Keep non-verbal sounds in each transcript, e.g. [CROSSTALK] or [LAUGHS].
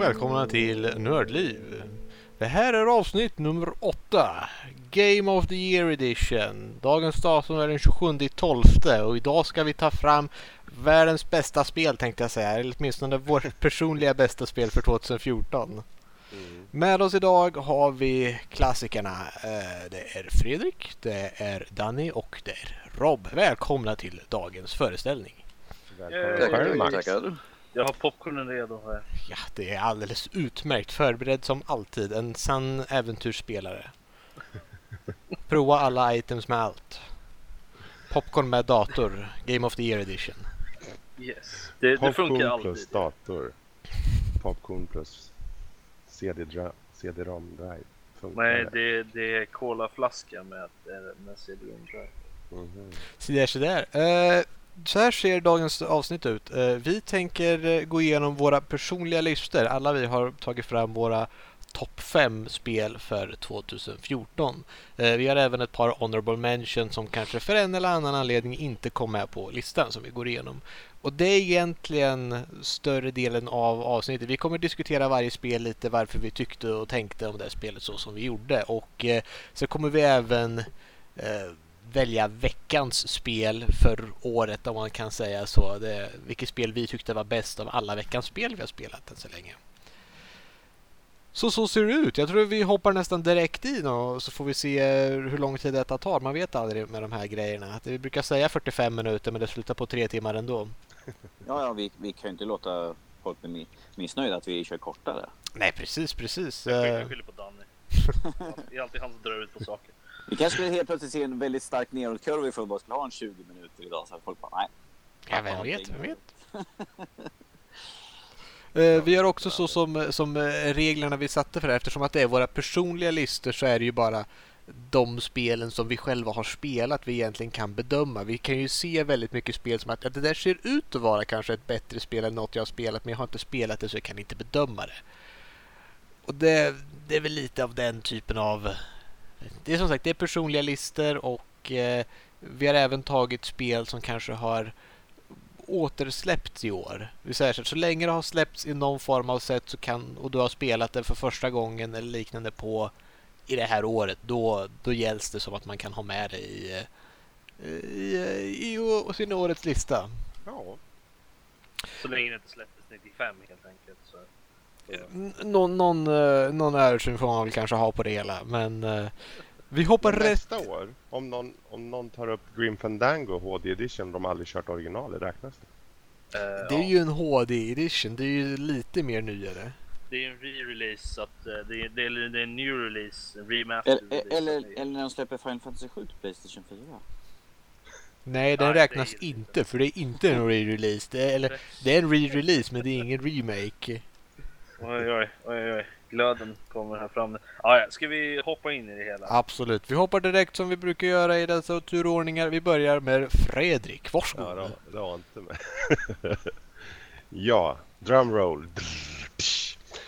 Och välkomna till Nördliv. Det här är avsnitt nummer 8. Game of the Year Edition. Dagens datum är den 27 12 och idag ska vi ta fram världens bästa spel tänkte jag säga. Eller åtminstone vårt [LAUGHS] personliga bästa spel för 2014. Mm. Med oss idag har vi klassikerna. Eh, det är Fredrik, det är Danny och det är Rob. Välkomna till dagens föreställning. Välkommen Tackar. Jag har popcornen redo här. Ja, det är alldeles utmärkt. Förberedd som alltid. En sann äventyrsspelare. Prova alla items med allt. Popcorn med dator. Game of the year edition. Yes, det, det funkar alltid. plus dator. Popcorn plus CD-ROM drive. Funkar Nej, det, det är colaflaska med, med CD-ROM drive. Mm -hmm. Så där, så där. Uh, så här ser dagens avsnitt ut. Eh, vi tänker eh, gå igenom våra personliga listor. Alla vi har tagit fram våra topp 5 spel för 2014. Eh, vi har även ett par honorable mentions som kanske för en eller annan anledning inte kom med på listan som vi går igenom. Och det är egentligen större delen av avsnittet. Vi kommer diskutera varje spel lite varför vi tyckte och tänkte om det spelet så som vi gjorde. Och så kommer vi även välja veckans spel för året om man kan säga så. Det, vilket spel vi tyckte var bäst av alla veckans spel vi har spelat än så länge. Så så ser det ut. Jag tror vi hoppar nästan direkt in och så får vi se hur lång tid detta tar. Man vet aldrig med de här grejerna. Vi brukar säga 45 minuter men det slutar på tre timmar ändå. [LAUGHS] Ja, ja vi, vi kan ju inte låta folk bli missnöjda att vi kör kortare. Nej, precis, precis. Jag skyller på Danny. [LAUGHS] Det är alltid han som drar ut på saker. Vi kanske skulle helt plötsligt se en väldigt stark nedåtkurva ifrån bara skulle ha en 20 minuter idag. Så att folk bara, nej. Ja, vem vet, vem vet. Uh, [LAUGHS] vi gör också så som, som eh, reglerna vi satte för det Eftersom att det är våra personliga listor så är det ju bara de spelen som vi själva har spelat vi egentligen kan bedöma. Vi kan ju se väldigt mycket spel som att ja, det där ser ut att vara kanske ett bättre spel än något jag har spelat men jag har inte spelat det så jag kan inte bedöma det. Och det, det är väl lite av den typen av det är som sagt det är personliga listor och eh, vi har även tagit spel som kanske har återsläppts i år. Vi säger så, så länge det har släppts i någon form av sätt så kan, och du har spelat det för första gången eller liknande på i det här året, då, då gälls det som att man kan ha med det i, eh, i, i, i sin årets lista. Ja. Så länge det inte släpptes 95 helt enkelt. Någon, någon, eh, någon översyn får man väl kanske ha på det hela. Men uh, vi hoppar rätt... Nästa år, om någon, om någon tar upp Grim Fandango HD edition, de har aldrig kört originalet, räknas det? Uh, det är ja. ju en HD edition, det är ju lite mer nyare. Det är en re-release, så att det, är, det, är, det är en new release, en remaster eller, release. Eller, eller när de släpper Final Fantasy 7 till Playstation 4. Nej, den Nej, räknas inte, för det är inte en re-release. Det det är en re-release, men det är ingen remake. Oj, oj, oj, oj. Glöden kommer här fram. Ah, ja, ska vi hoppa in i det hela? Absolut. Vi hoppar direkt som vi brukar göra i dessa turordningar. Vi börjar med Fredrik. Varsågod. Ja, det, det var inte med. [LAUGHS] ja, drumroll.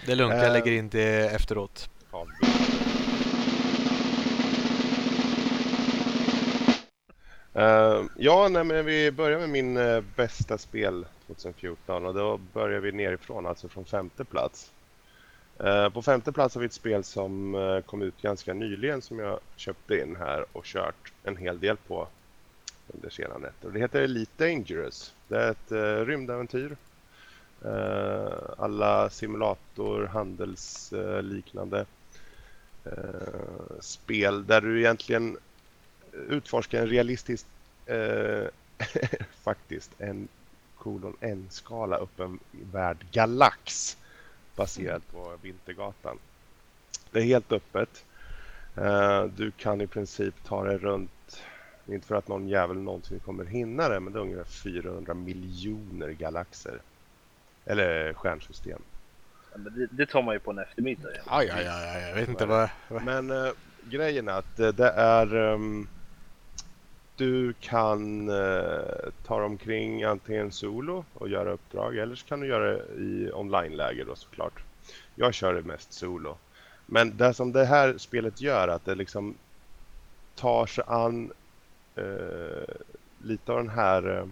Det är lugnt, jag lägger in det efteråt. Uh, ja, nej, men vi börjar med min uh, bästa spel 2014 och då börjar vi nerifrån, alltså från femte plats. Eh, på femte plats har vi ett spel som eh, kom ut ganska nyligen som jag köpte in här och kört en hel del på under sena nätter. Det heter Elite Dangerous. Det är ett eh, rymdäventyr. alla simulator, handelsliknande spel där du egentligen utforskar en realistisk, [LAUGHS] faktiskt, en kolon n-skala öppen värld galax baserad på Vintergatan. Det är helt öppet. Eh, du kan i princip ta dig runt, inte för att någon jävel någonsin kommer hinna det, men det är ungefär 400 miljoner galaxer. Eller stjärnsystem. Ja, det, det, tar man ju på en eftermiddag. Ja, ja, ja, ja jag vet inte vad... Men äh, grejen är att det är... Um, du kan eh, ta dig omkring antingen solo och göra uppdrag eller så kan du göra det i online-läge då såklart. Jag kör det mest solo. Men det som det här spelet gör att det liksom tar sig an eh, lite av den här eh,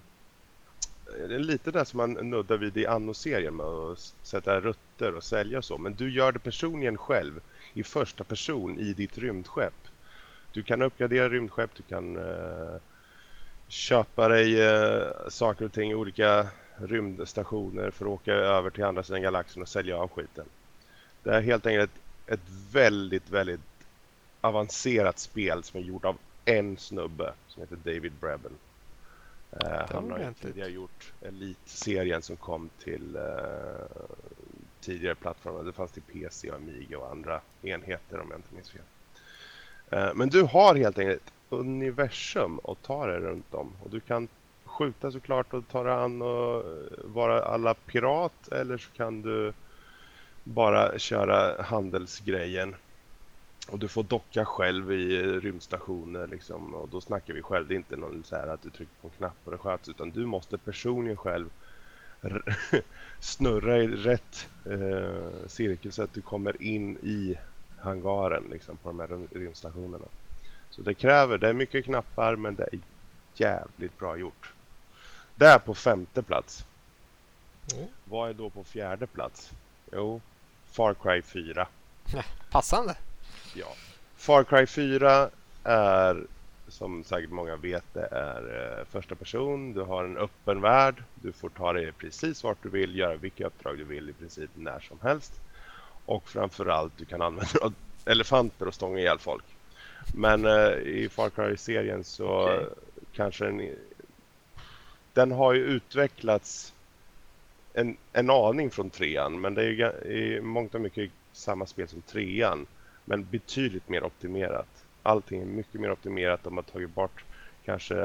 det är lite det som man nuddar vid i Anno-serien med att sätta rutter och sälja och så. Men du gör det personligen själv i första person i ditt rymdskepp. Du kan uppgradera rymdskepp, du kan uh, köpa dig uh, saker och ting i olika rymdstationer för att åka över till andra sidan galaxen och sälja av skiten. Det är helt enkelt ett, ett väldigt, väldigt avancerat spel som är gjort av en snubbe som heter David Brabben. Uh, han har ju tidigare gjort Elite-serien som kom till uh, tidigare plattformar. Det fanns till PC och Amiga och andra enheter om jag inte minns fel. Eh, men du har helt enkelt ett universum att ta dig runt om. Och du kan skjuta såklart och ta dig an och eh, vara alla pirat eller så kan du bara köra handelsgrejen. Och du får docka själv i eh, rymdstationer liksom, och då snackar vi själv. Det är inte någon så här att du trycker på en knapp och det sköts utan du måste personligen själv [LAUGHS] snurra i rätt eh, cirkel så att du kommer in i hangaren liksom, på de här rymdstationerna. Så det kräver, det är mycket knappar men det är jävligt bra gjort. Där på femte plats. Mm. Vad är då på fjärde plats? Jo, Far Cry 4. [LAUGHS] Passande. Ja. Far Cry 4 är som säkert många vet det är eh, första person. Du har en öppen värld. Du får ta dig precis vart du vill, göra vilka uppdrag du vill i princip när som helst. Och framförallt du kan använda [LAUGHS] elefanter och stånga ihjäl folk. Men eh, i Far Cry-serien så okay. kanske den... Den har ju utvecklats en, en aning från trean men det är ju i mångt och mycket samma spel som trean men betydligt mer optimerat. Allting är mycket mer optimerat. De har tagit bort kanske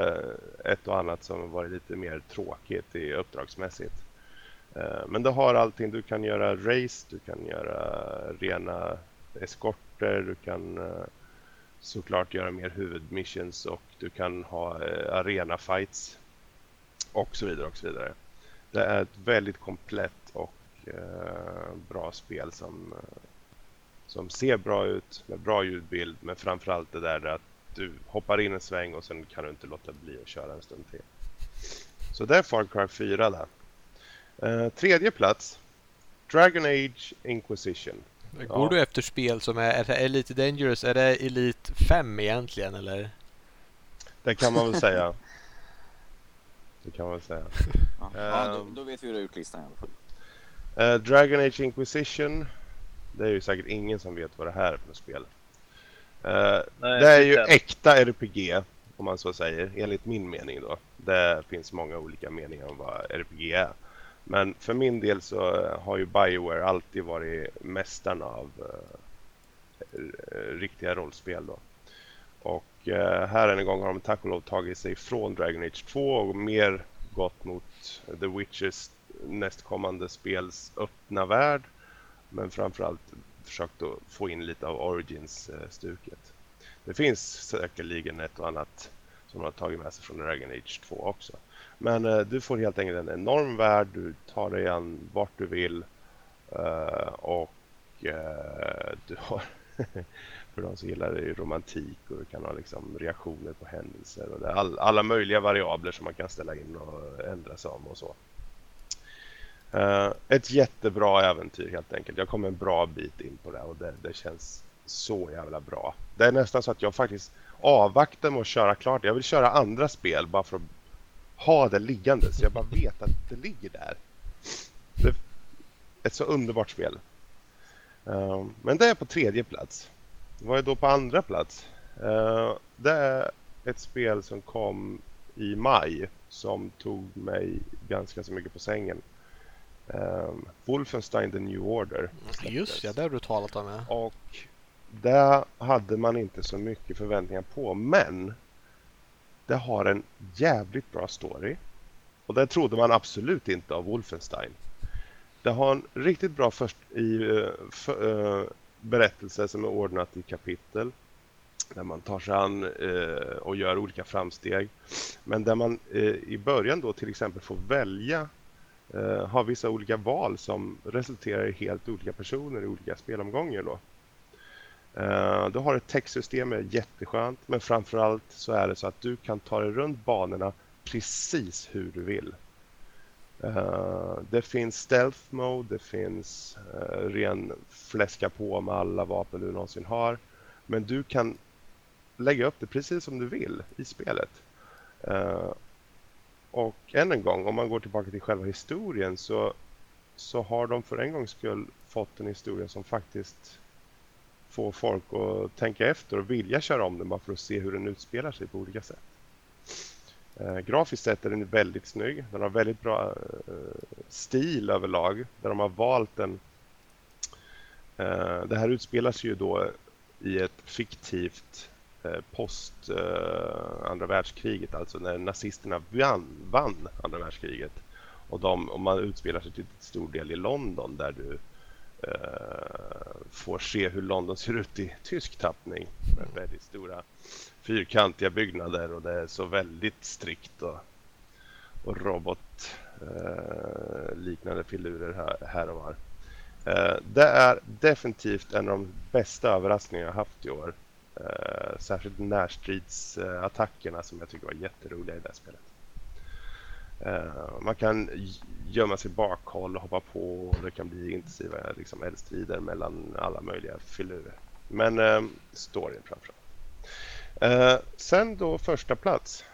ett och annat som varit lite mer tråkigt i uppdragsmässigt. Eh, men du har allting. Du kan göra race, du kan göra rena eskorter, du kan eh, såklart göra mer huvudmissions och du kan ha eh, arena fights och så vidare och så vidare. Det är ett väldigt komplett och bra spel som som ser bra ut med bra ljudbild men framförallt det där att du hoppar in en sväng och sen kan du inte låta bli att köra en stund till. Så det är Far Cry 4 där. Uh, tredje plats Dragon Age Inquisition. Går ja. du efter spel som är, är Elite Dangerous? Är det Elite 5 egentligen eller? Det kan man väl [LAUGHS] säga. Det kan man väl säga. Ja, um, ja då, då, vet vi hur du har gjort listan i alla fall. Uh, Dragon Age Inquisition det är ju säkert ingen som vet vad det här är för spel. Uh, Nej, det är ju inte. äkta RPG, om man så säger, enligt min mening då. Det finns många olika meningar om vad RPG är. Men för min del så eh, har ju Bioware alltid varit mästarna av uh, riktiga rollspel då. Och uh, här en gång har de tack och lov tagit sig från Dragon Age 2 och mer gått mot The Witches nästkommande spels öppna värld men framförallt försökt att få in lite av Origins-stuket. Det finns säkerligen ett och annat som de har tagit med sig från Dragon Age 2 också. Men eh, du får helt enkelt en enorm värld, du tar dig an vart du vill eh, och eh, du har [LAUGHS] för de som gillar det romantik och du kan ha liksom reaktioner på händelser och det all, alla möjliga variabler som man kan ställa in och ändra sig om och så. Uh, ett jättebra äventyr helt enkelt. Jag kom en bra bit in på det och det, det, känns så jävla bra. Det är nästan så att jag faktiskt avvaktar med att köra klart. Jag vill köra andra spel bara för att ha det liggande så jag bara vet att det ligger där. Det är ett så underbart spel. Uh, men det är på tredje plats. Vad är då på andra plats? Uh, det är ett spel som kom i maj som tog mig ganska så mycket på sängen. Um, Wolfenstein The New Order. Släpptes. Just ja, det har du talat om. Ja. Och det hade man inte så mycket förväntningar på. Men det har en jävligt bra story. Och det trodde man absolut inte av Wolfenstein. Det har en riktigt bra först i, eh, för, uh, eh, berättelse som är ordnat i kapitel. Där man tar sig an uh, och gör olika framsteg. Men där man i början då till exempel får välja har vissa olika val som resulterar i helt olika personer i olika spelomgångar. Då. Eh, du har ett textsystem, är jätteskönt, men framförallt så är det så att du kan ta dig runt banorna precis hur du vill. Eh, det finns stealth mode, det finns eh, ren fläska på med alla vapen du någonsin har. Men du kan lägga upp det precis som du vill i spelet. Och än en gång, om man går tillbaka till själva historien så, så har de för en gångs skull fått en historia som faktiskt få folk att tänka efter och vilja köra om den bara för att se hur den utspelar sig på olika sätt. Eh, grafiskt sett är den väldigt snygg. Den har väldigt bra eh, stil överlag. Där de har valt en... Eh, det här utspelar sig ju då i ett fiktivt eh, post eh, andra världskriget, alltså när nazisterna vann, vann andra världskriget. Och, de, och man utspelar sig till stor del i London där du eh, Eh, får se hur London ser ut i tysk tappning. Med väldigt stora fyrkantiga byggnader och det är så väldigt strikt och, och robotliknande eh, filurer här, här och var. Eh, det är definitivt en av de bästa överraskningarna jag haft i år. Eh, särskilt närstridsattackerna som jag tycker var jätteroliga i det här spelet. Uh, man kan gömma sig bakhåll och hoppa på och det kan bli intensiva liksom, eldstrider mellan alla möjliga filurer. Men uh, storyn framförallt. Uh, eh, sen då första plats.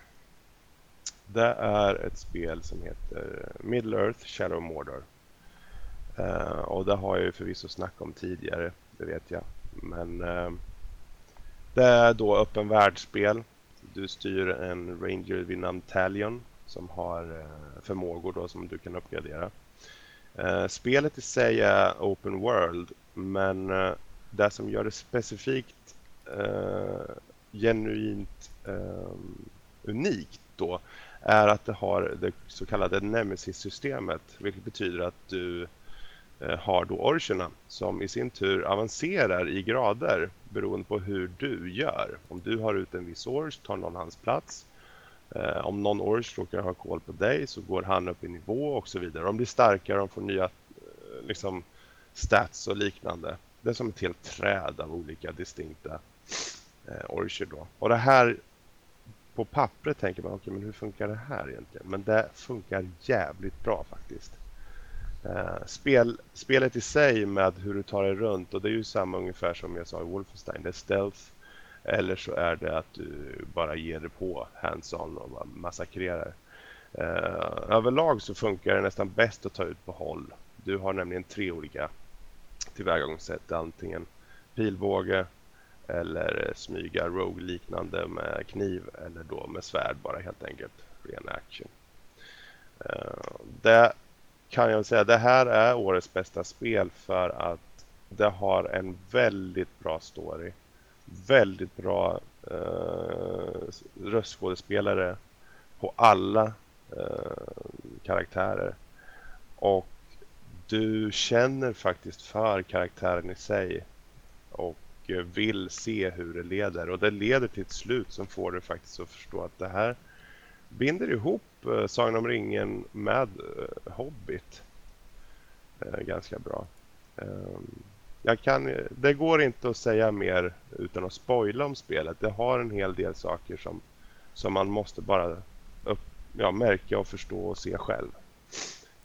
Det är ett spel som heter Middle Earth Shadow Mordor. Uh, och det har jag ju förvisso snackat om tidigare, det vet jag. Men uh, det är då öppen världsspel. Du styr en ranger vid namn Talion som har eh, förmågor då som du kan uppgradera. Eh, spelet i sig är open world men eh, det som gör det specifikt genuint um, unikt då är att det har det så kallade Nemesis-systemet vilket betyder att du uh, har då orcherna som i sin tur avancerar i grader beroende på hur du gör. Om du har ut en viss orch tar någon hans plats. Eh, om någon orch råkar ha koll på dig så går han upp i nivå och så vidare. De blir starkare, de får nya eh, liksom stats och liknande. Det är som ett helt träd av olika distinkta eh, Orcher då. Och det här på pappret tänker man, okej okay, men hur funkar det här egentligen? Men det funkar jävligt bra faktiskt. Eh, spel, spelet i sig med hur du tar dig runt och det är ju samma ungefär som jag sa i Wolfenstein. Det är stealth eller så är det att du bara ger dig på hands-on och bara massakrerar. Eh, överlag så funkar det nästan bäst att ta ut på håll. Du har nämligen tre olika tillvägagångssätt. Antingen pilbåge, eller smyga Rogue-liknande med kniv eller då med svärd bara helt enkelt. Ren action. Eh, det kan jag säga, det här är årets bästa spel för att det har en väldigt bra story. Väldigt bra eh, röstskådespelare på alla eh, karaktärer. Och du känner faktiskt för karaktären i sig. Och eh, vill se hur det leder. Och det leder till ett slut som får dig faktiskt att förstå att det här binder ihop eh, Sagan om ringen med eh, Hobbit eh, ganska bra. Um, jag kan, det går inte att säga mer utan att spoila om spelet. Det har en hel del saker som, som man måste bara upp, ja, märka och förstå och se själv.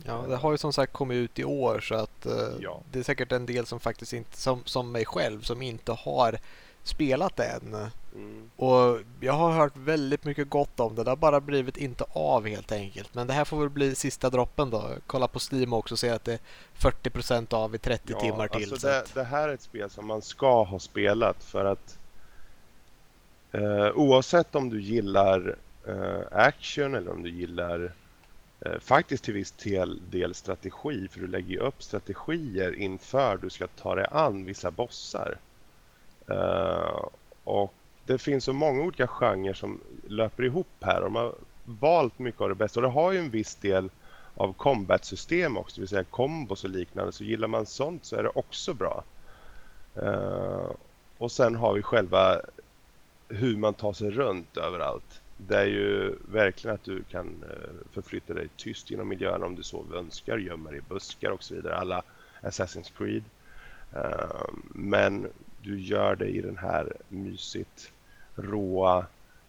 Ja, det har ju som sagt kommit ut i år så att uh, ja. det är säkert en del som faktiskt inte, som, som mig själv, som inte har spelat det än. Mm. Och jag har hört väldigt mycket gott om det. Det har bara blivit inte av helt enkelt. Men det här får väl bli sista droppen då. Kolla på Steam också och se att det är 40% av i 30 ja, timmar till. Alltså det, det, här är ett spel som man ska ha spelat för att eh, oavsett om du gillar eh, action eller om du gillar Eh, faktiskt till viss del, del strategi för du lägger upp strategier inför du ska ta dig an vissa bossar. Uh, och det finns så många olika genrer som löper ihop här och de har valt mycket av det bästa och det har ju en viss del av combat-system också, det vill säga kombos och liknande. Så gillar man sånt så är det också bra. Uh, och sen har vi själva hur man tar sig runt överallt. Det är ju verkligen att du kan eh, förflytta dig tyst genom miljön om du så önskar, gömma dig i buskar och så vidare. Alla Assassin's Creed. Eh, men du gör det i den här mysigt råa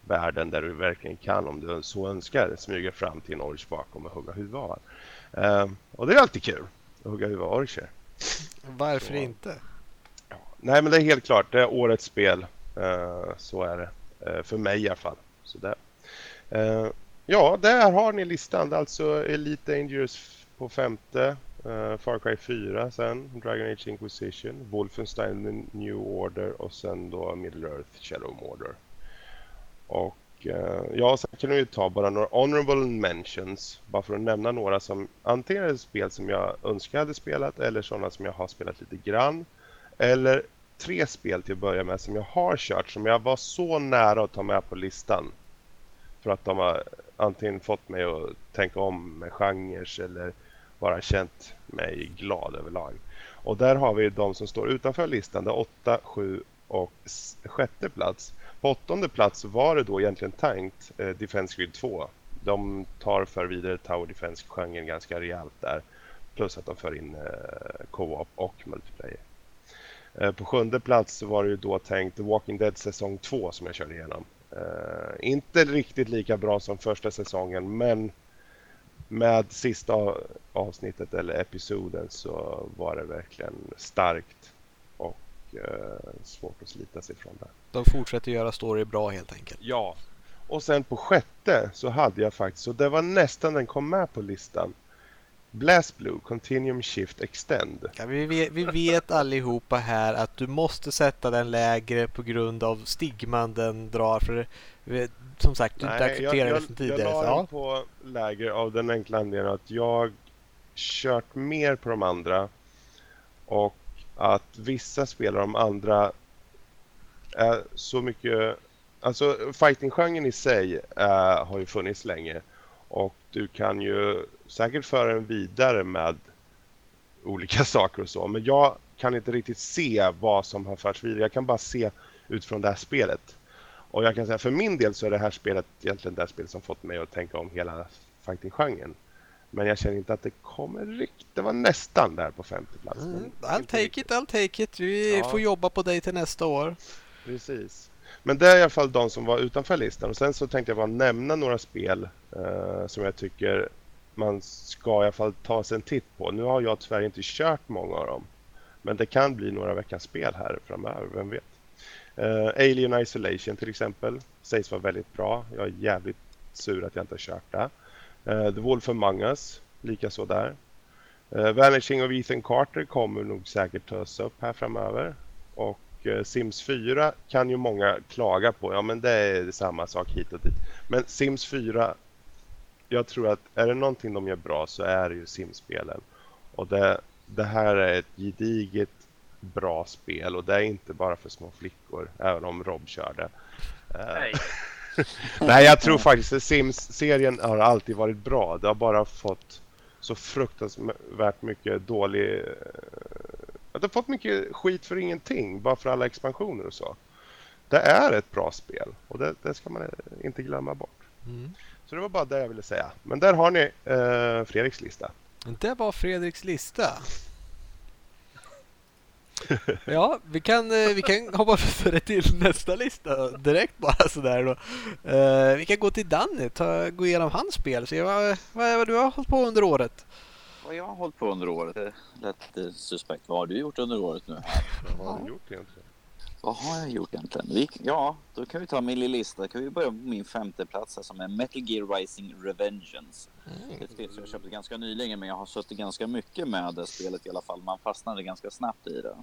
världen där du verkligen kan, om du så önskar, smyga fram till en orch bakom och hugga huvudet av uh, Och det är alltid kul att hugga huvudet av orcher. Varför så. inte? Nej, men det är helt klart. Det är årets spel. Uh, så är det. Uh, för mig i alla fall. Så där. Uh, ja, där har ni listan. Alltså Elite Dangerous på femte. Eh, Far Cry 4 sen. Dragon Age Inquisition. Wolfenstein The New Order och sen då Middle Earth Shadow Mordor. Och eh, ja, sen kan vi ta bara några honorable mentions. Bara för att nämna några som antingen är spel som jag önskar hade spelat eller sådana som jag har spelat lite grann. Eller tre spel till att börja med som jag har kört som jag var så nära att ta med på listan. För att de har antingen fått mig att tänka om med genrer eller bara känt mig glad överlag. Och där har vi de som står utanför listan, det är 8, 7 och sjätte plats. På åttonde plats var det då egentligen tänkt eh, Defense Grid 2. De tar för vidare Tower Defense-genren ganska rejält där. Plus att de för in eh, co-op och multiplayer. Eh, på sjunde plats var det ju då tänkt The Walking Dead säsong 2 som jag körde igenom. Eh, inte riktigt lika bra som första säsongen men med sista avsnittet eller episoden så var det verkligen starkt och uh, svårt att slita sig från det. De fortsätter göra story bra helt enkelt. Ja. Och sen på sjätte så hade jag faktiskt, och det var nästan den kom med på listan, Blast Blue, Continuum Shift Extend. Ja, vi, vet, vi vet allihopa här att du måste sätta den lägre på grund av stigman den drar. För som sagt, du inte accepterar det sen tidigare. Jag la den på lägre av den enkla anledningen att jag kört mer på de andra och att vissa spelar de andra är så mycket... Alltså fighting-genren i sig är, har ju funnits länge och du kan ju säkert föra den vidare med olika [LAUGHS] saker och så. Men jag kan inte riktigt se vad som har förts vidare. Jag kan bara se utifrån det här spelet. Och jag kan säga för min del så är det här spelet egentligen det spel som fått mig att tänka om hela fighting-genren. Men jag känner inte att det kommer riktigt. Det var nästan där på femte plats. Mm, I'll take riktigt. it, I'll take it. Vi ja. får jobba på dig till nästa år. Precis. Men det är i alla fall de som var utanför listan. Och sen så tänkte jag bara nämna några spel eh, som jag tycker man ska i alla fall ta sig en titt på. Nu har jag tyvärr inte kört många av dem. Men det kan bli några veckans spel här framöver, vem vet. Uh, Alien Isolation till exempel sägs vara väldigt bra. Jag är jävligt sur att jag inte har kört det. Uh, The Wolf Among Us, likaså där. Uh, Vanishing of Ethan Carter kommer nog säkert tas upp här framöver. Och Sims 4 kan ju många klaga på. Ja, men det är samma sak hit och dit. Men Sims 4 jag tror att är det någonting de gör bra så är det ju simspelen. Och det, det här är ett gediget bra spel och det är inte bara för små flickor, även om Rob körde. Nej. [LAUGHS] Nej, jag tror faktiskt att Sims-serien har alltid varit bra. Det har bara fått så fruktansvärt mycket dålig... Det har fått mycket skit för ingenting, bara för alla expansioner och så. Det är ett bra spel och det, det ska man inte glömma bort. Mm. Så det var bara det jag ville säga. Men där har ni eh, Fredriks lista. Det var Fredriks lista. [LAUGHS] ja, vi kan, eh, vi kan hoppa vidare till nästa lista direkt bara sådär då. Uh, vi kan gå till Danny, ta, gå igenom hans spel, se vad, vad, vad du har hållit på under året. Vad jag har hållit på under året? Det lät suspekt. Vad har du gjort under året nu? Vad har du gjort egentligen? Vad har jag gjort egentligen? ja, då kan vi ta min lilla lista. Då kan vi börja på min femte plats här, som är Metal Gear Rising Revengeance. Mm. Ett spel som jag köpte ganska nyligen men jag har suttit ganska mycket med det spelet i alla fall. Man fastnade ganska snabbt i det.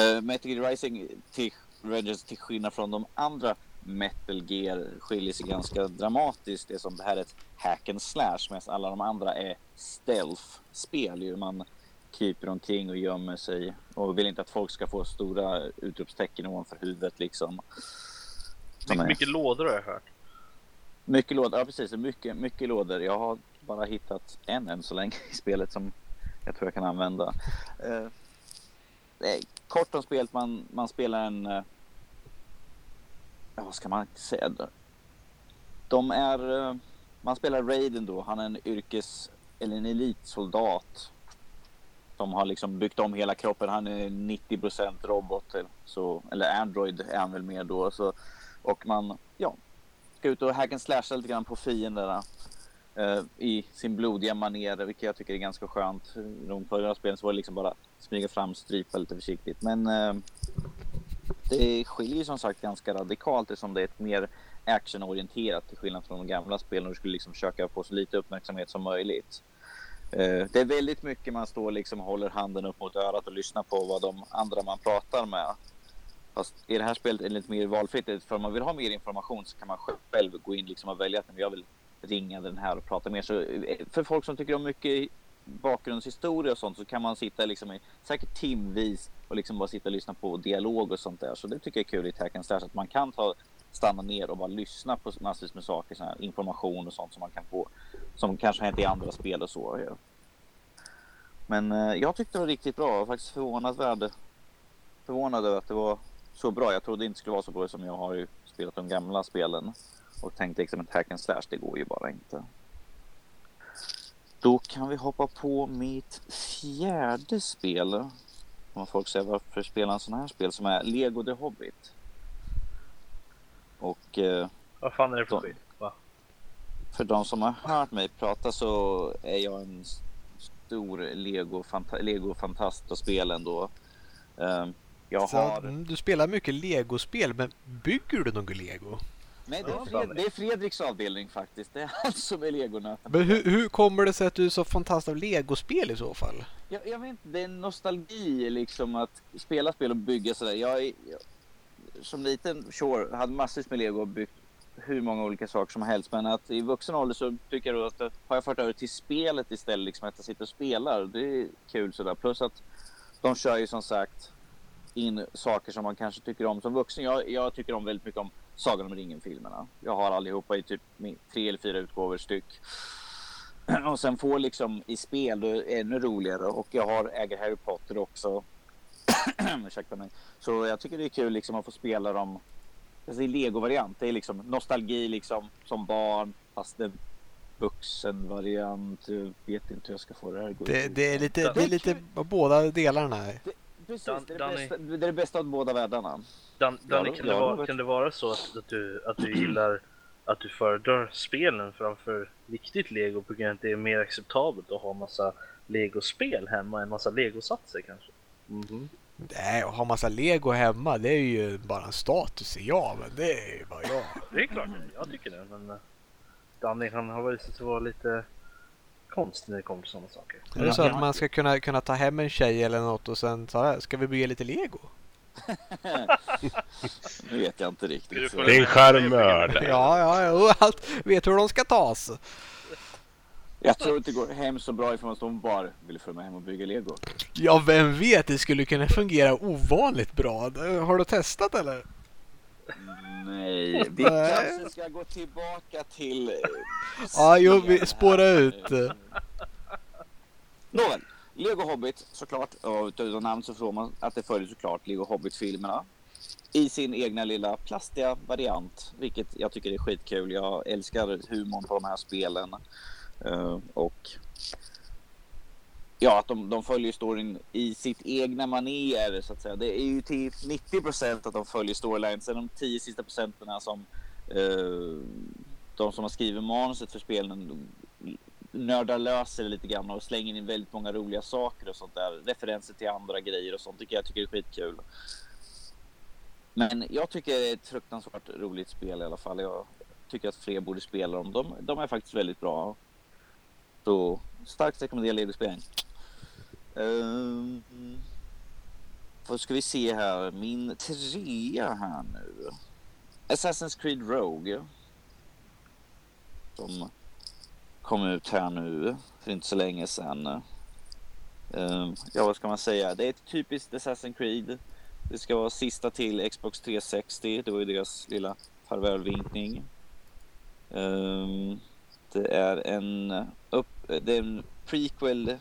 Uh, Metal Gear Rising till Revengeance till skillnad från de andra Metal Gear skiljer sig ganska dramatiskt. Det som det här är ett hack and slash medan alla de andra är stealth-spel. Man kryper omkring och gömmer sig och vill inte att folk ska få stora utropstecken ovanför huvudet liksom. Mycket, mycket lådor har jag hört. Mycket lådor, ja precis. Mycket, mycket lådor. Jag har bara hittat en än så länge i spelet som jag tror jag kan använda. Eh, kort om spelet, man, man spelar en... Vad ska man säga? De är... Eh, man spelar Raiden då. Han är en yrkes eller en elitsoldat som har liksom byggt om hela kroppen. Han är 90% robot, eh, så, eller Android är han väl mer då. Så, och man, ja, ska ut och hack and slasha lite grann på fienderna. eh, I sin blodiga manér, vilket jag tycker är ganska skönt. I de förra spelen så var det liksom bara smyga fram, strypa lite försiktigt. Men eh, det skiljer som sagt ganska radikalt eftersom det är ett mer actionorienterat till skillnad från de gamla spelen. Du skulle liksom försöka få så lite uppmärksamhet som möjligt. Eh, det är väldigt mycket man står liksom och håller handen upp mot örat och lyssnar på vad de andra man pratar med. Fast i det här spelet är det lite mer valfritt. För om man vill ha mer information så kan man själv gå in liksom och välja att jag vill ringa den här och prata mer. Så eh, för folk som tycker om mycket bakgrundshistoria och sånt så kan man sitta liksom i säkert timvis och liksom bara sitta och lyssna på dialog och sånt där. Så det tycker jag är kul i Hack and Slash att man kan ta stanna ner och bara lyssna på massvis med saker, sån här information och sånt som man kan få som kanske har hänt i andra spel och så. Ja. Men eh, jag tyckte det var riktigt bra. Jag var faktiskt förvånad, värde, förvånad över att det var så bra. Jag trodde det inte skulle vara så bra som jag har ju spelat de gamla spelen och tänkte liksom ett hack and slash, det går ju bara inte. Då kan vi hoppa på mitt fjärde spel. Om folk säger varför spela en sån här spel som är Lego The Hobbit. Och eh, Vad fan är det för skit? Va? för de som har hört mig prata så är jag en stor Lego-fantast Lego av spelen då. Ehm, Jag har... du spelar mycket legospel, men bygger du något lego? Nej, det är, Fred... det är Fredriks avdelning faktiskt. Det är [LAUGHS] han som är legonöten. Men hur, hur kommer det sig att du är så fantastisk av legospel i så fall? Jag, jag vet inte, det är en nostalgi liksom att spela spel och bygga sådär. Jag, är- jag som liten, sure, hade massvis med lego och byggt hur många olika saker som helst. Men att i vuxen ålder så tycker jag då att det har jag fört över till spelet istället. Liksom att jag sitter och spelar. Det är kul sådär. Plus att de kör ju som sagt in saker som man kanske tycker om som vuxen. Jag, jag tycker om väldigt mycket om Sagan om ringen-filmerna. Jag har allihopa i typ tre eller fyra utgåvor styck. [CLEARS THROAT] Och sen får liksom i spel då är det ännu roligare och jag har äger Harry Potter också. [CLEARS THROAT] Ursäkta mig. Så jag tycker det är kul liksom att få spela dem. Alltså i Lego-variant. Det är liksom nostalgi liksom som barn fast det är vuxen variant. Jag vet inte hur jag ska få det här att gå Det, det är lite, det är lite båda delarna. Precis, Dan- det, är det, Danny. bästa, det är det bästa av båda världarna. Dan, Danny, Ja, kan, ja, det vara, kan det vara så att, att, du, att du gillar att du föredrar spelen framför riktigt lego på grund av att det är mer acceptabelt att ha massa legospel hemma än massa legosatser kanske? Mhm. Nej, att ha massa lego hemma det är ju bara en status ser jag, men det är ju bara jag. Det är klart, jag tycker det. Men eh, Danny han har visat sig vara lite konstig när det kommer till sådana saker. Är det så Ja. att man ska kunna, kunna ta hem en tjej eller något och sen så här, ska vi bygga lite lego? [LAUGHS] Nu vet jag inte riktigt. Det är en charmör. Ja, ja, jo, allt vet hur de ska tas. Jag tror inte det går hem så bra ifall man bara vill följa med hem och bygga lego. Ja, vem vet, det skulle kunna fungera ovanligt bra. Har du testat eller? Nej, vi kanske ska gå tillbaka till... eh, Ja, jo, vi spårar ut. Nåväl, Lego Hobbit såklart. Och utav namn så förstår man att det följer såklart Lego Hobbit-filmerna. I sin egna lilla plastiga variant, vilket jag tycker är skitkul. Jag älskar humorn på de här spelen. Eh, och ja, att de, de följer storyn i sitt egna manér så att säga. Det är ju till 90 procent att de följer storylinen. Sen de 10 sista procenten som eh, de som har skrivit manuset för spelen nördar löser lite grann och slänger in väldigt många roliga saker och sånt där. Referenser till andra grejer och sånt tycker jag tycker är skitkul. Men jag tycker det är ett fruktansvärt roligt spel i alla fall. Jag tycker att fler borde spela dem. De, de är faktiskt väldigt bra. Så starkt rekommenderar legospel. Um, vad ska vi se här? Min trea här nu. Assassin's Creed Rogue. Som kom ut här nu för inte så länge sedan. Ehm, ja, vad ska man säga? Det är ett typiskt Assassin's Creed. Det ska vara sista till Xbox 360. Det var ju deras lilla farvälvinkning. Ehm, det är en, upp, det är en prequel.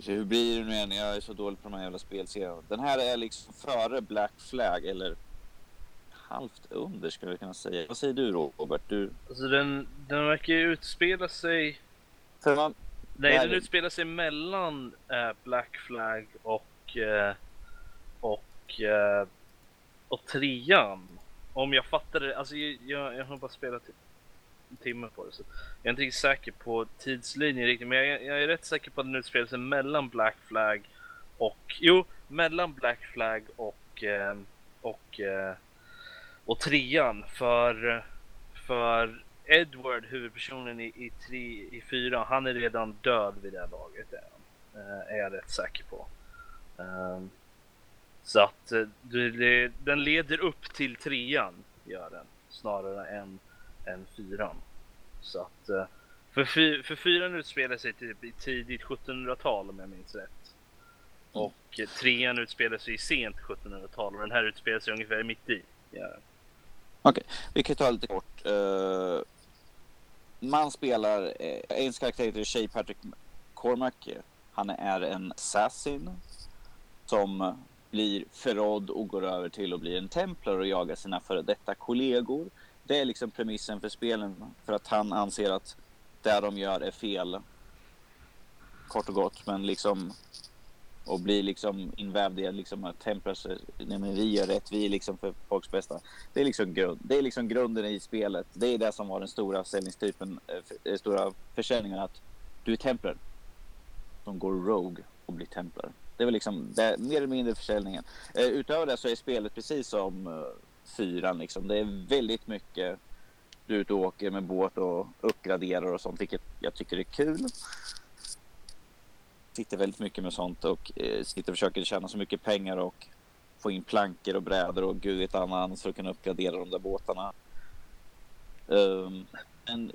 Så Hur blir det nu igen? Jag är så dålig på de här jävla spelserierna. Den här är liksom före Black Flag eller halvt under skulle jag kunna säga. Vad säger du Robert? Du, Alltså den, den verkar ju utspela sig... för man, Nej, den utspelar sig mellan eh, Black Flag och... Eh, och... Eh, och trean. om jag fattar det, alltså jag, jag, jag har bara spelat typ timme på det så jag är inte riktigt säker på tidslinjen riktigt men jag, jag är rätt säker på att den utspelar sig mellan Black Flag och, jo, mellan Black Flag och, ehm, och, eh, och trean för, för Edward, huvudpersonen i, i, tre, i fyra, han är redan död vid det här laget. Är, han, eh, är jag rätt säker på. Ehm, så att eh, den leder upp till trean, gör den, snarare än, än fyran. Så att eh, för, fy, för fyran utspelar sig typ i tidigt 1700-tal om jag minns rätt. Och eh, trean utspelar sig i sent 1700-tal och den här utspelar sig ungefär mitt i. Ja. Okej, vi kan ta lite kort. Uh, man spelar, uh, ens karaktär heter Shay Patrick Cormac. Han är en assassin som blir förrådd och går över till att bli en templar och jagar sina före detta kollegor. Det är liksom premissen för spelen för att han anser att det de gör är fel. Kort och gott, men liksom och blir liksom invävd i liksom att Templars, nej men vi gör rätt, vi är liksom för folks bästa. Det är liksom grund, det är liksom grunden i spelet. Det är det som var den stora säljningstypen, eh, för, eh, stora försäljningen att du är Templar. De går Rogue och blir Templar. Det var liksom det, mer eller mindre försäljningen. Eh, utöver det så är spelet precis som eh, fyran liksom. Det är väldigt mycket du är ute och åker med båt och uppgraderar och sånt, vilket jag tycker är kul sitter väldigt mycket med sånt och eh, sitter och försöker tjäna så mycket pengar och få in plankor och brädor och gud vet annat för att kunna uppgradera de där båtarna. Um, men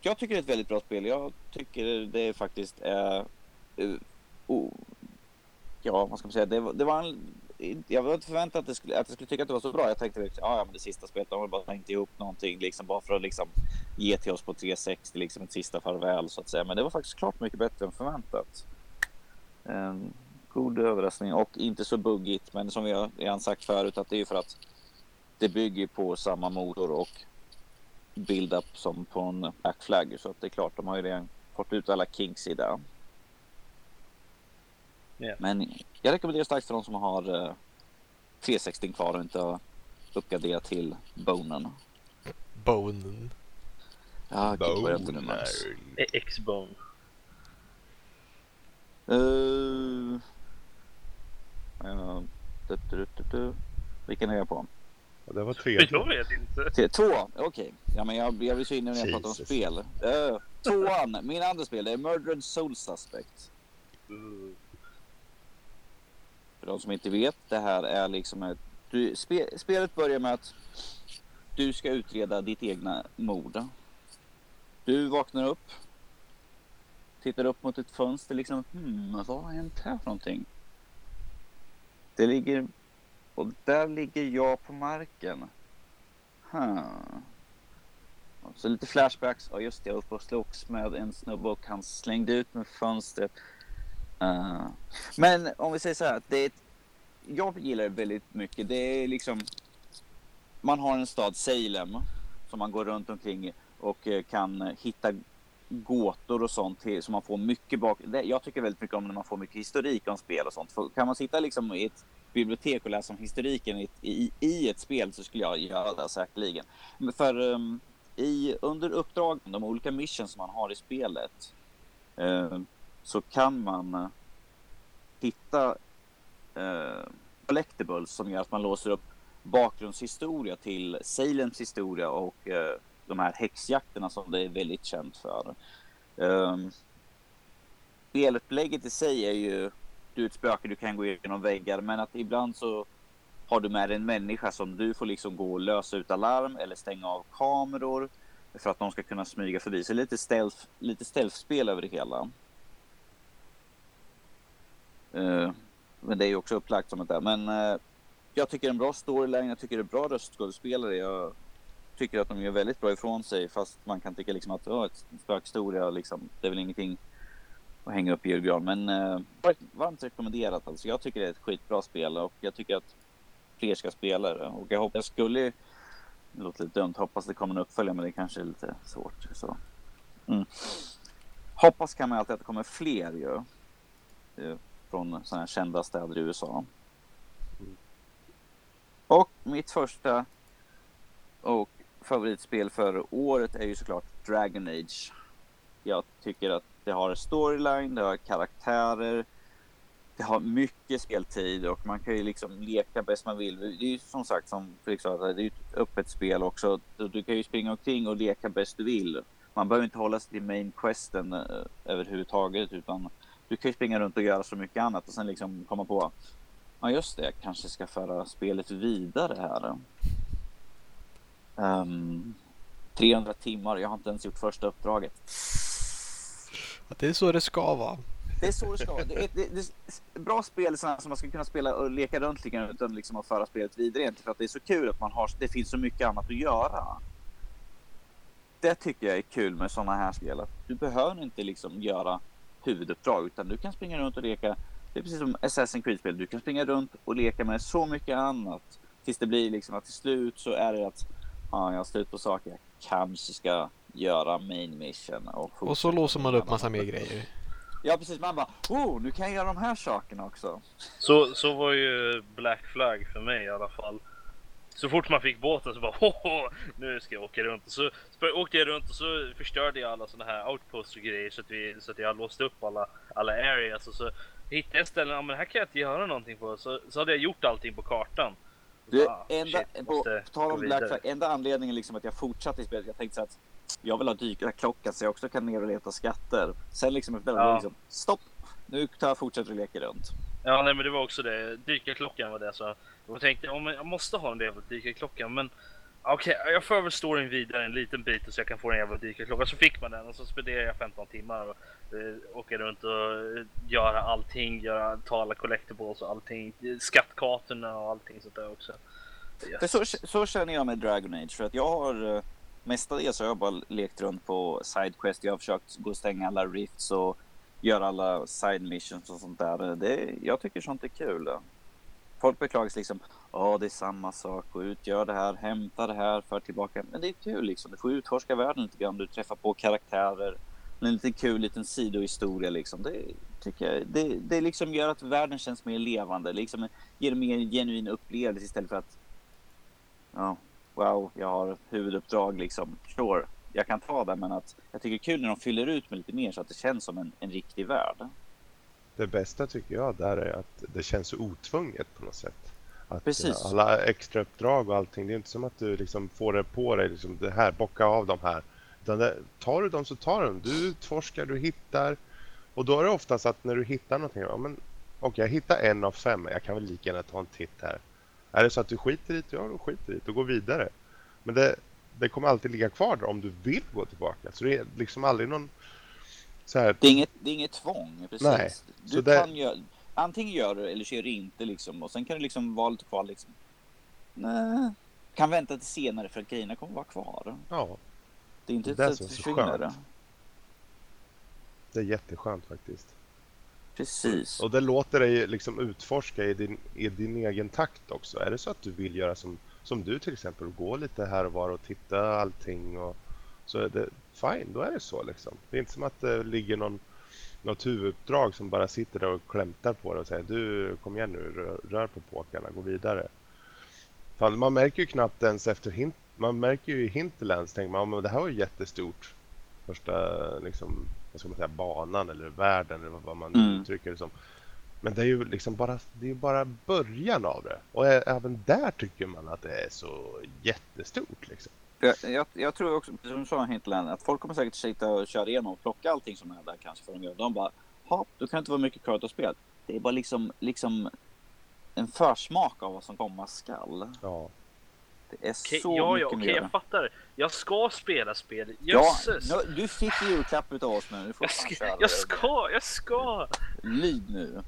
jag tycker det är ett väldigt bra spel. Jag tycker det faktiskt är... Uh, oh, ja, vad ska man säga? Det, det var en, jag var inte förväntad att, det skulle, att jag skulle tycka att det var så bra. Jag tänkte liksom, att ja, men det sista spelet, de har bara tänkt ihop någonting liksom bara för att liksom ge till oss på 360, liksom ett sista farväl så att säga. Men det var faktiskt klart mycket bättre än förväntat. En god överraskning och inte så buggigt. Men som vi har redan sagt förut att det är för att det bygger på samma motor och build-up som på en Black Flag. Så att det är klart, de har ju redan fått ut alla kinks i det. Yeah. Men jag rekommenderar starkt för de som har eh, 360 kvar och inte har uppgraderat till Bonen. Bonen. Ja, gud vad jag inte nu Max. X-Bone. Uh, uh, du, du, du, Vilken är jag på? Ja, det var tre. Jag vet inte. Två, okej. Okay. Ja, men jag, jag vill så inne när jag pratar om spel. Uh, tvåan, min andra spel, det är Murdered Soul Suspect. Uh. För de som inte vet, det här är liksom ett... Du, spe, spelet börjar med att du ska utreda ditt egna mord. Du vaknar upp tittar upp mot ett fönster liksom. Hmm, vad har hänt här för någonting? Det ligger... Och där ligger jag på marken. Hmm. Så lite flashbacks. Ja just det, jag var uppe och slogs med en snubbe och han slängde ut med fönstret. Uh. Men om vi säger så här. Det är ett, jag gillar det väldigt mycket. Det är liksom... Man har en stad, Salem, som man går runt omkring och eh, kan hitta gåtor och sånt till, så man får mycket bak. Jag tycker väldigt mycket om när man får mycket historik om spel och sånt. För kan man sitta liksom i ett bibliotek och läsa om historiken i, i, i ett spel så skulle jag göra det säkerligen. För um, i, under uppdragen, de olika missions som man har i spelet, um, så kan man eh, hitta eh, collectibles som gör att man låser upp bakgrundshistoria till Salems historia och eh, de här häxjakterna som det är väldigt känt för. Eh, spelupplägget i sig är ju, du är ett spöke, du kan gå igenom väggar, men att ibland så har du med dig en människa som du får liksom gå och lösa ut alarm eller stänga av kameror för att de ska kunna smyga förbi. Så lite stealth, lite stealth-spel över det hela. Eh, men det är ju också upplagt som ett där. Men eh, jag tycker det är en bra storyline, jag tycker det är bra röstskådespelare. Jag tycker att de gör väldigt bra ifrån sig fast man kan tycka liksom att oh, ett spökhistoria liksom, det är väl ingenting att hänga upp i julgran. Men eh, varmt rekommenderat alltså. Jag tycker det är ett skitbra spel och jag tycker att fler ska spela det. Och jag hoppas, jag skulle, det låter lite dumt, hoppas det kommer en uppföljare men det kanske är lite svårt. Så. Mm. Hoppas kan man alltid att det kommer fler ju. Eh, från sådana här kända städer i USA. Mm. Och mitt första Och favoritspel för året är ju såklart Dragon Age. Jag tycker att det har storyline, det har karaktärer, det har mycket speltid och man kan ju liksom leka bäst man vill. Det är ju som sagt som Fredrik sa, det är ju ett öppet spel också. Du kan ju springa omkring och leka bäst du vill. Man behöver inte hålla sig till main questen eh, överhuvudtaget utan du kan ju springa runt och göra så mycket annat och sen liksom komma på Ja just det, jag kanske ska föra spelet vidare här. Um, 300 timmar, jag har inte ens gjort första uppdraget. Att det är så det ska vara. Det är så det ska vara. Det är, det, det är bra spel som man ska kunna spela och leka runt lite utan liksom att föra spelet vidare egentligen för att det är så kul att man har, det finns så mycket annat att göra. Det tycker jag är kul med sådana här spel. Att du behöver inte liksom göra huvuduppdrag utan du kan springa runt och leka. Det är precis som Assassin's Creed-spel. Du kan springa runt och leka med så mycket annat. Tills det blir liksom att till slut så är det att ja, jag har slut på saker jag kanske ska göra main mission. Och, och så låser man upp massa mer grejer. Ja precis, man bara oh, nu kan jag göra de här sakerna också. Så, så var ju Black Flag för mig i alla fall. Så fort man fick båten så bara Hoho, nu ska jag åka runt. Och så, så åkte jag runt och så förstörde jag alla sådana här outposts och grejer så att, vi, så att jag låste upp alla, alla areas. Och så hittade jag ställen, ja men här kan jag inte göra någonting på. Så, så hade jag gjort allting på kartan. Du, ah, enda, shit, på, på tal om Black Flag, enda anledningen liksom att jag fortsatte i spelet, jag tänkte så att jag vill ha dykarklocka så jag också kan ner och leta skatter. Sen liksom ja. liksom, stopp, nu tar jag fortsätter och leker runt. Ja, nej men det var också det. Dykarklockan var det så. Jag tänkte, om jag måste ha en jävla dykarklocka, men okej, okay, jag för väl storyn vidare en liten bit så jag kan få en jävla dykarklocka. Så fick man den och så spenderade jag 15 timmar och eh, åka runt och eh, göra allting, göra, ta alla collectibles och allting, skattkartorna och allting sånt där också. Yes. Så, så känner jag med Dragon Age för att jag har eh, mestadels har jag bara lekt runt på Sidequest. Jag har försökt gå och stänga alla rifts och göra alla side missions och sånt där. Det, jag tycker sånt är kul. Folk beklagar sig liksom. Ja, det är samma sak. Gå ut, gör det här, hämta det här, för tillbaka. Men det är kul liksom. Du får utforska världen lite grann. Du träffar på karaktärer. En liten kul liten sidohistoria liksom. Det tycker jag. Det, det liksom gör att världen känns mer levande. Liksom ger mer genuin upplevelse istället för att ja, wow, jag har ett huvuduppdrag liksom. Sure, jag kan ta det, men att jag tycker det är kul när de fyller ut med lite mer så att det känns som en, en riktig värld. Det bästa tycker jag där är att det känns så otvunget på något sätt. Att Precis. alla extra uppdrag och allting, det är inte som att du liksom får det på dig, liksom det här, bocka av de här. Utan det, tar du dem så tar du dem. Du utforskar, du hittar. Och då är det oftast att när du hittar någonting, ja men okej, okay, jag hittar en av fem, jag kan väl lika gärna ta en titt här. Är det så att du skiter i det, ja då skiter i det och går vidare. Men det, det kommer alltid ligga kvar där om du vill gå tillbaka. Så det är liksom aldrig någon så här... Det är inget, det är inget tvång, precis. Nej. Du det... kan göra, antingen gör du eller så gör du inte liksom. Och sen kan du liksom vara lite kvar liksom. Nej. Kan vänta till senare för att grejerna kommer vara kvar. Ja. Det är inte det sätt att försvinna det. Det är jätteskönt faktiskt. Precis. Och det låter dig liksom utforska i din, i din egen takt också. Är det så att du vill göra som, som du till exempel, gå lite här och var och titta allting och så är det fine, då är det så liksom. Det är inte som att det ligger någon, något huvuduppdrag som bara sitter där och klämtar på det och säger du kom igen nu, rör, rör på påkarna, gå vidare. Fan, man märker ju knappt ens efter hint, man märker ju i Hinterlands, tänker man, men det här var ju jättestort. Första liksom vad ska man säga, banan eller världen eller vad man mm. uttrycker det som. Men det är ju liksom bara, det är bara början av det. Och även där tycker man att det är så jättestort. Liksom. Jag, jag, jag tror också, precis som du sa Hinterland, att folk kommer säkert sitta och köra igenom och plocka allting som är där kanske för de gör. De bara, ja, då kan det inte vara mycket kvar att spel. Det är bara liksom, liksom en försmak av vad som komma skall. Ja. Det är okay, så ja, mycket ja, mer. jag fattar. Jag ska spela spel. Jösses! Ja, du fick julklapp utav oss nu. jag, ska, jag ska, jag ska! Lyd nu.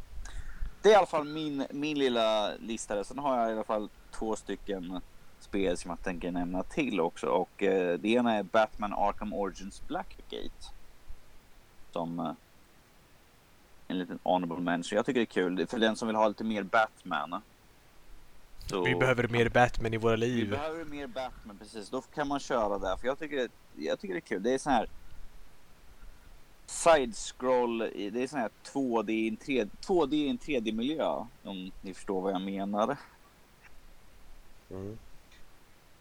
Det är i alla fall min, min lilla lista. Sen har jag i alla fall två stycken spel som jag tänker nämna till också. Och eh, det ena är Batman Arkham Origins Blackgate. Som eh, en liten honorable mention. Jag tycker det är kul. För den som vill ha lite mer Batman. Så... Vi behöver mer Batman i våra liv. Vi behöver mer Batman, precis. Då kan man köra där. För jag tycker jag tycker det är kul. Det är sån här side-scroll. Det är sån här 2D i en 3D, 2D i en 3D-miljö. Om ni förstår vad jag menar. Mm.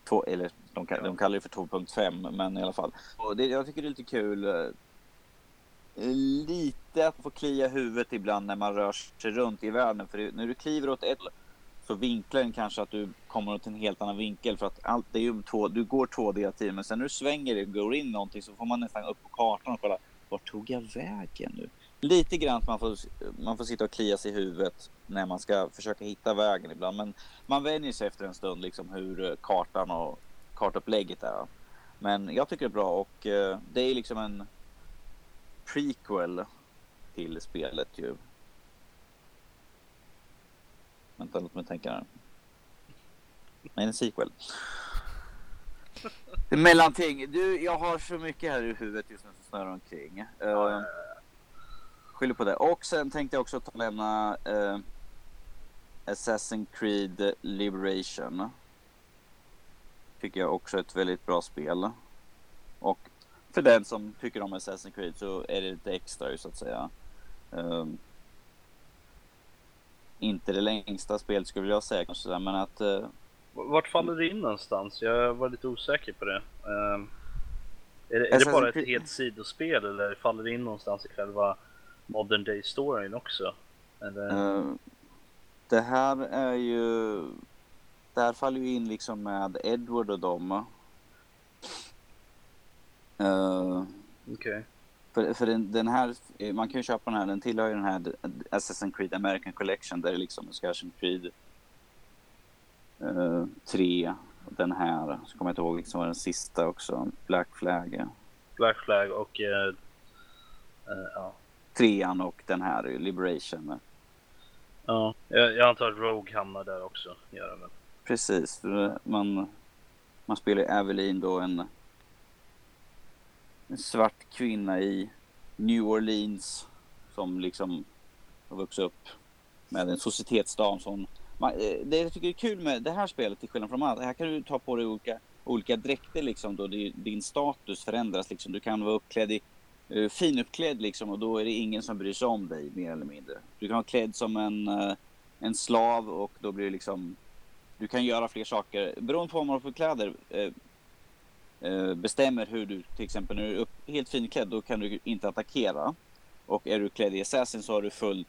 två, eller de, de kallar det för 2.5 men i alla fall. Och det, jag tycker det är lite kul. eh, Lite att få klia huvudet ibland när man rör sig runt i världen. För när du kliver åt ett så vinklar den kanske att du kommer åt en helt annan vinkel för att allt det är ju två, du går 2D hela tiden men sen när du svänger och går in någonting så får man nästan upp på kartan och kolla vart tog jag vägen nu? Lite grann att man får, man får sitta och klia sig i huvudet när man ska försöka hitta vägen ibland men man vänjer sig efter en stund liksom hur eh, kartan och kartupplägget är. Men jag tycker det är bra och eh, det är liksom en prequel till spelet ju. Vänta, låt mig tänka här. Nej, en sequel. Mellanting. Du, jag har så mycket här i huvudet just nu som snurrar omkring. Uh, skyller på det. Och sen tänkte jag också ta lämna uh, Assassin's Creed Liberation. Tycker jag också är ett väldigt bra spel. Och för den som tycker om Assassin's Creed så är det lite extra ju så att säga. Um, inte det längsta spelet skulle jag säga kanske, men att uh, vart faller det in någonstans? Jag var lite osäker på det. Ehm, är, det är det bara ett helt sidospel eller faller det in någonstans i själva modern day storyn också? Eh, det här är ju... Det här faller ju in liksom med Edward och dem. Uh, Okej. för för den, den här, man kan ju köpa den här, den tillhör ju den här Assassin's Creed American Collection där det liksom är Assassin's Creed uh, 3, och den här, så kommer jag inte ihåg liksom vad den sista också, Black Flag. Black Flag och... eh, eh, ja. Trean och den här, Liberation. ja. Jag, jag antar att Rogue hamnar där också. Gör den väl. Precis, för man, man spelar Evelyn då en, en svart kvinna i New Orleans som liksom har vuxit upp med en societetsdam som eh, Eh, det jag tycker är kul med det här spelet till skillnad från de andra, här kan du ta på dig olika, olika dräkter liksom då din status förändras liksom. Du kan vara uppklädd i uh, finuppklädd liksom och då är det ingen som bryr sig om dig mer eller mindre. Du kan vara klädd som en, eh, en slav och då blir det liksom du kan göra fler saker. Beroende på vad man har för kläder bestämmer hur du, till exempel när du är upp, helt finklädd, då kan du inte attackera. Och är du klädd i assassin så har du full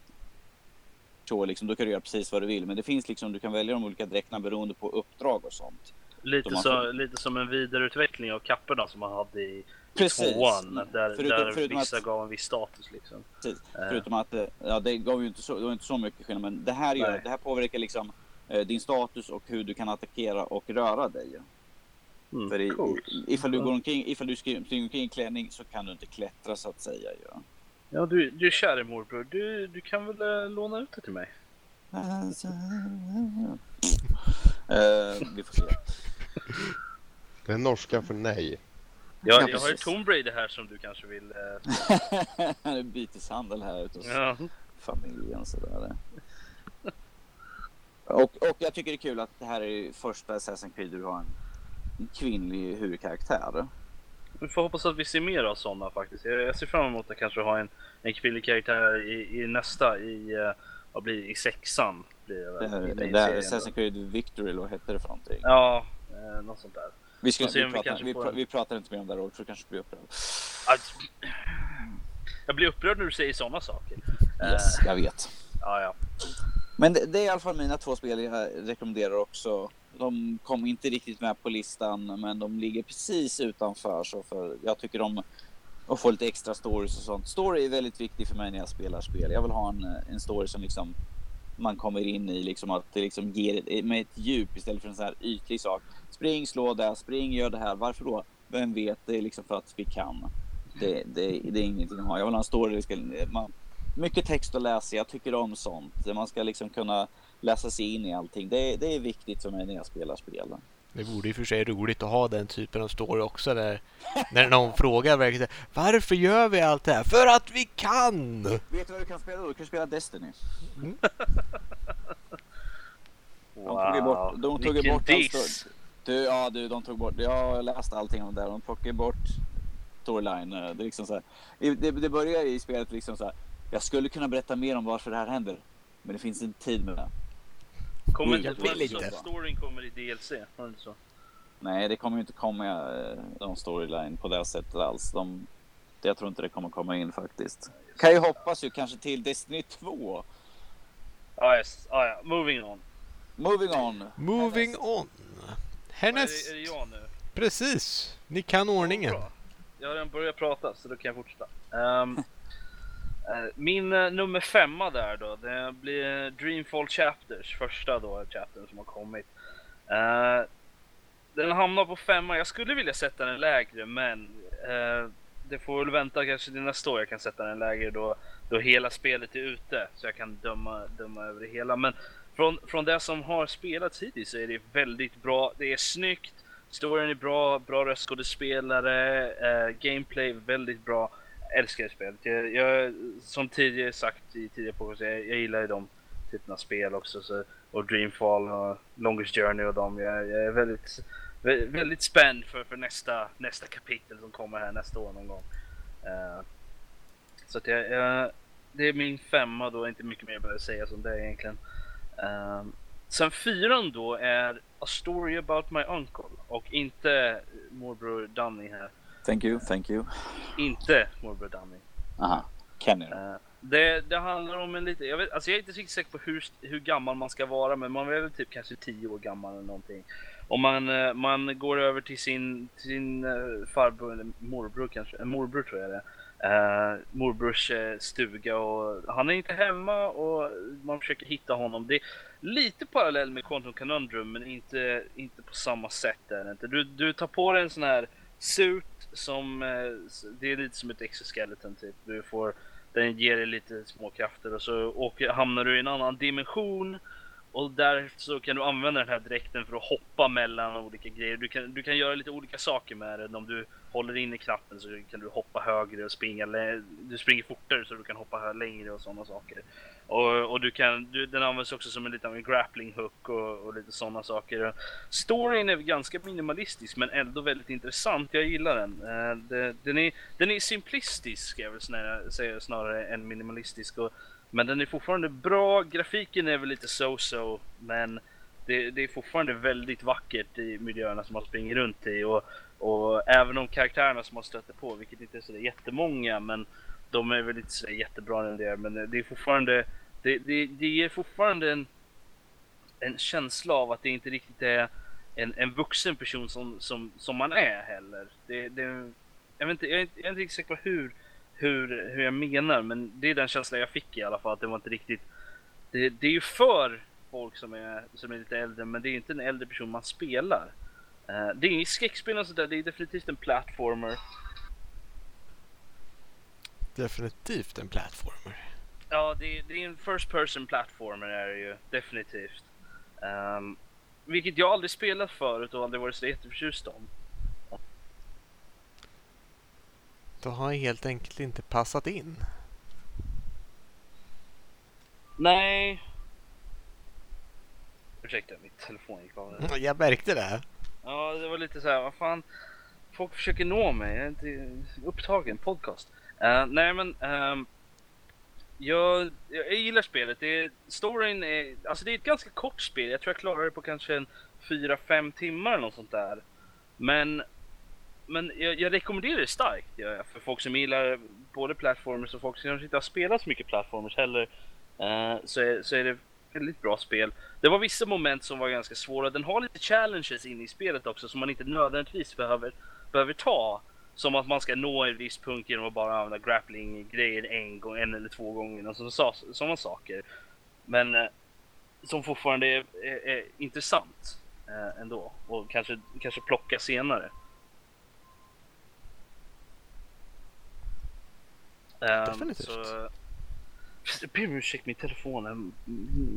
så liksom, då kan du göra precis vad du vill. Men det finns liksom, du kan välja de olika dräkterna beroende på uppdrag och sånt. Lite, Så så, lite som en vidareutveckling av kapporna som man hade i Precis. tvåan. Där, Förutom- där förutom vissa att- gav en viss status liksom. Precis. Eh, Förutom att eh, ja, det gav ju inte så, det var inte så mycket skillnad. Men det här, gör, Nej. det här påverkar liksom eh, din status och hur du kan attackera och röra dig. mm, För i, ifall du går omkring, ifall du springer omkring i klänning så kan du inte klättra så att säga. Ja. Ja, du, du käre morbror, du, du kan väl eh, låna ut det till mig? Eh, vi får se. Det är norska för nej. Ja, jag har ju precis. Tomb Raider här som du kanske vill... Eh, [LAUGHS] Byteshandel här ute hos ja. familjen sådär. Och, och jag tycker det är kul att det här är första Assassin's Creed där du har en, en kvinnlig huvudkaraktär. Vi får hoppas att vi ser mer av sådana faktiskt. Jag, jag ser fram emot att kanske ha en, en kvinnlig karaktär i, i nästa, i, eh, vad blir det, i sexan. Blir det Det, väl, det serien Assassin's. Creed Victory eller vad hette det för någonting? Ja, eh, något sånt där. Vi, se vi, vi pratar, vi, pra, en- vi pratar inte mer om det här året för du kanske blir upprörd. Alltså, jag blir upprörd när du säger sådana saker. Yes, Eh, jag vet. ja, ja. Men det, det är i alla fall mina två spel jag rekommenderar också. De kom inte riktigt med på listan men de ligger precis utanför. Så för, jag tycker om att få lite extra stories och sånt. Story är väldigt viktigt för mig när jag spelar spel. Jag vill ha en, en story som liksom man kommer in i liksom att det liksom ger ett, med ett djup istället för en sån här ytlig sak. Spring, slå där, spring, gör det här. Varför då? Vem vet? Det är liksom för att vi kan. Det, det, det är ingenting att ha. Jag vill ha en story ska, man, mycket text att läsa. Jag tycker om sånt. Man ska liksom kunna läsa sig in i allting. Det, det är viktigt för mig när jag spelar spel. Det vore och för sig roligt att ha den typen av story också när, när någon [LAUGHS] frågar verkligen Varför gör vi allt det här? För att vi kan! Vet du vad du kan spela då? Du kan spela Destiny. Wow. [LAUGHS] De tog ju bort, de tog ju Vilken bort diss. Du, ja du, de tog bort. Jag har läst allting om det där. De plockade bort storyline. Det, är liksom så här, det, det börjar i spelet liksom så här. Jag skulle kunna berätta mer om varför det här händer. Men det finns inte tid med det. Kommer inte, jag vill inte. att storyn kommer i DLC? Var det inte så? Nej, det kommer ju inte komma eh, någon storyline på det sättet alls. De, det, jag tror inte det kommer komma in faktiskt. Kan ju hoppas ju kanske till Destiny 2. Ja, yes. ah, ja. moving on. Moving on. Moving on. Är Härnäst. det, är det jag nu? Precis. Ni kan ordningen. Bra. Jag har redan börjat prata så då kan jag fortsätta. Eh, [LAUGHS] Eh, min eh, nummer femma där då, det blir Dreamfall Chapters, första då chaptern som har kommit. Eh, den hamnar på femma, jag skulle vilja sätta den lägre men det får väl vänta kanske till nästa år jag kan sätta den lägre då, då hela spelet är ute så jag kan döma, döma över det hela. Men från, från det som har spelats hittills så är det väldigt bra, det är snyggt, Storyn är bra, bra röstskådespelare, gameplay väldigt bra. Älskar det spelet. Jag, jag, som tidigare sagt i tidigare podcast, jag, jag gillar ju de typerna av spel också. Så, och Dreamfall och Longest Journey och dem. Jag, jag är väldigt, väldigt spänd för, för nästa, nästa kapitel som kommer här nästa år någon gång. Uh, så att jag, jag, det är min femma då, inte mycket mer jag behöver säga som det är egentligen. Uh, sen fyran då är A Story About My Uncle och inte morbror Danny här. Thank you, thank you. Inte morbror Danny. Aha, Kenny. Eh, det, det handlar om en lite, jag, vet, alltså jag är inte riktigt säker på hur, hur gammal man ska vara men man är väl typ kanske 10 år gammal eller någonting. Och man, eh, man går över till sin, till sin eh, farbror, eller morbror kanske, morbror tror jag det. Uh, morbrors eh, stuga och han är inte hemma och man försöker hitta honom. Det är lite parallell med Quantum Conundrum men inte, inte på samma sätt är det inte. Du, du tar på dig en sån här suit som, eh, det är lite som ett exoskeleton typ. Du får, den ger dig lite små krafter och så åker, hamnar du i en annan dimension. Och där så kan du använda den här dräkten för att hoppa mellan olika grejer. Du kan, du kan göra lite olika saker med den. Om du håller in i knappen så kan du hoppa högre och springa. Du springer fortare så du kan hoppa längre och sådana saker. Och, och du kan, du, den används också som en liten grappling hook och, och lite sådana saker. Storyn är ganska minimalistisk men ändå väldigt intressant. Jag gillar den. Eh, det, den, är, den är simplistisk ska jag väl snarare, säga snarare än minimalistisk. Och, men den är fortfarande bra. Grafiken är väl lite so-so men det, det är fortfarande väldigt vackert i miljöerna som man springer runt i. Och, och även om karaktärerna som man stöter på, vilket inte är så jättemånga men de är väl inte så jättebra när det är. Men det är fortfarande, det, det, det ger fortfarande en, en känsla av att det inte riktigt är en, en vuxen person som, som, som man är heller. Det, det, jag, vet inte, jag, är inte, jag är inte riktigt säker på hur, hur, hur jag menar men det är den känslan jag fick i alla fall. Att det var inte riktigt... Det, det är ju för folk som är, som är lite äldre men det är inte en äldre person man spelar. Eh, det är inget skräckspel och sådär, det är definitivt en platformer. Definitivt en plattformer. Ja, det, det är en first person platformer är det ju, definitivt. Um, vilket jag aldrig spelat förut och aldrig varit så jätteförtjust om. Då har jag helt enkelt inte passat in. Nej. Ursäkta, mitt telefon gick av. där. Jag märkte det. Ja, det var lite så här, vad fan. Folk försöker nå mig, jag är inte upptagen, podcast. Eh, nej men, ehm, jag, jag gillar spelet. Det storyn är, alltså det är ett ganska kort spel. Jag tror jag klarar det på kanske en 4-5 timmar eller något sånt där. Men, men jag, jag rekommenderar det starkt ja, för folk som gillar både plattformers och folk som kanske inte har spelat så mycket plattformers heller. eh, så, är, så är det väldigt bra spel. Det var vissa moment som var ganska svåra. Den har lite challenges inne i spelet också som man inte nödvändigtvis behöver, behöver ta. Som att man ska nå en viss punkt genom att bara använda grappling-grejer en gång, en eller två gånger. Alltså, så, sådana saker. Men eh, som fortfarande är, är, är intressant eh, ändå. Och kanske, kanske plocka senare. Definitivt. Så, [LAUGHS] jag ber om ursäkt, min telefon. är-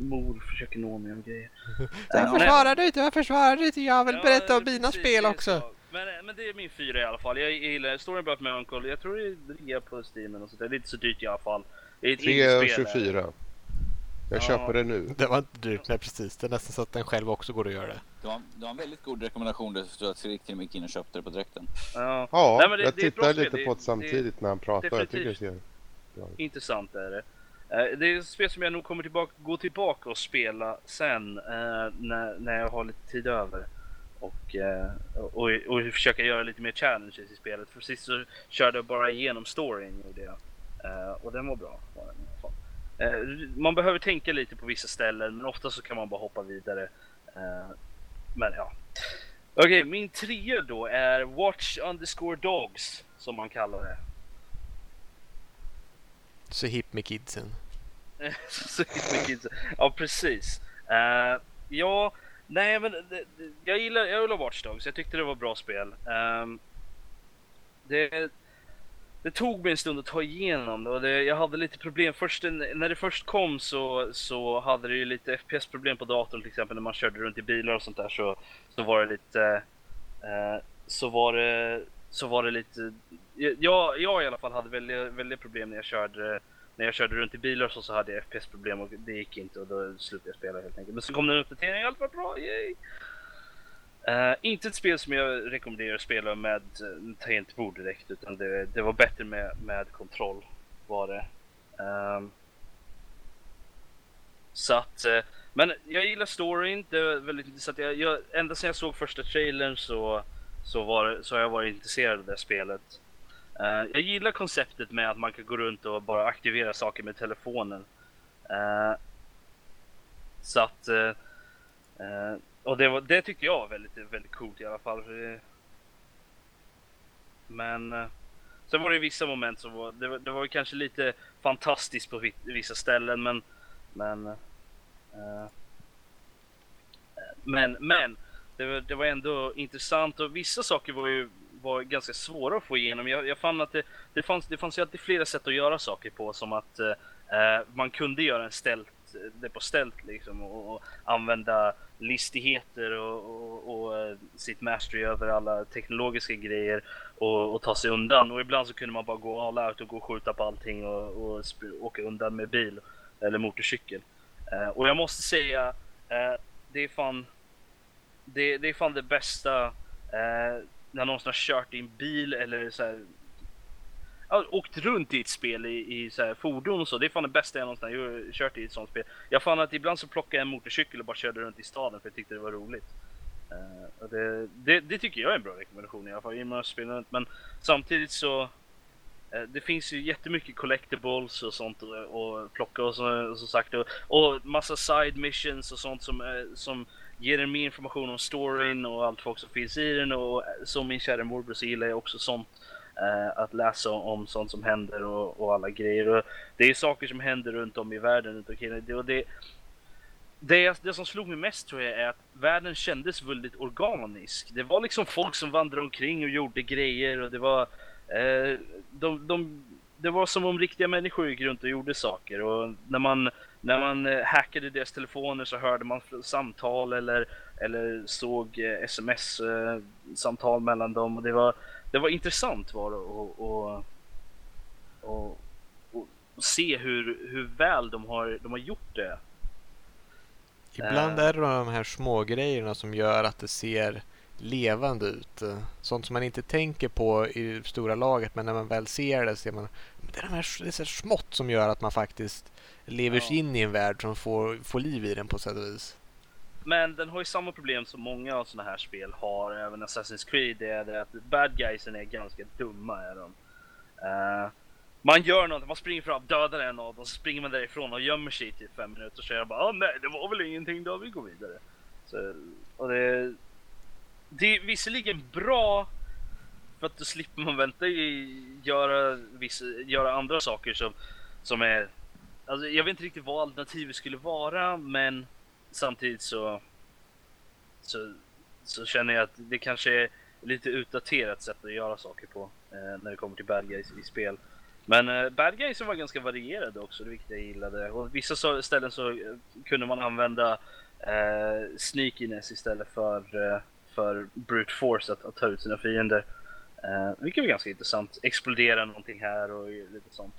Mor försöker nå mig om grejer. [LAUGHS] Den Eh, har- nej. Försvara dig inte, jag försvarar dig inte. Jag vill Ja, berätta om mina precis, spel också. så. Men, men det är min fyra i alla fall. Jag gillar Story About My Uncle. Jag tror det är rea på Steam och sånt där. Det är inte så dyrt i alla fall. Det är ett indiespel. 3,24. Jag Ja. köper det nu. Det var inte dyrt, nej precis. Det är nästan så att den själv också går att göra det. Du har, du har en väldigt god rekommendation. Till och med gick in och köpte det på direkten. Ja. Ja, Nej, men det- jag det tittar lite på det det- samtidigt när han pratar. Jag tycker det ser bra ut. Intressant är det. Eh, Det är ett spel som jag nog kommer tillbaka, gå tillbaka och spela sen eh, när, när jag har lite tid över. och, eh, och, och försöka göra lite mer challenges i spelet. För sist så körde jag bara igenom storyn gjorde jag. Och den var bra. man behöver tänka lite på vissa ställen men ofta så kan man bara hoppa vidare. Men ja. Okej, min trea då är Watch underscore dogs som man kallar det. Så hipp med kidsen. [LAUGHS] så mycket. Ja, precis. Uh, ja, nej men det, jag gillar, jag gillar Watch Dogs. Jag tyckte det var bra spel. Um, det, det tog mig en stund att ta igenom det och det, jag hade lite problem. Först när det först kom så, så hade det ju lite FPS-problem på datorn till exempel när man körde runt i bilar och sånt där så, så var det lite Eh, så var det så var det lite jag, jag i alla fall hade väldigt, väldigt problem när jag körde när jag körde runt i bilar så, så hade jag FPS-problem och det gick inte och då slutade jag spela helt enkelt. Men så kom det en uppdatering och allt var bra, yay! Uh, inte ett spel som jag rekommenderar att spela med eh, uh, tangentbord direkt utan det, det, var bättre med, med kontroll var det. Um, så att, uh, men jag gillar storyn, det är väldigt intressant. Jag, jag, ända sedan jag såg första trailern så, så, var, så har jag varit intresserad av det spelet. Uh, jag gillar konceptet med att man kan gå runt och bara aktivera saker med telefonen. Uh, så att... Och det, var, det tyckte jag var väldigt, väldigt coolt i alla fall. Men... Eh, sen var det vissa moment som var... Det var, det var kanske lite fantastiskt på vissa ställen men... Men... Eh, eh, men, men! Det var, det var ändå intressant och vissa saker var ju var ganska svåra att få igenom. Jag, jag fann att det, det, fanns, det fanns ju alltid flera sätt att göra saker på som att eh, man kunde göra en ställt, Eh, det på ställt liksom och, och använda listigheter och, och, och, eh, sitt mastery över alla teknologiska grejer och, och, ta sig undan. Och ibland så kunde man bara gå all out och gå och skjuta på allting och, och åka undan med bil eller motorcykel. Uh, och jag måste säga, uh, det är fan det, det är fan det bästa uh, när någon har kört i en bil eller så här, åkt runt i ett spel i, i så här, fordon och så. Det är fan det bästa jag någonsin har kört i ett sånt spel. Jag fann att ibland så plockade jag en motorcykel och bara körde runt i staden för jag tyckte det var roligt. Uh, det, det, det, tycker jag är en bra rekommendation i alla fall, i och spela runt. Men samtidigt så uh, det finns ju jättemycket collectibles och sånt att plocka och så, och så sagt och, och massa side missions och sånt som, uh, som ger en mer information om storyn och allt folk som finns i den och som min kära morbror så gillar jag också sånt. Eh, att läsa om sånt som händer och, och alla grejer. Och det är saker som händer runt om i världen. Runt omkring. Det, och det, det, det som slog mig mest tror jag är att världen kändes väldigt organisk. Det var liksom folk som vandrade omkring och gjorde grejer och det var Eh, de, de, det var som om riktiga människor gick runt och gjorde saker och när man när man eh, hackade deras telefoner så hörde man samtal eller, eller såg eh, sms-samtal mellan dem. Och det, var, det var intressant var det och, och, och, och, se hur, hur väl de har, de har gjort det. Ibland är det de här små grejerna som gör att det ser levande ut. Sånt som man inte tänker på i stora laget men när man väl ser det ser man det är de här, det är så smått som gör att man faktiskt lever sig in i en värld som får, får liv i den på sätt och vis. Men den har ju samma problem som många av sådana här spel har, även Assassin's Creed, det är det att bad guysen är ganska dumma är de. Uh, man gör något, man springer fram, dödar en av dem, så springer man därifrån och gömmer sig i typ fem minuter Så är jag bara ah, nej det var väl ingenting då, vi går vidare. Så, och det, det är visserligen bra för att då slipper man vänta i göra, vissa, göra andra saker som, som är Alltså, jag vet inte riktigt vad alternativet skulle vara, men samtidigt så, så, så känner jag att det kanske är lite utdaterat sätt att göra saker på eh, när det kommer till bad guys i spel. Men eh, bad guys var ganska varierade också, vilket jag gillade. Och vissa så, ställen så eh, kunde man använda eh, sneakiness istället för, eh, för brute force att, att ta ut sina fiender. Eh, vilket var ganska intressant. Explodera någonting här och lite sånt.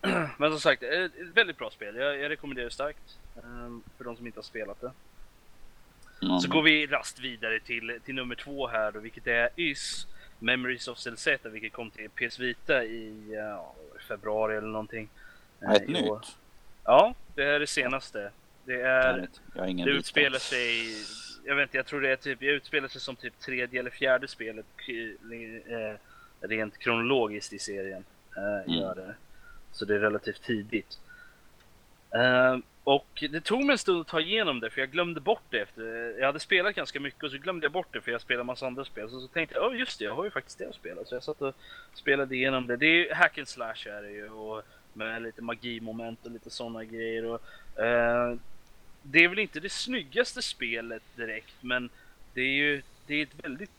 [CLEARS THROAT] Men som sagt, ett väldigt bra spel. Jag, jag rekommenderar det starkt um, för de som inte har spelat det. Mm. Så går vi rast vidare till, till nummer två här då, vilket är YS Memories of Celzeta, vilket kom till PS Vita i ja, februari eller någonting. Eh, ett nytt? Ja, det är det senaste. Det är... Jag ingen det utspelar sig... jag vet inte, jag tror det är typ, jag utspelar sig som typ tredje eller fjärde spelet eh, rent kronologiskt i serien. Eh, gör det. Så det är relativt tidigt. Uh, och det tog mig en stund att ta igenom det för jag glömde bort det efter. Jag hade spelat ganska mycket och så glömde jag bort det för jag spelade massa andra spel. Så, så tänkte jag, oh, just det, jag har ju faktiskt det att spela. Så jag satt och spelade igenom det. Det är ju hack and slash är det ju och med lite magimoment och lite sådana grejer. Och, uh, det är väl inte det snyggaste spelet direkt men det är ju det är ett väldigt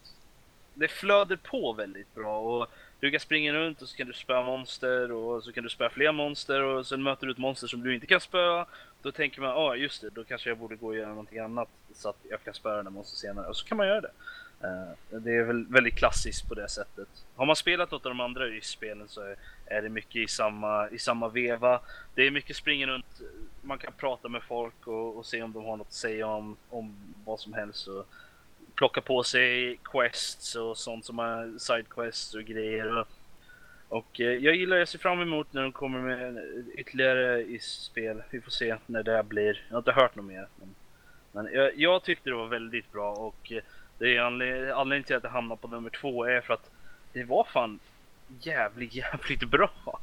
det flöder på väldigt bra och du kan springa runt och så kan du spöa monster och så kan du spöa fler monster och sen möter du ett monster som du inte kan spöa. Då tänker man, ja ah, just det, då kanske jag borde gå och göra någonting annat så att jag kan spöa den här monster senare. Och så kan man göra det. Uh, det är väl väldigt klassiskt på det sättet. Har man spelat något av de andra YS-spelen så är det mycket i samma, i samma veva. Det är mycket springa runt, man kan prata med folk och, och se om de har något att säga om, om vad som helst. Och, plocka på sig quests och sånt som är sidequests och grejer. Och, och eh, jag gillar, jag ser fram emot när de kommer med ytterligare i spel. Vi får se när det blir. Jag har inte hört något mer. Men, men jag, jag, tyckte det var väldigt bra och eh, det är anled anledningen till att det hamnar på nummer två är för att det var fan jävligt, [LAUGHS] jävligt bra.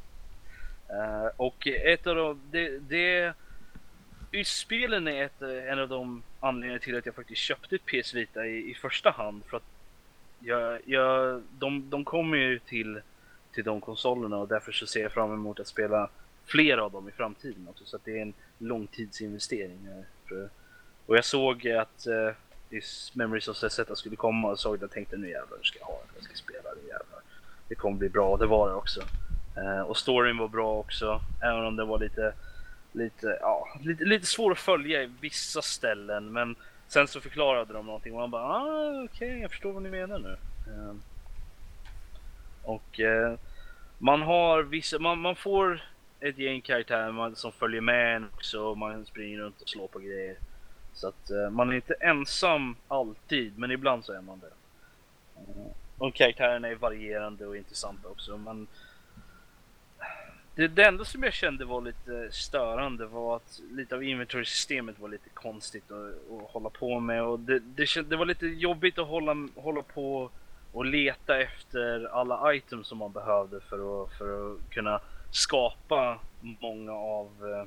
Uh, och ett av de, det, det spelen är ett, eh, en av de anledningarna till att jag faktiskt köpte PS Vita i, i första hand. För att jag, jag, de, de kommer ju till, till de konsolerna och därför så ser jag fram emot att spela fler av dem i framtiden också. Så att det är en långtidsinvestering. För, och jag såg att uh, Memories of Zeta skulle komma och såg det och tänkte nu jävlar ska jag ha det, jag ska spela det jävlar. Det kommer bli bra och det var det också. Uh, och storyn var bra också, även om det var lite lite, ja, lite, lite svår att följa i vissa ställen. Men sen så förklarade de någonting och man bara, ah, okej, okay, jag förstår vad ni menar nu. Eh, och eh, man har vissa, man, man får ett gäng karaktärer som följer med en också och man springer runt och slår på grejer. Så att eh, man är inte ensam alltid, men ibland så är man det. Ehm, och karaktärerna är varierande och intressanta också. Man, det, det enda som jag kände var lite störande var att lite av inventory-systemet var lite konstigt att, att hålla på med och det, det, det, var lite jobbigt att hålla, hålla på och leta efter alla items som man behövde för att, för att kunna skapa många av, eh,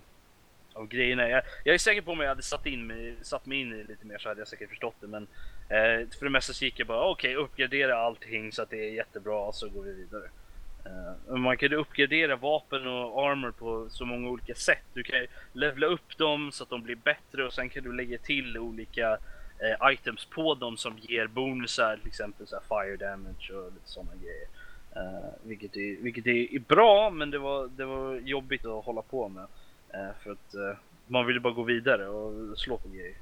av grejerna. Jag, jag, är säker på om jag hade satt, in mig, satt mig in i lite mer så hade jag säkert förstått det men eh, för det mesta så gick jag bara okej okay, uppgradera allting så att det är jättebra och så går vi vidare. Uh, man kan uppgradera vapen och armor på så många olika sätt. Du kan levla upp dem så att de blir bättre och sen kan du lägga till olika uh, items på dem som ger bonusar, till exempel så fire damage och lite sådana grejer. Uh, vilket är, vilket är bra, men det var, det var jobbigt att hålla på med. för att man ville bara gå vidare och slå på grejer.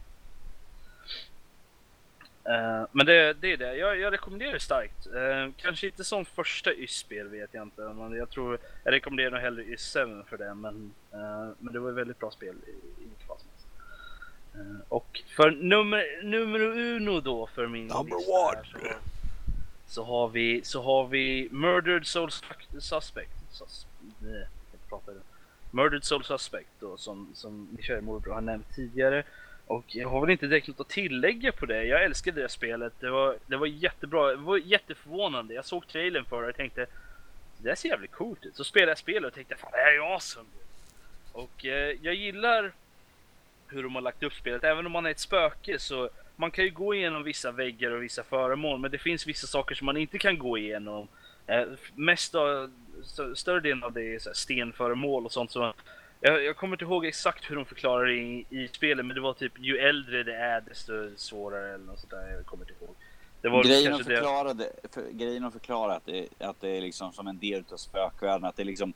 Uh, men det, det, är det. Jag, jag rekommenderar det starkt. Uh, kanske inte som första YS-spel vet jag inte. Men jag tror jag rekommenderar nog hellre YS7 för det. Men, uh, men det var ett väldigt bra spel i, vilket fall. Och för nummer, nummer uno då för min Number one! Så, så, har vi, så har vi Murdered Soul Suspect. Sus, nej, jag pratar Murdered Soul Suspect då som, som Michael Morbror har nämnt tidigare. Och jag har väl inte direkt något att tillägga på det. Jag älskade det spelet. Det var, det var jättebra. Det var jätteförvånande. Jag såg trailern för det och tänkte det där ser jävligt coolt ut. Så spelade jag spelet och tänkte fan det här är ju awesome. Och eh, jag gillar hur de har lagt upp spelet. Även om man är ett spöke så man kan ju gå igenom vissa väggar och vissa föremål. Men det finns vissa saker som man inte kan gå igenom. Eh, mest av, större delen av det är så stenföremål och sånt som jag, jag kommer inte ihåg exakt hur de förklarar det i, i spelet, men det var typ ju äldre det är desto svårare eller något sånt där. Jag kommer inte ihåg. Det var grejen, att förklara det, för, grejen att förklara att det, att det är liksom som en del av spökvärlden, att det är liksom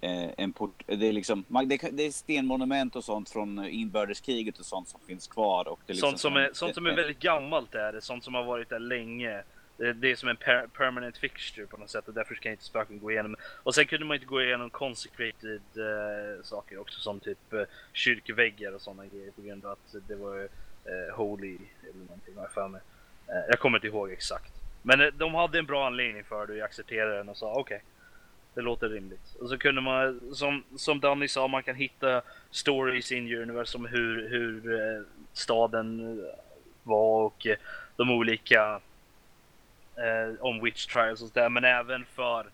eh, en port, det är liksom, det, det är stenmonument och sånt från inbördeskriget och sånt som finns kvar. Och det är liksom sånt som är, sånt som är väldigt gammalt är det, sånt som har varit där länge. Det är som en per permanent fixture på något sätt och därför kan inte spöken gå igenom. Och sen kunde man inte gå igenom consecrated uh, saker också som typ uh, kyrkväggar och sådana grejer på grund av att det var uh, holy eller någonting har jag för mig. Uh, jag kommer inte ihåg exakt. Men uh, de hade en bra anledning för det och jag accepterade den och sa okej. Okay, det låter rimligt. Och så kunde man, som, som Danny sa, man kan hitta stories in universe om hur, hur staden var och de olika eh, om witch trials och sådär. Men även för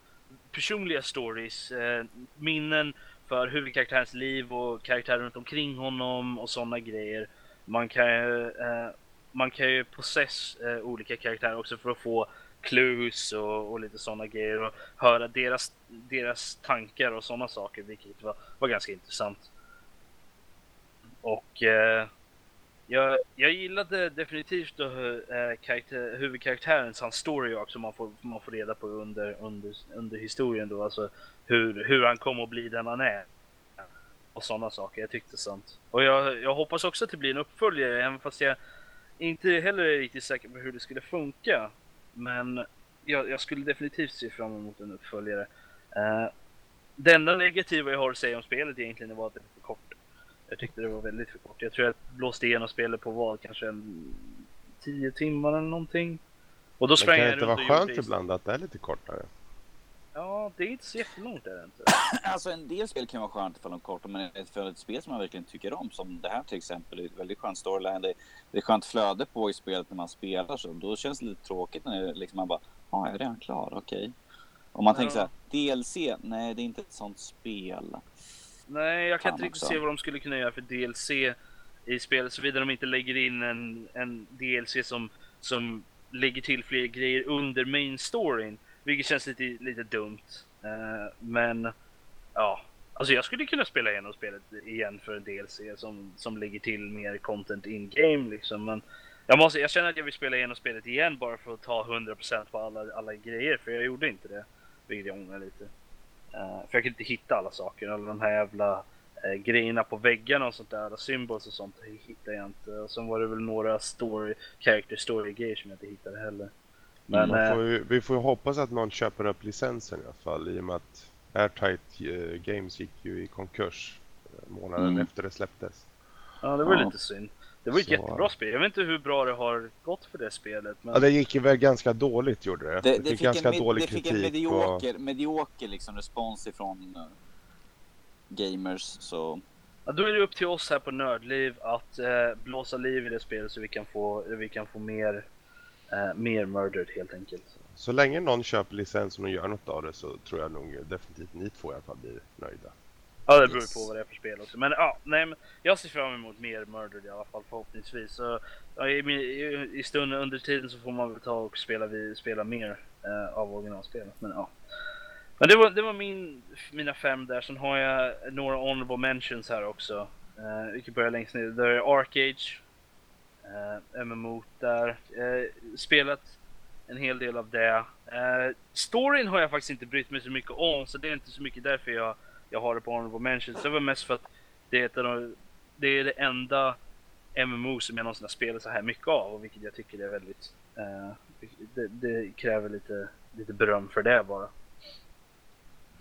personliga stories, eh, minnen för huvudkaraktärens liv och karaktärer runt omkring honom och sådana grejer. Man kan ju, eh, man kan ju possess eh, olika karaktärer också för att få clues och, och lite sådana grejer och höra deras, deras tankar och sådana saker, vilket var, var ganska intressant. Och eh, jag, jag gillade definitivt då, eh, karaktär, huvudkaraktärens hans story arc som man får, man får reda på under, under, under historien då, alltså hur, hur han kom att bli den han är. Och sådana saker, jag tyckte sånt. Och jag, jag hoppas också att det blir en uppföljare, även fast jag inte heller är riktigt säker på hur det skulle funka. Men jag, jag skulle definitivt se fram emot en uppföljare. Uh, det enda negativa jag har att säga om spelet egentligen var att det är. Jag tyckte det var väldigt för kort. Jag tror jag blåste igenom spelet på vad, kanske en tio timmar eller någonting. Och då sprang jag runt och Det kan inte vara skönt ibland att det är lite kortare? Ja, det är inte så jättelångt är det inte. [CLEARS THROAT] alltså en del spel kan vara skönt för de korta, men för ett spel som man verkligen tycker om, som det här till exempel, är ett väldigt skönt storyline, det är, det är skönt flöde på i spelet när man spelar så, då känns det lite tråkigt när det liksom man bara, ja, ah, jag är redan klar, okej. Okay. Om man ja. tänker så här, DLC, nej det är inte ett sånt spel. Nej, jag kan inte riktigt se vad de skulle kunna göra för DLC i spelet, såvida de inte lägger in en, en DLC som, som lägger till fler grejer under main storyn. Vilket känns lite, lite dumt. Uh, men ja, alltså jag skulle kunna spela igenom spelet igen för en DLC som, som lägger till mer content in game liksom. Men jag, måste, jag känner att jag vill spela igenom spelet igen bara för att ta 100% på alla, alla grejer. För jag gjorde inte det. Vilket jag ångrar lite. Uh, för jag kunde inte hitta alla saker. Alla de här jävla uh, grejerna på väggarna och sånt där. Symbols och sånt hittade jag inte. Och sen var det väl några story, character story grejer som jag inte hittade heller. Men, mm. får ju, vi får ju hoppas att någon köper upp licensen i alla fall i och med att Airtight uh, Games gick ju i konkurs uh, månaden mm. efter det släpptes. Ja, det var ja. lite synd. Det var ett så... jättebra spel. Jag vet inte hur bra det har gått för det spelet. Men... Ja, det gick ju väl ganska dåligt gjorde det. Det, det, det fick, ganska en, dålig det fick en medioker, och... medioker liksom respons ifrån uh, gamers. Så... Ja, då är det upp till oss här på Nördliv att uh, blåsa liv i det spelet så vi kan få, vi kan få mer eh, mer murdered helt enkelt. Så länge någon köper licensen och gör något av det så tror jag nog definitivt ni två i alla fall blir nöjda. Ja, det beror yes. på vad det är för spel också. Men ja, nej, men jag ser fram emot mer Murdered i alla fall förhoppningsvis. Så, ja, i, i, I stunden under tiden så får man väl ta och spela, vi, spela mer eh, av originalspelet. Men ja. Men det var, det var min, mina fem där. Sen har jag några honorable mentions här också. Eh, vi kan börja längst ner. Där är Arcage. Eh, MMO där. Eh, spelat en hel del av det. Eh, storyn har jag faktiskt inte brytt mig så mycket om, så det är inte så mycket därför jag, jag har det på Honorable Mentions. Det var mest för att det är, det, är det enda MMO som jag någonsin har spelat så här mycket av, vilket jag tycker är väldigt... Eh, det, det, kräver lite, lite beröm för det bara.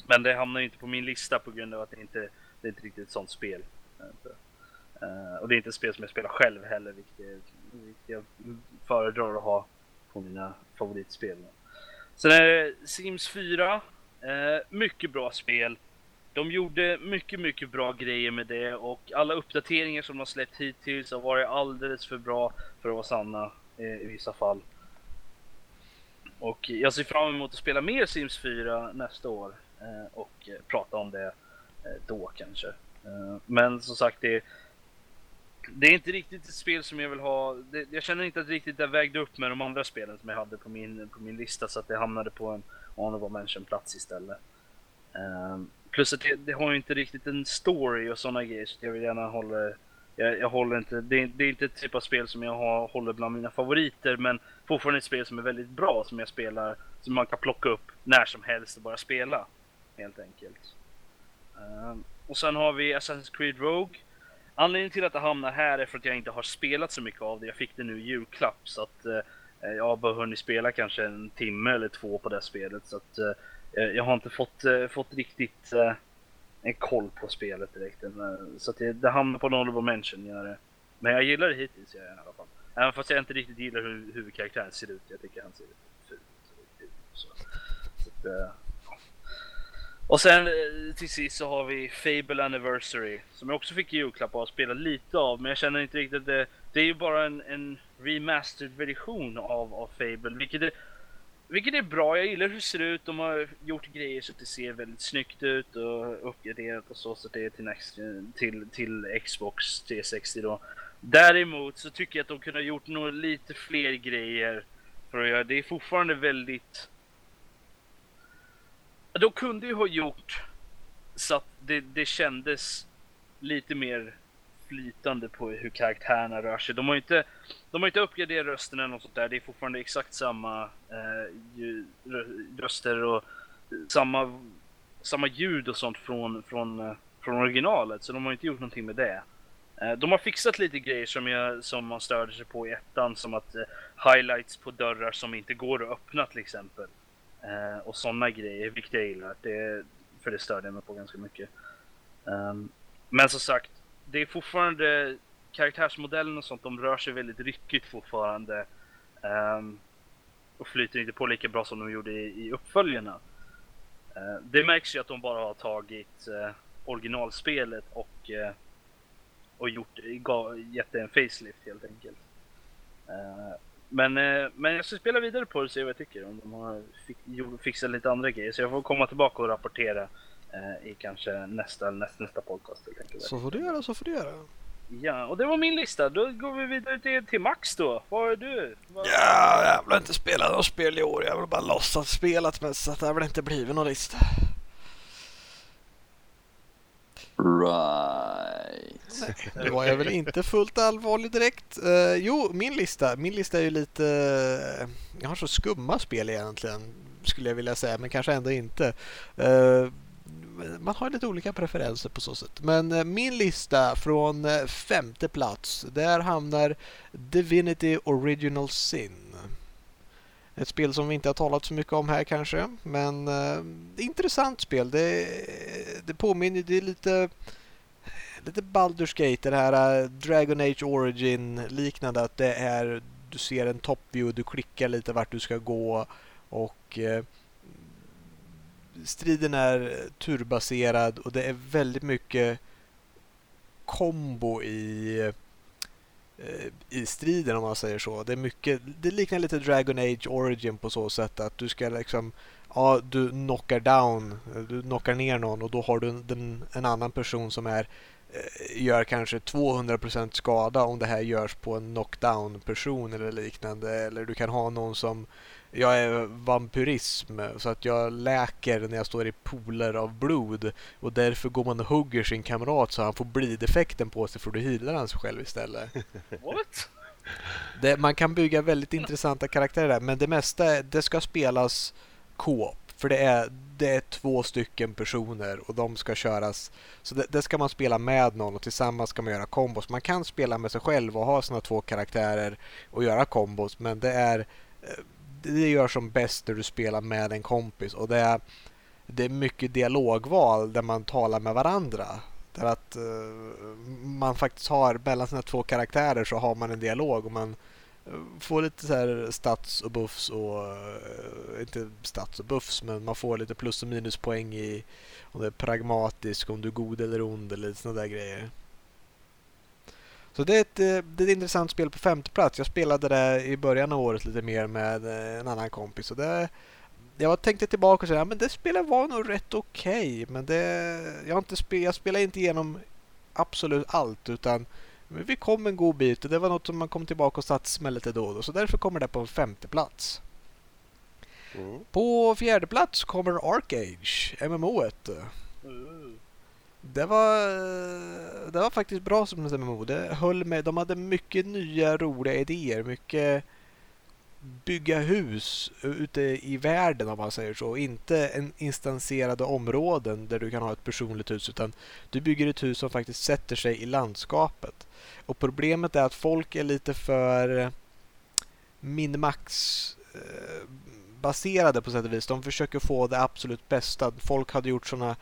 Men det hamnar ju inte på min lista på grund av att det inte det är inte riktigt ett sånt spel. Uh, och det är inte ett spel som jag spelar själv heller, vilket, vilket jag föredrar att ha på mina favoritspel. Sen är det Sims 4. Uh, eh, mycket bra spel. De gjorde mycket, mycket bra grejer med det och alla uppdateringar som de har släppt hittills har varit alldeles för bra för att vara sanna eh, i vissa fall. Och jag ser fram emot att spela mer Sims 4 nästa år eh, och eh, prata om det eh, då kanske. Men som sagt, det det är inte riktigt ett spel som jag vill ha. Det, jag känner inte att riktigt det vägde upp med de andra spelen som jag hade på min, på min lista så att det hamnade på en honorable mention plats istället. Um, plus att det, det, har ju inte riktigt en story och sådana grejer så jag vill gärna hålla jag, jag håller inte, det, det, är inte ett typ av spel som jag har, håller bland mina favoriter men fortfarande ett spel som är väldigt bra som jag spelar, som man kan plocka upp när som helst och bara spela. Helt enkelt. Um, och sen har vi Assassin's Creed Rogue. Anledningen till att det hamnar här är för att jag inte har spelat så mycket av det. Jag fick det nu i julklapp så att eh, jag har bara hunnit spela kanske en timme eller två på det spelet. Så att eh, Eh, jag har inte fått, eh, fått riktigt eh, en koll på spelet direkt. Eh, så att det, det hamnar på Honorable Mention. Gör det. Men jag gillar det hittills jag, i alla fall. Även fast jag inte riktigt gillar hur huvudkaraktären ser ut. Jag tycker han ser lite ful ut. Så, så att, eh, Och sen eh, till sist så har vi Fable Anniversary som jag också fick i julklapp av och spela lite av men jag känner inte riktigt att det, det är ju bara en, en remastered version av, av Fable vilket är, vilket är bra, jag gillar hur det ser ut, de har gjort grejer så att det ser väldigt snyggt ut och uppgraderat och så så att det är till, next, till, till Xbox 360 då. Däremot så tycker jag att de kunde ha gjort några lite fler grejer för att göra det är fortfarande väldigt de kunde ju ha gjort så att det, det kändes lite mer flytande på hur karaktärerna rör sig. De har inte, de har inte uppgraderat rösterna eller något sånt där. Det är fortfarande exakt samma eh, röster och samma, samma ljud och sånt från, från, eh, från originalet. Så de har inte gjort någonting med det. Eh, de har fixat lite grejer som, jag, som man störde sig på i ettan. Som att eh, highlights på dörrar som inte går att öppna till exempel. Eh, och sådana grejer, vilket jag gillar. Det, för det störde jag mig på ganska mycket. Um, men som sagt, det är fortfarande karaktärsmodellen och sånt, de rör sig väldigt ryckigt fortfarande. Um, och flyter inte på lika bra som de gjorde i, i uppföljarna. Uh, det märks ju att de bara har tagit uh, originalspelet och, uh, och gjort, gett det en facelift helt enkelt. Ehm, men, eh, men jag ska spela vidare på det och se vad jag tycker. Om de har fixat lite andra grejer. Så jag får komma tillbaka och rapportera i kanske nästa, nästa, nästa podcast. Helt enkelt. Så får du göra, så får du göra. Ja, och det var min lista. Då går vi vidare till, till Max då. Vad är du? Vad... Ja, jag vill inte spela något spel i år. Jag vill bara låtsas spelat men så att det har väl inte blivit någon lista. Right. Nej, [LAUGHS] det var jag väl inte fullt allvarlig direkt. Uh, jo, min lista. Min lista är ju lite... Uh, jag har så skumma spel egentligen, skulle jag vilja säga, men kanske ändå inte. Uh, man har lite olika preferenser på så sätt. Men eh, min lista från eh, femte plats, där hamnar Divinity Original Sin. Ett spel som vi inte har talat så mycket om här kanske. Men eh, intressant spel. Det, det påminner, det är lite lite Baldur's Gate, det här eh, Dragon Age Origin liknande. Att det är, du ser en top view, du klickar lite vart du ska gå och eh, striden är turbaserad och det är väldigt mycket kombo i eh, i striden om man säger så. Det är mycket, det liknar lite Dragon Age Origin på så sätt att du ska liksom ja, du knockar down, du knockar ner någon och då har du en, en annan person som är eh, gör kanske 200% skada om det här görs på en knockdown person eller liknande. Eller du kan ha någon som jag är vampyrism så att jag läker när jag står i pooler av blod och därför går man och hugger sin kamrat så han får blideffekten på sig för då healar han sig själv istället. [LAUGHS] What? Det, man kan bygga väldigt intressanta karaktärer där men det mesta det ska spelas co-op för det är, det är två stycken personer och de ska köras. Så det, det, ska man spela med någon och tillsammans ska man göra kombos. Man kan spela med sig själv och ha sina två karaktärer och göra kombos men det är eh, det gör som bäst när du spelar med en kompis och det är, det är mycket dialogval där man talar med varandra. Där att uh, man faktiskt har mellan sina två karaktärer så har man en dialog och man eh, får lite så här stats och buffs och uh, inte stats och buffs men man får lite plus och minuspoäng i om det är pragmatisk, om du är god eller ond eller lite sådana där grejer. Så det är, ett, eh, det är ett intressant spel på femte plats. Jag spelade det i början av året lite mer med eh, en annan kompis. Och det, jag tänkte tillbaka och säga att det spelet var nog rätt okej. Okay, men det, jag, har inte spel, jag spelade inte igenom absolut allt utan vi kom en god bit och det var något som man kom tillbaka och satt med lite då och då. Så därför kommer det på femte plats. Mm. På fjärde plats kommer Arcage, MMO. Det var, eh, det var faktiskt bra som ett MMO. Det höll med. De hade mycket nya roliga idéer. Mycket bygga hus ute i världen om man säger så. Inte en instanserade områden där du kan ha ett personligt hus utan du bygger ett hus som faktiskt sätter sig i landskapet. Och problemet är att folk är lite för eh, min-max eh, baserade på sätt och vis. De försöker få det absolut bästa. Folk hade gjort sådana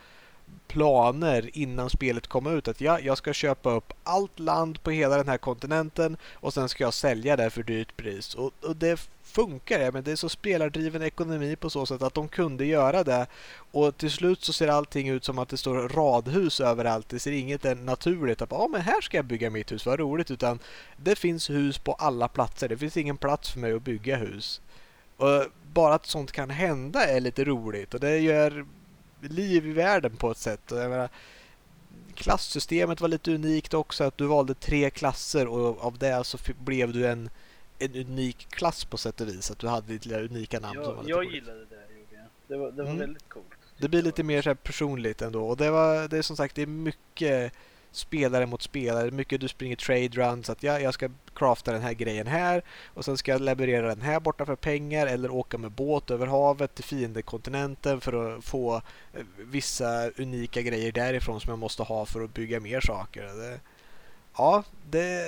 planer innan spelet kom ut att ja, jag ska köpa upp allt land på hela den här kontinenten och sen ska jag sälja det för dyrt pris. Och, och det funkar det, men det är så spelardriven ekonomi på så sätt att de kunde göra det. Och till slut så ser allting ut som att det står radhus överallt. Det ser inget naturligt att ja, men här ska jag bygga mitt hus, vad roligt. Utan det finns hus på alla platser. Det finns ingen plats för mig att bygga hus. Och bara att sånt kan hända är lite roligt och det gör liv i världen på ett sätt. Och jag menar, klassystemet var lite unikt också, att du valde tre klasser och av det så blev du en, en unik klass på sätt och vis. Att du hade ditt lilla unika namn. Jag, jag gillade det, jag. Det var, det var mm. väldigt coolt. Det blir lite mer så personligt ändå. Och det, var, det är som sagt det är mycket spelare mot spelare. Mycket du springer trade runs. Att jag, jag ska crafta den här grejen här och sen ska jag leverera den här borta för pengar eller åka med båt över havet till fiendekontinenten för att få eh, vissa unika grejer därifrån som jag måste ha för att bygga mer saker. Det, ja, det,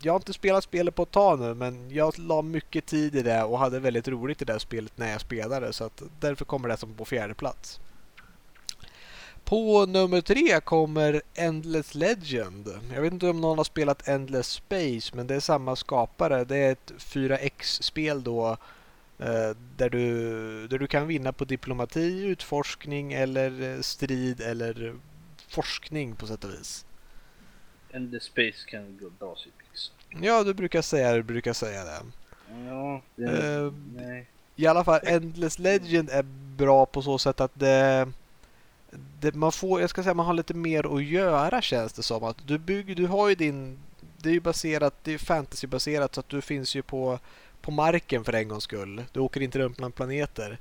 jag har inte spelat spelet på ett tag nu men jag la mycket tid i det och hade väldigt roligt i det spelet när jag spelade så att därför kommer det som på fjärde plats. På nummer tre kommer Endless Legend. Jag vet inte om någon har spelat Endless Space men det är samma skapare. Det är ett 4X-spel då eh, där du, där du kan vinna på diplomati, utforskning eller eh, strid eller forskning på sätt och vis. Endless Space kan gå dasigt liksom. Ja, du brukar säga du brukar säga det. Ja, det, uh, nej. I alla fall Endless Legend är bra på så sätt att det det, man får, jag ska säga man har lite mer att göra känns det som. Att du bygger, du har ju din, det är ju baserat, det är fantasybaserat så att du finns ju på, på marken för en gångs skull. Du åker inte runt bland planeter.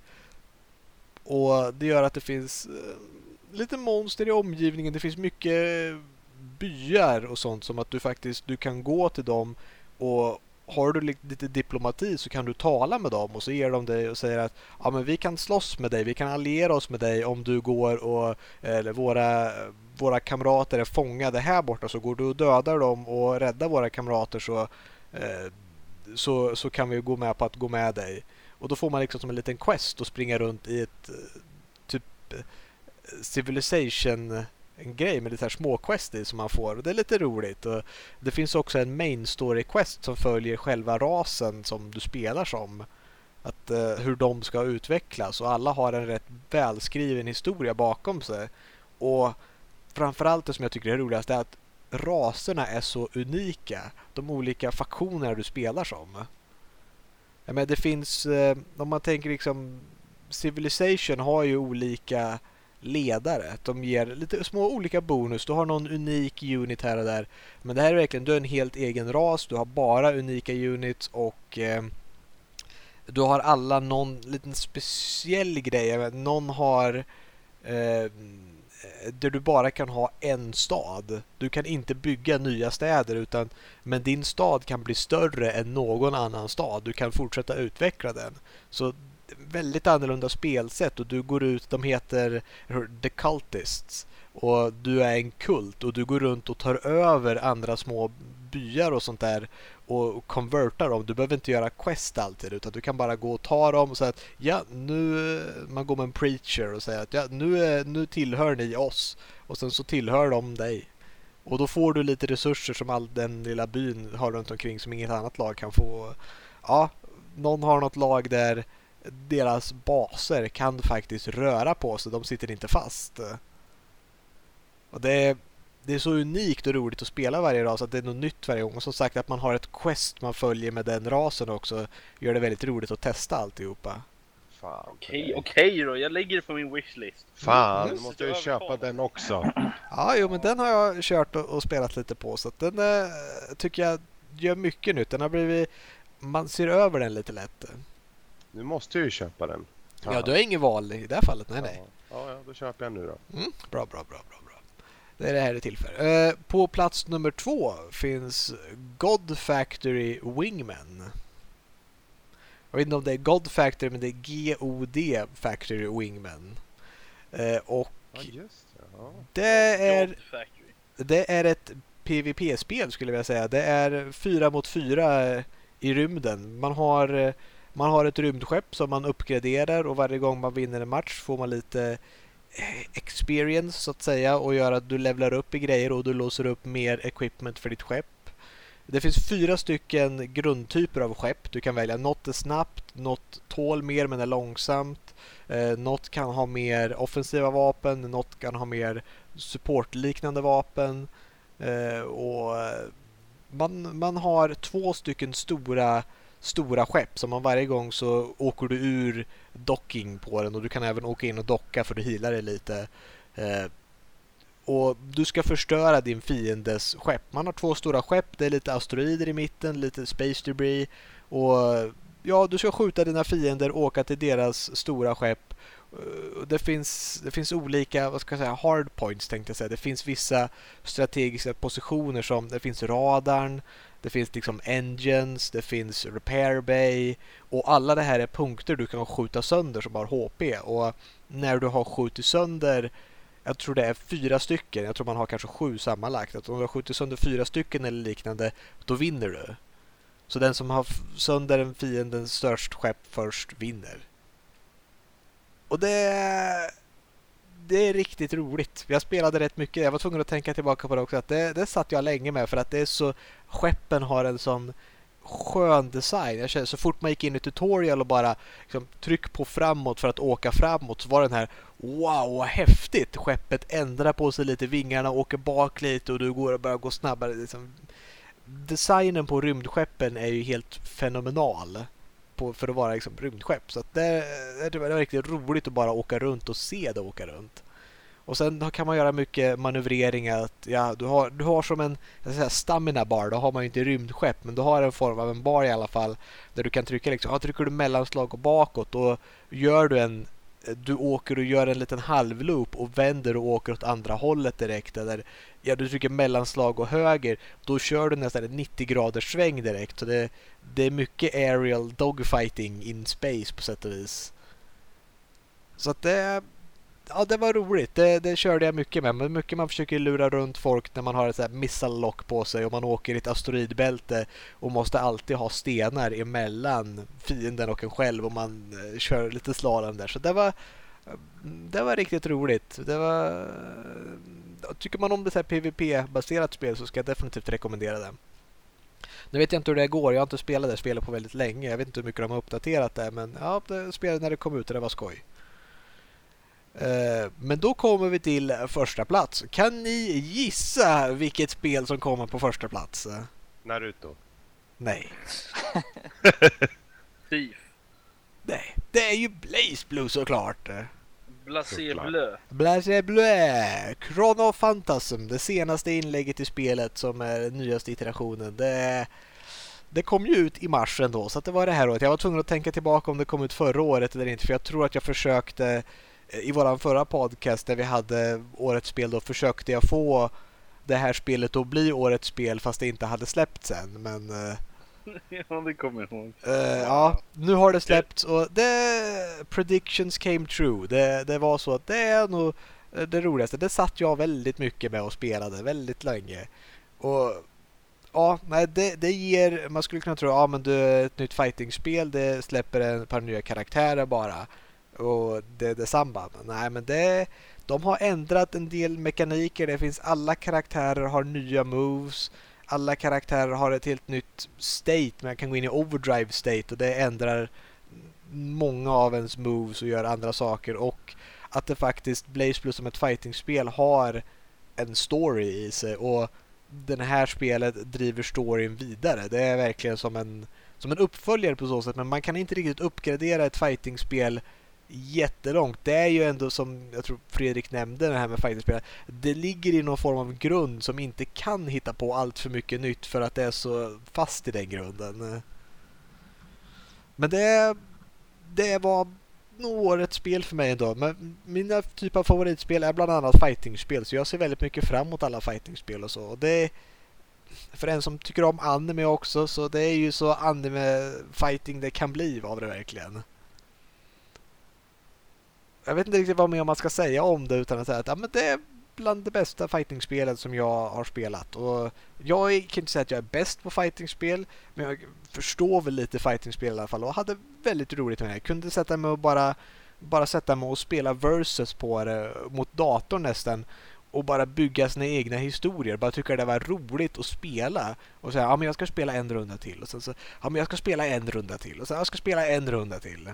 Och det gör att det finns eh, lite monster i omgivningen. Det finns mycket byar och sånt som att du faktiskt du kan gå till dem och har du lite diplomati så kan du tala med dem och så ger de dig och säger att ja, men vi kan slåss med dig, vi kan alliera oss med dig om du går och eller våra, våra kamrater är fångade här borta så går du och dödar dem och räddar våra kamrater så, eh, så, så kan vi gå med på att gå med dig. Och då får man liksom som en liten quest att springa runt i ett eh, typ eh, civilization en grej med lite här små quest i som man får. Och det är lite roligt. Och det finns också en main story quest som följer själva rasen som du spelar som. Att, eh, hur de ska utvecklas och alla har en rätt välskriven historia bakom sig. Och framförallt det som jag tycker är roligast är att raserna är så unika. De olika faktionerna du spelar som. Ja, men det finns, eh, om man tänker liksom Civilization har ju olika ledare. De ger lite små olika bonus. Du har någon unik unit här och där. Men det här är verkligen, du är en helt egen ras. Du har bara unika units och eh, du har alla någon liten speciell grej. Någon har eh, där du bara kan ha en stad. Du kan inte bygga nya städer utan men din stad kan bli större än någon annan stad. Du kan fortsätta utveckla den. Så väldigt annorlunda spelsätt och du går ut, de heter The Cultists och du är en kult och du går runt och tar över andra små byar och sånt där och konvertar dem. Du behöver inte göra quest alltid utan du kan bara gå och ta dem och säga att ja, nu man går med en preacher och säger att ja, nu, är, nu tillhör ni oss och sen så tillhör de dig. Och då får du lite resurser som all den lilla byn har runt omkring som inget annat lag kan få. Ja, någon har något lag där deras baser kan faktiskt röra på sig. De sitter inte fast. Och det är, det är så unikt och roligt att spela varje ras att det är något nytt varje gång. Och som sagt att man har ett quest man följer med den rasen också gör det väldigt roligt att testa alltihopa. Okej, okej då. Jag lägger det på min wishlist. Fan, mm. måste jag köpa den också. Ja, jo, men den har jag kört och, och spelat lite på så att den äh, tycker jag gör mycket nytt. Den har blivit... Man ser över den lite lätt. Nu måste jag ju köpa den. Ja, ja du har inget val i det här fallet. Nej, nej. Ja, ja, då köper jag nu då. Mm, bra, bra, bra, bra, bra. Det är det här det till för. Uh, på plats nummer två finns God Factory Wingman. Jag vet inte om det är God Factory, men det är G-O-D Factory Wingman. Uh, och ja, just det. Ja. Det är, det är ett PVP-spel skulle jag vilja säga. Det är fyra mot fyra i rymden. Man har man har ett rymdskepp som man uppgraderar och varje gång man vinner en match får man lite eh, experience så att säga och gör att du levlar upp i grejer och du låser upp mer equipment för ditt skepp. Det finns fyra stycken grundtyper av skepp. Du kan välja något är snabbt, något tål mer men är långsamt. Eh, något kan ha mer offensiva vapen, något kan ha mer supportliknande vapen. Eh, och eh, man, man har två stycken stora stora skepp som man varje gång så åker du ur docking på den och du kan även åka in och docka för du healar dig lite. Eh, och du ska förstöra din fiendes skepp. Man har två stora skepp, det är lite asteroider i mitten, lite space debris och ja, du ska skjuta dina fiender, åka till deras stora skepp. Eh, det finns, det finns olika, vad ska jag säga, hardpoints tänkte jag säga. Det finns vissa strategiska positioner som, det finns radarn, det finns liksom engines, det finns repair bay och alla det här är punkter du kan skjuta sönder som har HP och när du har skjutit sönder jag tror det är fyra stycken, jag tror man har kanske sju sammanlagt. Att om du har skjutit sönder fyra stycken eller liknande, då vinner du. Så den som har sönder en fiendens störst skepp först vinner. Och det det är riktigt roligt. Jag spelade rätt mycket. Jag var tvungen att tänka tillbaka på det också. Att det, det satt jag länge med för att det är så... Skeppen har en sån skön design. Jag känner, så fort man gick in i tutorial och bara liksom, tryck på framåt för att åka framåt så var den här wow, vad häftigt! Skeppet ändrar på sig lite, vingarna åker bak lite och du går och börjar gå snabbare. Liksom. Designen på rymdskeppen är ju helt fenomenal på, för att vara liksom, rymdskepp. Så det, det var typ- riktigt roligt att bara åka runt och se det åka runt. Och sen kan man göra mycket manövreringar. Att, ja, du, har, du har som en säga, stamina bar. Då har man ju inte rymdskepp. Men du har en form av en bar i alla fall. Där du kan trycka liksom, ja, trycker du mellanslag och bakåt. Då gör du en du åker och gör en liten halvloop och vänder och åker åt andra hållet direkt. Eller ja, du trycker mellanslag och höger. Då kör du nästan en 90 graders sväng direkt. Så det, det är mycket aerial dogfighting in space på sätt och vis. Så att det, ja, det var roligt. Det, det körde jag mycket med. Men mycket man försöker lura runt folk när man har ett så här på sig och man åker i ett asteroidbälte och måste alltid ha stenar emellan fienden och en själv och man eh, kör lite slalom där. Så det var, det var riktigt roligt. Det var, tycker man om det här PVP-baserat spel så ska jag definitivt rekommendera det. Nu vet jag inte hur det går. Jag har inte spelat det spelet på väldigt länge. Jag vet inte hur mycket de har uppdaterat det. Men ja, det spelade när det kom ut och det var skoj. Eh, men då kommer vi till första plats. Kan ni gissa vilket spel som kommer på första plats? Naruto. Nej. [LAUGHS] Thief. Nej, det är ju Blaze Blue såklart. Blasé Bleu. Blasé Bleu. Chrono Phantasm, det senaste inlägget i spelet som är nyaste iterationen. Det, det kom ju ut i mars ändå, så det var det här året. Jag var tvungen att tänka tillbaka om det kom ut förra året eller inte, för jag tror att jag försökte i våran förra podcast där vi hade årets spel då försökte jag få det här spelet att bli årets spel fast det inte hade släppts än. Men [LAUGHS] ja, det kommer jag ihåg. Uh, ja, nu har det släppts och det, predictions came true. Det, det var så att det är nog det roligaste. Det satt jag väldigt mycket med och spelade väldigt länge. Och ja, nej, det, det ger, man skulle kunna tro, ja men du, ett nytt fightingspel, det släpper ett par nya karaktärer bara och det är detsamma. Nej, men det, de har ändrat en del mekaniker. Det finns alla karaktärer har nya moves. Alla karaktärer har ett helt nytt state. Man kan gå in i overdrive state och det ändrar många av ens moves och gör andra saker. Och att det faktiskt Blaze Plus som ett fightingspel har en story i sig. Och det här spelet driver storyn vidare. Det är verkligen som en, som en uppföljare på så sätt. Men man kan inte riktigt uppgradera ett fightingspel jättelångt. Det är ju ändå som jag tror Fredrik nämnde det här med fightingspel. Det ligger i någon form av grund som inte kan hitta på allt för mycket nytt för att det är så fast i den grunden. Men det, det var nog årets spel för mig ändå. Men mina typ av favoritspel är bland annat fightingspel så jag ser väldigt mycket fram emot alla fightingspel och så. Och det för en som tycker om anime också så det är ju så anime fighting det kan bli av det verkligen jag vet inte riktigt vad mer man ska säga om det utan att säga att ja, men det är bland det bästa fightingspelen som jag har spelat. Och jag kan inte säga att jag är bäst på fightingspel men jag förstår väl lite fightingspel i alla fall och hade väldigt roligt med det. Jag kunde sätta mig och bara bara sätta mig och spela versus på det mot datorn nästan och bara bygga sina egna historier. Bara tycka det var roligt att spela. Och säga, ja men jag ska spela en runda till. Och sen så, ja men jag ska spela en runda till. Och sen, jag ska spela en runda till.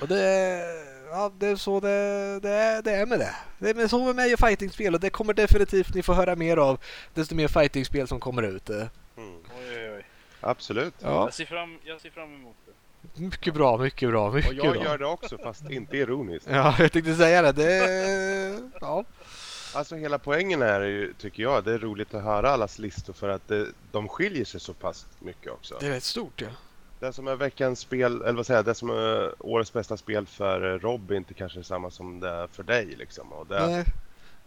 Och det, ja, det är så det, det, är, det är med det. Det är så med mig och fightingspel och det kommer definitivt ni få höra mer av desto mer fightingspel som kommer ut. Mm. Oj, oj, oj. Absolut. Ja, Jag, ser fram, jag ser fram emot det. mycket bra, mycket bra, Och mycket jag bra. gör det också, fast inte ironiskt. Ja, jag tänkte säga det. det ja. Alltså hela poängen är ju, tycker jag, det är roligt att höra allas listor för att det, de skiljer sig så pass mycket också. Det är rätt stort ja. Det som är veckans spel, eller vad säger jag, det som är årets bästa spel för Rob är inte kanske samma som det är för dig liksom. Och det,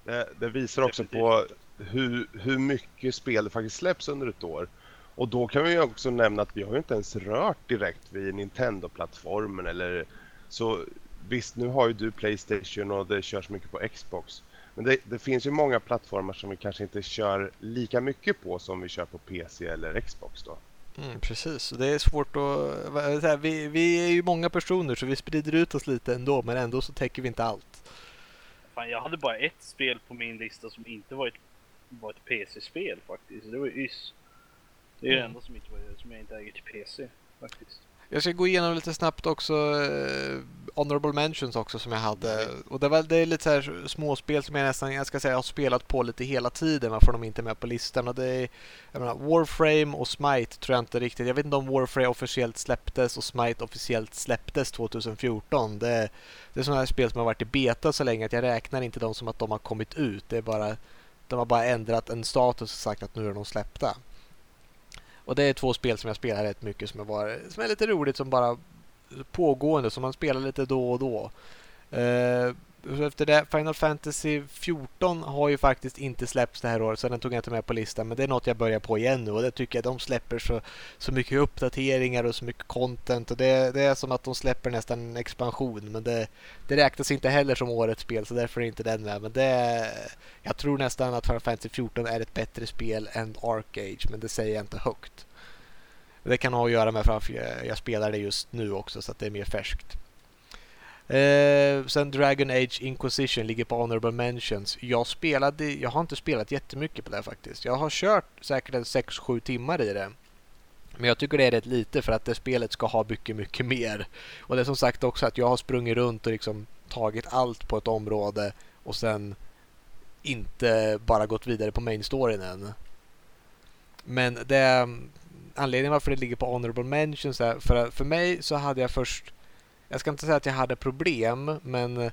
det, det visar också på hur, hur mycket spel det faktiskt släpps under ett år. Och då kan vi ju också nämna att vi har ju inte ens rört direkt vid Nintendo-plattformen eller så visst, nu har ju du Playstation och det körs mycket på Xbox. Men det, det finns ju många plattformar som vi kanske inte kör lika mycket på som vi kör på PC eller Xbox då. Mm, precis, det är svårt att... här, Vi, vi är ju många personer så vi sprider ut oss lite ändå men ändå så täcker vi inte allt. Fan, jag hade bara ett spel på min lista som inte var ett, var ett PC-spel faktiskt. Det var ju YS. Det är det Mm. enda som, inte var, som jag inte äger till PC faktiskt. Jag ska gå igenom lite snabbt också eh, Honorable Mentions också som jag hade. Och det, var, det är lite så här småspel som jag nästan jag ska säga har spelat på lite hela tiden varför de inte är med på listan. Och det är, jag menar, Warframe och Smite tror jag inte riktigt. Jag vet inte om Warframe officiellt släpptes och Smite officiellt släpptes 2014. Det, det är sådana här spel som har varit i beta så länge att jag räknar inte dem som att de har kommit ut. Det är bara, de har bara ändrat en status och sagt att nu är de släppta. Och det är två spel som jag spelar rätt mycket som är, bara, som är lite roligt som bara pågående som man spelar lite då och då. Eh, efter det, Final Fantasy 14 har ju faktiskt inte släppts det här året så den tog jag inte med på listan men det är något jag börjar på igen nu och det tycker jag de släpper så, så mycket uppdateringar och så mycket content och det, det är som att de släpper nästan en expansion men det, det räknas inte heller som årets spel så därför är inte den med men det jag tror nästan att Final Fantasy 14 är ett bättre spel än Arcage men det säger jag inte högt. Det kan ha att göra med att jag, jag spelar det just nu också så att det är mer färskt. Eh, sen Dragon Age Inquisition ligger på Honorable Mentions. Jag spelade, jag har inte spelat jättemycket på det faktiskt. Jag har kört säkert en 6-7 timmar i det. Men jag tycker det är rätt lite för att det spelet ska ha mycket, mycket mer. Och det är som sagt också att jag har sprungit runt och liksom tagit allt på ett område och sen inte bara gått vidare på main storyn än. Men det anledningen varför det ligger på honorable mentions är för, för mig så hade jag först jag ska inte säga att jag hade problem men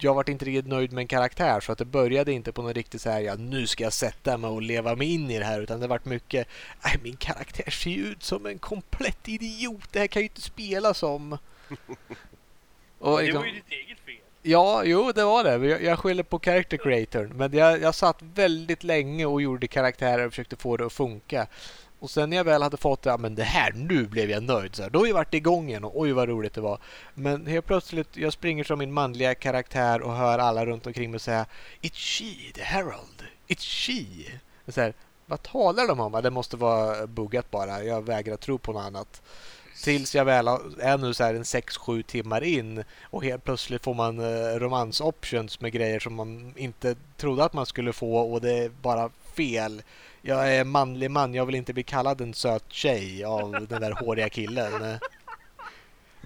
jag varit inte riktigt nöjd med en karaktär så att det började inte på något riktigt så här ja nu ska jag sätta mig och leva mig in i det här utan det vart mycket nej min karaktär ser ju ut som en komplett idiot det här kan jag ju inte spela som. [LAUGHS] Och Det liksom- var ju ditt eget fel. Ja, jo det var det. Jag, jag skyller på character creatorn. Men jag, jag satt väldigt länge och gjorde karaktärer och försökte få det att funka. Och sen när jag väl hade fått det, ja men det här, nu blev jag nöjd. Så här, då har vi varit igång igen och oj vad roligt det var. Men helt plötsligt, jag springer som min manliga karaktär och hör alla runt omkring mig säga It's she, the Herald. It's she. Och Så här, vad talar de om? Det måste vara buggat bara. Jag vägrar tro på något annat. Tills jag väl är nu så här en 6-7 timmar in och helt plötsligt får man eh, romans-options med grejer som man inte trodde att man skulle få och det är bara fel. Jag är manlig man, jag vill inte bli kallad en söt tjej av den där håriga killen.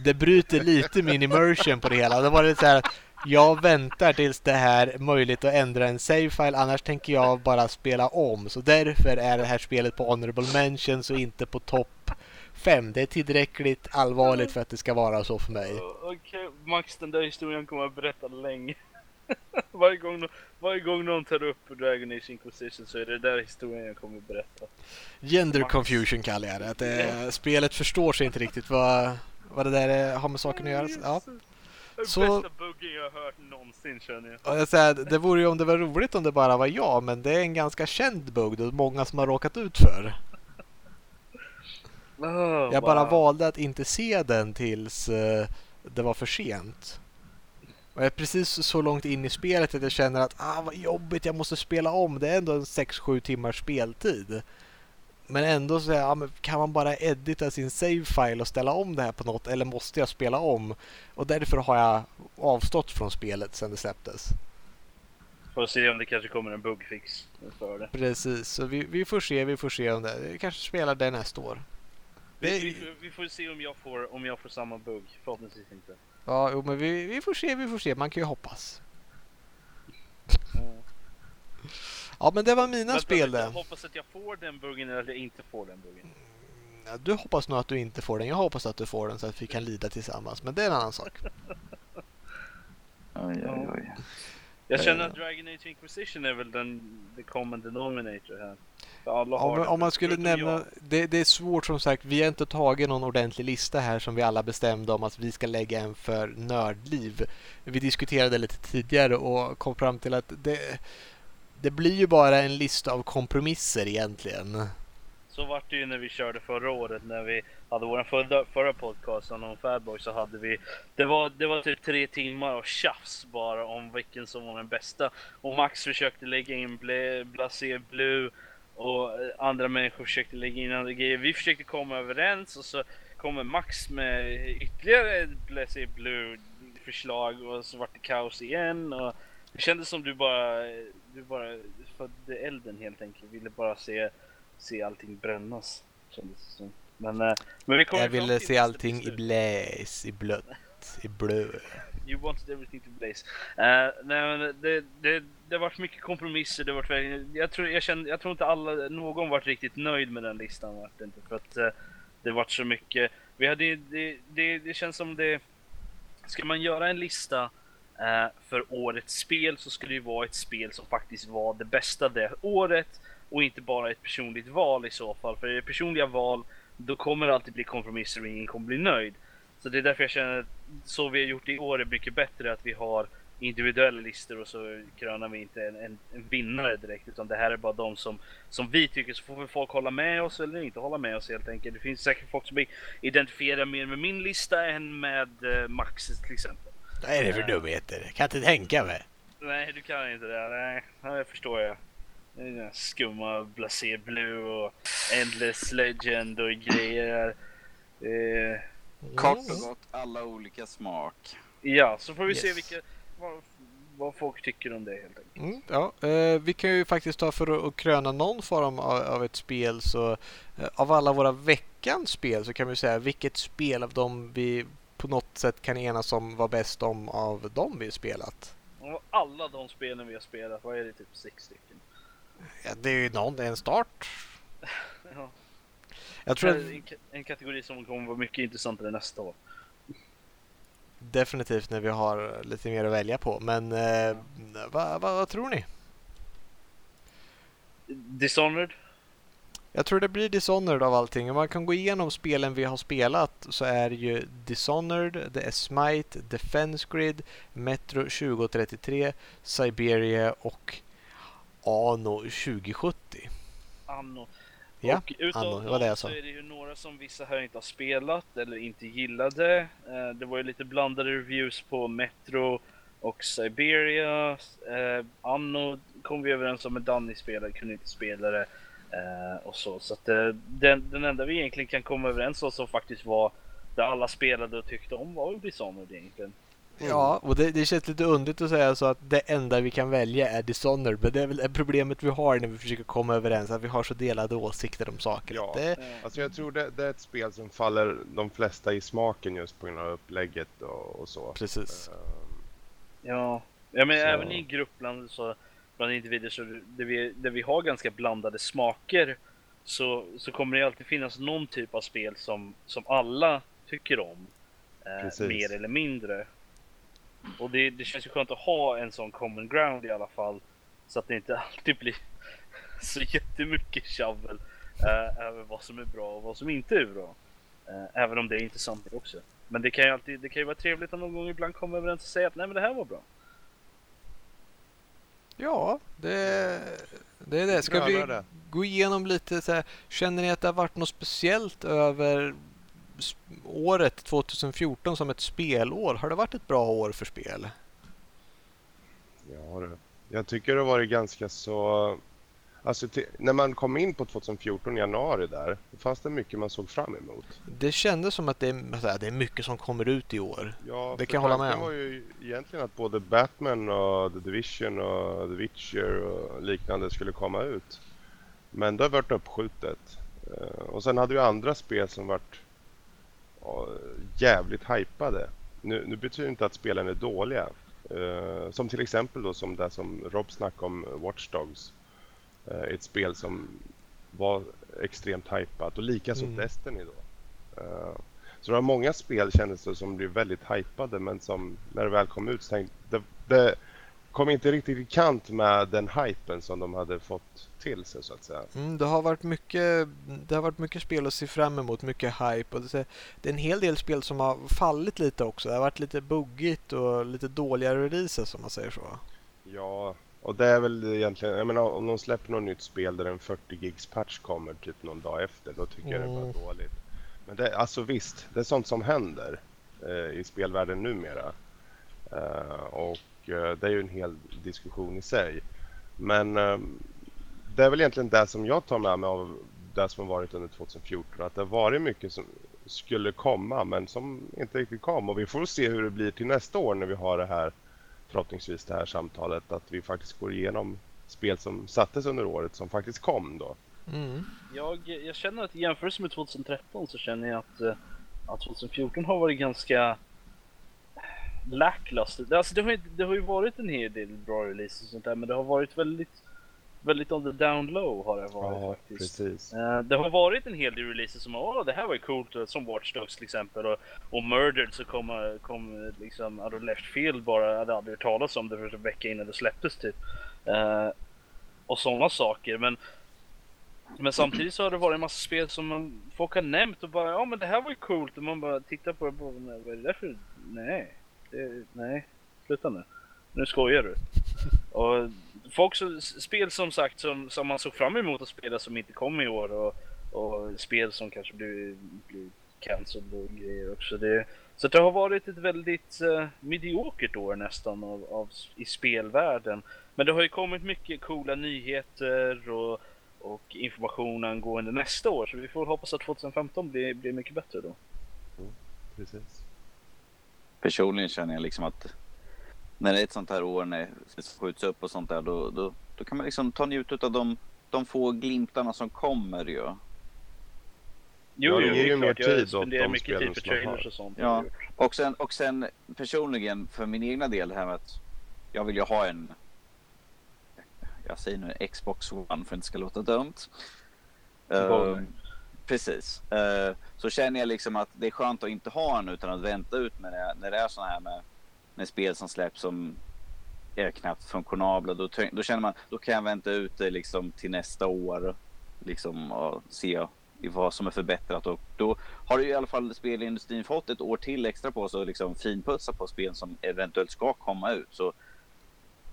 Det bryter lite min immersion på det hela. Det var det så här, jag väntar tills det här är möjligt att ändra en save-file annars tänker jag bara spela om. Så därför är det här spelet på honorable mentions och inte på topp 5. Det är tillräckligt allvarligt för att det ska vara så för mig. Okej, Max den där historien kommer jag berätta länge. [LAUGHS] varje, gång, varje gång någon tar upp Dragon Age Inquisition så är det där historien jag kommer berätta. Gender confusion kallar jag det. Att det spelet förstår sig inte riktigt vad, vad det där är, har med saken att göra. Ja. Så- bästa buggen jag har hört någonsin känner jag. Jag säger, det vore ju om det var roligt om det bara var jag, men det är en ganska känd bugg. Det är många som har råkat ut för. Oh, [LAUGHS] Jag bara wow. valde att inte se den tills eh, det var för sent. Och jag är precis så långt in i spelet att jag känner att ah, vad jobbigt, jag måste spela om. Det är ändå en 6-7 timmars speltid. Men ändå så ja, men kan man bara edita sin save-file och ställa om det här på något eller måste jag spela om? Och därför har jag avstått från spelet sedan det släpptes. Får se om det kanske kommer en bugfix för det. Precis, så vi, vi får se, vi får se om det. Vi kanske spelar det nästa år. Vi, vi, vi får se om jag får, om jag får samma bugg. Förhoppningsvis inte. Ja, jo, men vi, vi får se, vi får se. Man kan ju hoppas. Ja, men det var mina Vänta, spel Jag det. hoppas att jag får den buggen eller att jag inte får den buggen. Ja, Du hoppas nog att du inte får den. Jag hoppas att du får den så att vi kan lida tillsammans. Men det är en annan sak. Oj, oj, oj. Jag känner att Dragon Age Inquisition är väl den the common denominator här. Om, om man skulle nämna... Det, det är svårt som sagt. Vi har inte tagit någon ordentlig lista här som vi alla bestämde om att vi ska lägga en för nördliv. Vi diskuterade lite tidigare och kom fram till att det, det blir ju bara en lista av kompromisser egentligen. Så vart det ju när vi körde förra året när vi hade vår förra, förra podcast om Fatboy så hade vi det var, det var typ tre timmar av tjafs bara om vilken som var den bästa. Och Max försökte lägga in Bla- Blasé Blue och andra människor försökte lägga in andra grejer. Vi försökte komma överens och så kommer Max med ytterligare ett Blasé Blue förslag och så vart det kaos igen. Och det kändes som du bara, du bara födde elden helt enkelt. Ville bara se se allting brännas. Kändes det som. Men, eh, men vi kom Jag ville se allting i blaze, i blött, i blö. You wanted everything to blaze. Uh, nej, men det, det, det har varit mycket kompromisser. Det har varit, väldigt- jag, tror, jag, kände, jag tror inte alla, någon varit riktigt nöjd med den listan. Vart det inte, för att eh, det varit så mycket. Vi hade, det, det, det känns som det... Ska man göra en lista eh, för årets spel så ska det ju vara ett spel som faktiskt var det bästa det året och inte bara ett personligt val i så fall. För är det personliga val då kommer det alltid bli kompromisser och ingen kommer bli nöjd. Så det är därför jag känner att så vi har gjort i år är mycket bättre att vi har individuella listor och så krönar vi inte en, en, en vinnare direkt utan det här är bara de som, som vi tycker så får väl folk hålla med oss eller inte hålla med oss helt enkelt. Det finns säkert folk som identifierar mer med min lista än med eh, Maxes till exempel. Vad är det för dumheter? Jag kan inte tänka mig. Nej, du kan inte det. Nej, det förstår jag. Skumma Blasé Blue och Endless Legend och grejer. Eh, Kort Mm. och gott, alla olika smak. ja, så får vi se Yes. vilka, vad, vad folk tycker om det helt enkelt. Mm, ja, eh, vi kan ju faktiskt ta för att, kröna någon form av, av ett spel så eh, av alla våra veckans spel så kan vi säga vilket spel av dem vi på något sätt kan enas om var bäst om av dem vi spelat. Och alla de spelen vi har spelat, vad är det? Typ sex stycken? Ja, det är ju någon, det är en start. [LAUGHS] Ja. Jag tror en, en kategori som kommer vara mycket intressantare nästa år. definitivt när vi har lite mer att välja på. Men eh, vad, vad, vad tror ni? Dishonored? Jag tror det blir Dishonored av allting. Om man kan gå igenom spelen vi har spelat så är det ju Dishonored, det är Smite, Defense Grid, Metro 2033, Siberia och Anno 2070. Anno. Ja, och utav Anno, det var det jag så sa. är det ju några som vissa här inte har spelat eller inte gillade. Eh, det var ju lite blandade reviews på Metro och Siberia. Eh, Anno kom vi överens om med Danny spelare, kunde inte spela det. Eh, och så. Så att den, den enda vi egentligen kan komma överens om som faktiskt var där alla spelade och tyckte om var väl Dishonored egentligen. Ja, och det, det känns lite underligt att säga så att det enda vi kan välja är Dishonored. Men det är väl det problemet vi har när vi försöker komma överens, att vi har så delade åsikter om saker. Ja. Det, Eh, Alltså jag tror det, det är ett spel som faller de flesta i smaken just på grund av upplägget och, och så. precis. Ehm, Ja, ja men Så- även i en grupp bland, så, bland individer så där vi, där vi har ganska blandade smaker så, så kommer det alltid finnas någon typ av spel som, som alla tycker om. Eh, Precis. mer eller mindre. Och det, det känns ju skönt att ha en sån common ground i alla fall. Så att det inte alltid blir så jättemycket tjabbel eh, över vad som är bra och vad som inte är bra. Eh, även om det är intressant också. Men det kan ju alltid, det kan ju vara trevligt att någon gång ibland komma överens och säga att nej men det här var bra. Ja, det, det är det. Ska vi gå igenom lite så här, Känner ni att det har varit något speciellt över året 2014 som ett spelår? Har det varit ett bra år för spel? Ja, det. Jag tycker det har varit ganska så... Alltså till, när man kom in på 2014 januari där, då fanns det mycket man såg fram emot. Det kändes som att det är, det är mycket som kommer ut i år. Ja, Det kan jag hålla med om. var ju egentligen att både Batman och The Division och The Witcher och liknande skulle komma ut. Men det har varit uppskjutet. Eh, Och sen hade vi andra spel som varit jävligt hypade. Nu, nu betyder det inte att spelen är dåliga. Eh, Som till exempel då som det som Rob snackade om, Watch Dogs. Eh, Ett spel som var extremt hypat och likaså Mm. Destiny då. Eh, så det var många spel kändes det som blev väldigt hypade men som när det väl kom ut så tänkte det, det kom inte riktigt i kant med den hypen som de hade fått till sig så att säga. Mm, det, har varit mycket, det har varit mycket spel att se fram emot, mycket hype. Och det, det är en hel del spel som har fallit lite också. Det har varit lite buggigt och lite dåliga releaser om man säger så. Ja, och det är väl egentligen, jag menar om de släpper något nytt spel där en 40 gigs patch kommer typ någon dag efter, då tycker jag det Mm. var dåligt. Men det, alltså visst, det är sånt som händer eh, i spelvärlden numera. Eh, och det är ju en hel diskussion i sig. Men eh, det är väl egentligen det som jag tar med mig av det som har varit under 2014. Att det har varit mycket som skulle komma men som inte riktigt kom. Och vi får se hur det blir till nästa år när vi har det här förhoppningsvis det här samtalet. Att vi faktiskt går igenom spel som sattes under året som faktiskt kom då. Mm. Jag, jag känner att i jämförelse med 2013 så känner jag att, eh, att 2014 har varit ganska lackluster. Alltså det, har, ju- det har ju varit en hel del bra releases och sånt där men det har varit väldigt, väldigt on the down low har det varit faktiskt. precis. Eh, det har varit en hel del releases som åh det här var ju coolt, som Watch Dogs till exempel och, och Murdered så kom, kom liksom out of left field bara, hade aldrig hört talas om det för en vecka innan det släpptes typ. Eh, och sådana saker men men samtidigt så har det varit en massa spel som man, folk har nämnt och bara ja men det här var ju coolt och man bara tittar på det och bara, "Nej, vad är det där för, nej, det, nej, sluta nu. Nu skojar du. Och folk som, spel som sagt som, som man såg fram emot att spela som inte kom i år och, och spel som kanske blir, blir cancelled och grejer också. Det, så det har varit ett väldigt uh, mediokert år nästan av, av, i spelvärlden. Men det har ju kommit mycket coola nyheter och, och information angående nästa år. Så vi får hoppas att 2015 blir, blir mycket bättre då. Mm, precis. Personligen känner jag liksom att när det är ett sånt här år när det skjuts upp och sånt där då, då, då kan man liksom ta njut av de, de få glimtarna som kommer ju. Jo, Ja, det jo, ger ju det är mer tid åt de mycket spelen som man har. och sånt. Ja. Och sen, och sen personligen för min egna del här med att jag vill ju ha en jag säger nu Xbox One för att det inte ska låta dumt. Boll precis. Eh, så känner jag liksom att det är skönt att inte ha en utan att vänta ut när det, när det är sådana här med, med spel som släpps som är knappt funktionabla. Då, då känner man då kan jag vänta ut det liksom till nästa år liksom och se vad som är förbättrat och då har ju i alla fall spelindustrin fått ett år till extra på sig att liksom finputsa på spel som eventuellt ska komma ut. Så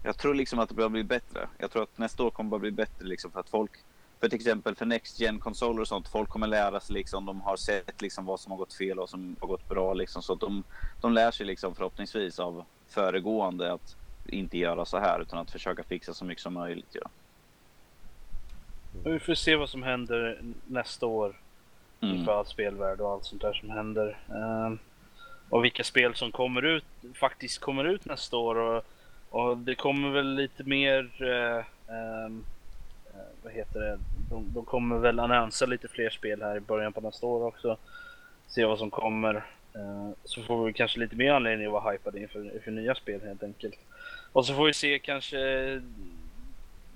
jag tror liksom att det börjar bli bättre. Jag tror att nästa år kommer att bli bättre liksom för att folk, för till exempel för Next gen konsoler och sånt, folk kommer lära sig liksom, de har sett liksom vad som har gått fel och vad som har gått bra liksom så de, de lär sig liksom förhoppningsvis av föregående att inte göra så här utan att försöka fixa så mycket som möjligt. Ja. Vi får se vad som händer nästa år Mm. inför allt spelvärld och allt sånt där som händer. Ehm, och vilka spel som kommer ut, faktiskt kommer ut nästa år. Och, och det kommer väl lite mer, ehm, eh, vad heter det, de, de kommer väl annonsa lite fler spel här i början på nästa år också. Se vad som kommer. Eh, så får vi kanske lite mer anledning att vara hypade inför, inför nya spel helt enkelt. Och så får vi se kanske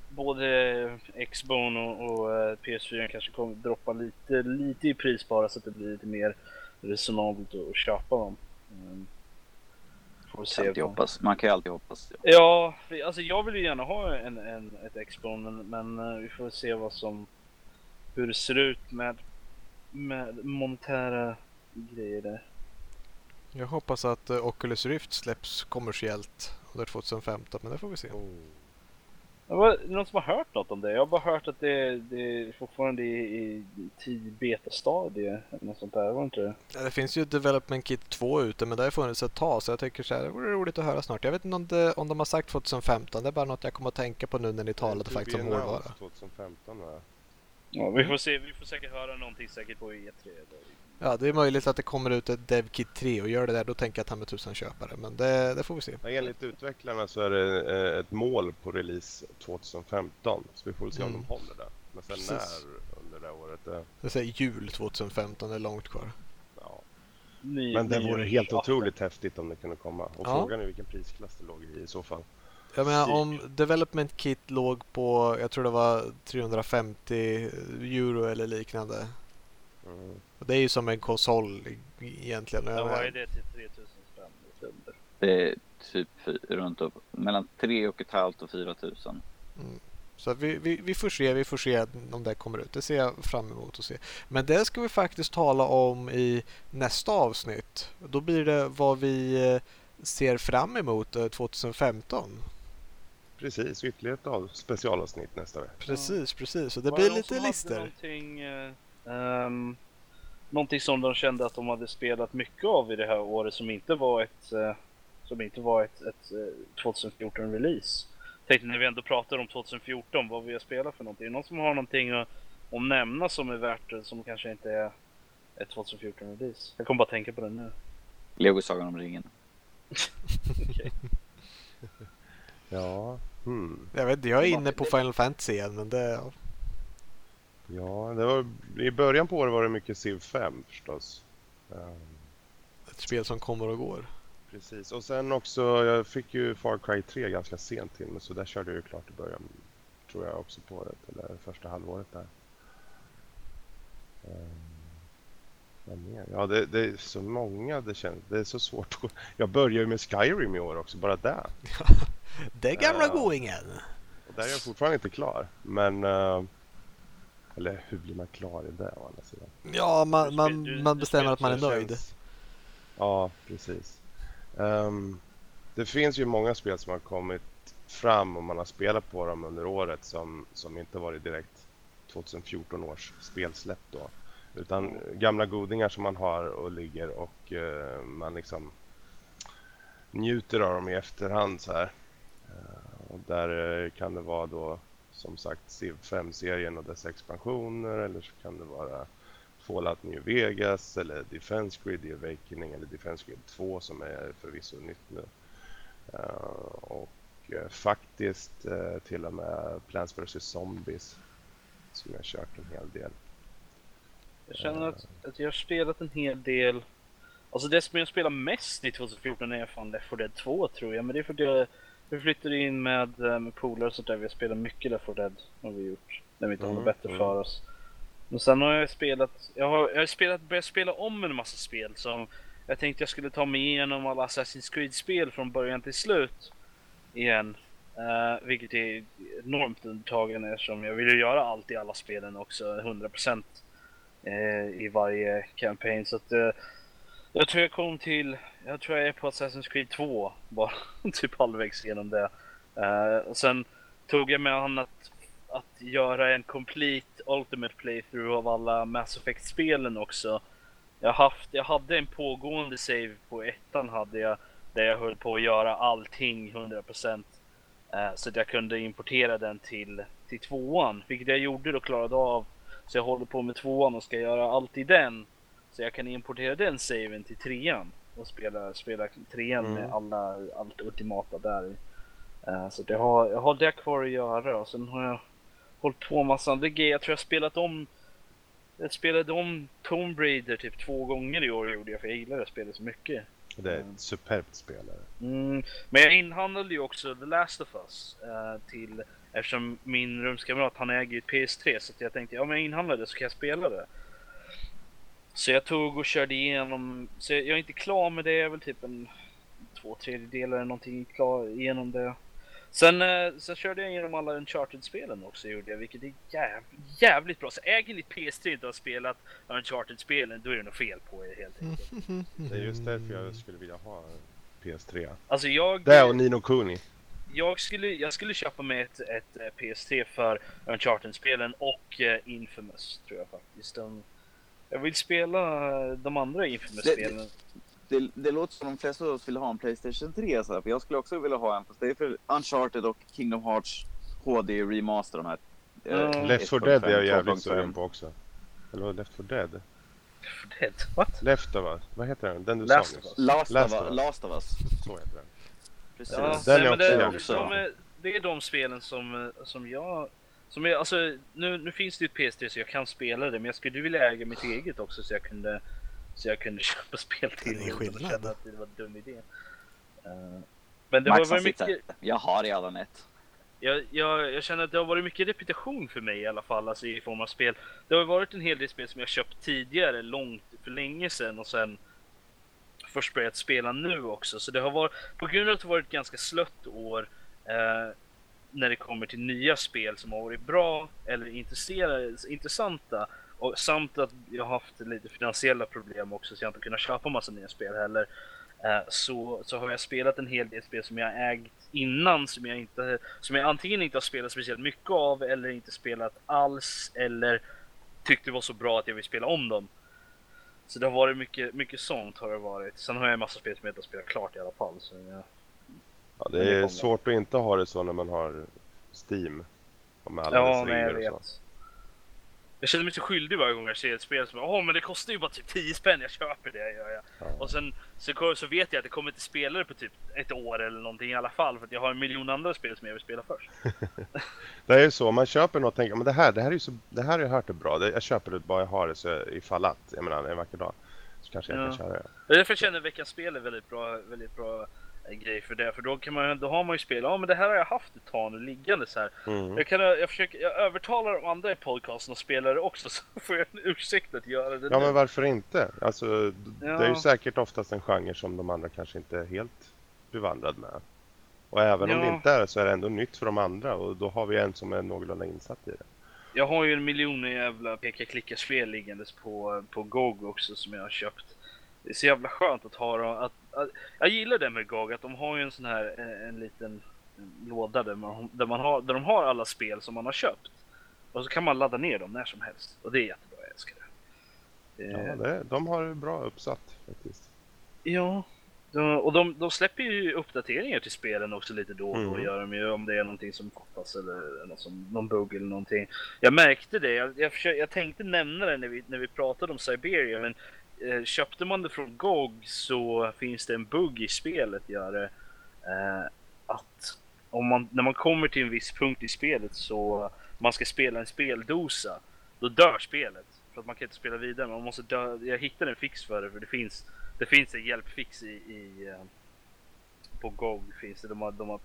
både Xbone och, och eh, PS4 kanske kommer droppa lite, lite i pris bara så att det blir lite mer resonabelt att köpa dem. Mm. Får Kan se. vad- hoppas. Man kan ju alltid hoppas. Ja. Alltså jag vill ju gärna ha en, en, ett Xbone men, men eh, vi får se vad som hur det ser ut med, med monetära grejer där. Jag hoppas att eh, Oculus Rift släpps kommersiellt under 2015, men det får vi se. Oh. Det var någon som har hört något om det? Jag har bara hört att det, det är fortfarande i, i tid betastadie eller något sånt där, var det inte det? Ja, Det finns ju Development Kit 2 ute men det har funnits ett tag så jag tycker så här, det vore roligt att höra snart. Jag vet inte om, det, om de har sagt 2015, det är bara något jag kommer att tänka på nu när ni talade To faktiskt om hårdvara. announced 2015 va? Ja, vi får se, vi får säkert höra någonting säkert på E3 eller... Ja, det är möjligt att det kommer ut ett Dev Kit 3 och gör det där, då tänker jag ta med tusan köpare. Men det, det får vi se. Enligt utvecklarna så är det eh, ett mål på release 2015. Så vi får väl se om Mm. de håller det. Men sen Precis. när under det året, det, Det säger jul 2015, det är långt kvar. ja. Ny, Men det ny- vore helt otroligt häftigt om det kunde komma. Och Ja. frågan är vilken prisklass det låg i i så fall. Jag menar om Development Kit låg på, jag tror det var 350 euro eller liknande. Mm. Och det är ju som en konsol egentligen. Ja, vad är det till 3000 spänn? under? Det är typ runt upp mellan 3 och ett halvt och 4 tusen. Så vi, vi, vi får se, vi får se om det kommer ut. Det ser jag fram emot att se. Men det ska vi faktiskt tala om i nästa avsnitt. Då blir det vad vi eh, ser fram emot eh, 2015. Precis, ytterligare ett av specialavsnitt nästa vecka. Precis, precis. Och det Var blir lite listor. Någonting, eh, ehm, någonting som de kände att de hade spelat mycket av i det här året som inte var ett, eh, som inte var ett, ett eh, 2014 release. Tänkte när vi ändå pratar om 2014, vad vi har spelat för någonting. Är det någon som har någonting att, att nämna som är värt det, som kanske inte är ett 2014 release? Jag kommer bara tänka på det nu. Lego Sagan om ringen. [LAUGHS] [LAUGHS] Ja, hmm. Jag vet jag är inne på Final Fantasy igen, men det... ja det var, i början på året var det mycket Civ 5 förstås. Ehm, Ett spel som kommer och går. Precis, och sen också, jag fick ju Far Cry 3 ganska sent till mig så där körde jag ju klart i början. Tror jag också på det, eller första halvåret där. Mer? Ja, det, det är så många det känns. Det är så svårt. att- Jag börjar ju med Skyrim i år också, bara där. [LAUGHS] Det gamla Ja. goingen! Där är jag fortfarande inte klar. Men... eh, eller hur blir man klar i det å andra sidan? Ja, man, Du man, du- man du bestämmer att man är nöjd. känns- Ja, precis. Ehm, det finns ju många spel som har kommit fram och man har spelat på dem under året som, som inte varit direkt 2014 års spelsläpp då. Utan gamla godingar som man har och ligger och eh, man liksom njuter av dem i efterhand så här. Eh, och där eh, kan det vara då som sagt Civ 5-serien och dess expansioner eller så kan det vara Fallout New Vegas eller Defense Grid The Awakening eller Defense Grid 2 som är förvisso nytt nu. Eh, och eh, faktiskt eh, till och med Plants vs Zombies som jag kört en hel del. Jag känner att, att jag har spelat en hel del. Alltså det som jag spelar mest i 2014 är fan Left 4 Dead 2 tror jag. Men det är för att jag, jag flyttade in med, eh, med polare och sånt där. Vi har spelat mycket Left 4 Dead har vi gjort. När vi inte har Mm, något bättre mm. för oss. Men sen har jag spelat, jag har, jag har spelat, börjat spela om en massa spel som jag tänkte jag skulle ta mig igenom alla Assassin's Creed-spel från början till slut igen. Uh, vilket är enormt undertagande eftersom jag vill ju göra allt i alla spelen också, 100% eh, i varje campaign. Så att, eh, jag tror jag kom till, jag tror jag är på Assassin's Creed 2, bara [LAUGHS] typ halvvägs genom det. Uh, och sen tog jag mig an att, att göra en complete ultimate playthrough av alla Mass Effect-spelen också. Jag, haft, jag hade en pågående save på ettan hade jag, där jag höll på att göra allting 100%. uh, eh, så att jag kunde importera den till, till tvåan, vilket jag gjorde och klarade av. Så jag håller på med tvåan och ska göra allt i den. Så jag kan importera den saven till trean och spela, spela trean Mm. med alla, allt ultimata där. Eh, så jag har, jag har det kvar att göra och sen har jag hållit på massa andra grejer. Jag tror jag spelat om jag spelade om Tomb Raider typ två gånger i år gjorde jag för jag gillar det spelet så mycket. Det är Mm. ett superbt spel. är det. Mm, men jag inhandlade ju också The Last of Us eh, till eftersom min rumskamrat han äger ju ett PS3 så jag tänkte ja men jag inhandlar det så kan jag spela det. Så jag tog och körde igenom, så jag är inte klar med det, jag är väl typ en två tredjedelar eller någonting klar igenom det. Sen, eh, sen körde jag igenom alla Uncharted-spelen också gjorde jag, vilket är jäv, jävligt bra. Så äger ditt PS3 inte har spelat Uncharted-spelen, då är det något fel på er helt enkelt. [LAUGHS] Det är just därför jag skulle vilja ha en PS3. Alltså jag... Det och Nino Kuni. jag, skulle, jag skulle köpa mig ett, ett eh, PS3 för Uncharted-spelen och eh, Infamous tror jag faktiskt. De, jag vill spela eh, de andra Infamous-spelen. Det, det låter som de flesta av oss vill ha en Playstation 3. Så här, för jag skulle också vilja ha en. Fast det är för Uncharted och Kingdom Hearts HD Remaster. De här. Ja. eh, Left 4 1.5, Dead är jag jävligt 2.5. sugen på också. Eller vad, Left 4 Dead? Dead. What? Left of Us? Vad heter den? Den du Last sa of. Us. Last, Last of, of Us. Last of Us. Så heter den. Precis. Ja, Den är också det, de det är de spelen som, eh, som jag... Som jag alltså, nu, nu finns det ju ett PS3 så jag kan spela det, men jag skulle vilja äga mitt eget också så jag kunde, så jag kunde [LAUGHS] köpa spel till Det är utan att att det var en dum idé. Eh, men det var, Max var mycket... sitter. Jag har redan ett. Jag, jag, jag känner att det har varit mycket repetition för mig i alla fall, alltså i form av spel. Det har varit en hel del spel som jag köpt tidigare, långt för länge sedan och sen först börjat spela nu också. Så det har varit, på grund av att det har varit ett ganska slött år eh, när det kommer till nya spel som har varit bra eller intressanta och samt att jag har haft lite finansiella problem också så jag har inte kunnat köpa massa nya spel heller. Eh, så, så har jag spelat en hel del spel som jag ägt innan som jag, inte, som jag antingen inte har spelat speciellt mycket av eller inte spelat alls eller tyckte var så bra att jag vill spela om dem. Så det har varit mycket, mycket sånt har det varit. Sen har jag en massa spel som jag inte har spelat klart i alla fall. Så jag, Ja, Men det är svårt att inte ha det så när man har Steam. Och med alla ja, nej, jag vet. så. Jag känner mig så skyldig varje gång jag ser ett spel som Åh men det kostar ju bara typ 10 spänn, jag köper det gör jag. Ja. Och sen så, så vet jag att det kommer inte spela det på typ ett år eller någonting i alla fall för att jag har en miljon andra spel som jag vill spela först. [LAUGHS] Det är ju så, man köper något och tänker men det här, det här är så, det här har jag hört är bra. Jag köper det bara jag har det så ifall att, jag menar en vacker dag. Så kanske jag Ja. kan köra det. Det är därför jag känner att veckans spel är väldigt bra, väldigt bra grej för det. För då, kan man, då har man ju spel, ja men det här har jag haft ett tag nu liggande så här. Mm. Jag, kan, jag, försöker, jag övertalar de andra i podcasten och spelare också [LAUGHS] så får jag en ursäkt att göra det Ja nu. men varför inte? Alltså, d- det är ju Ja. säkert oftast en genre som de andra kanske inte är helt bevandrad med. Och även om det Ja. inte är det så är det ändå nytt för de andra och då har vi en som är någorlunda insatt i det. Jag har ju en miljon jävla peka-klicka-spel liggandes på, på GOG också som jag har köpt. Det är så jävla skönt att ha dem. Att, att, jag gillar det med GOG, att de har ju en sån här en, en liten låda där, man, där, man har, där de har alla spel som man har köpt. Och så kan man ladda ner dem när som helst. Och det är jättebra, jag älskar det. Ja, Eh, det, de har det bra uppsatt faktiskt. Ja, de, och de, de släpper ju uppdateringar till spelen också lite då och då. Mm. Gör de ju om det är någonting som fattas eller något som, någon bugg eller någonting. Jag märkte det. Jag, jag, försökte, jag tänkte nämna det när vi, när vi pratade om Siberia. Men eh, Eh, köpte man det från GOG så finns det en bugg i spelet. Gör det, eh, att om man, när man kommer till en viss punkt i spelet så man ska spela en speldosa. Då dör spelet. För att man kan inte spela vidare. Man måste dö. Jag hittade en fix för det för det finns det finns en hjälpfix i, i eh, på GOG finns det. De har, de har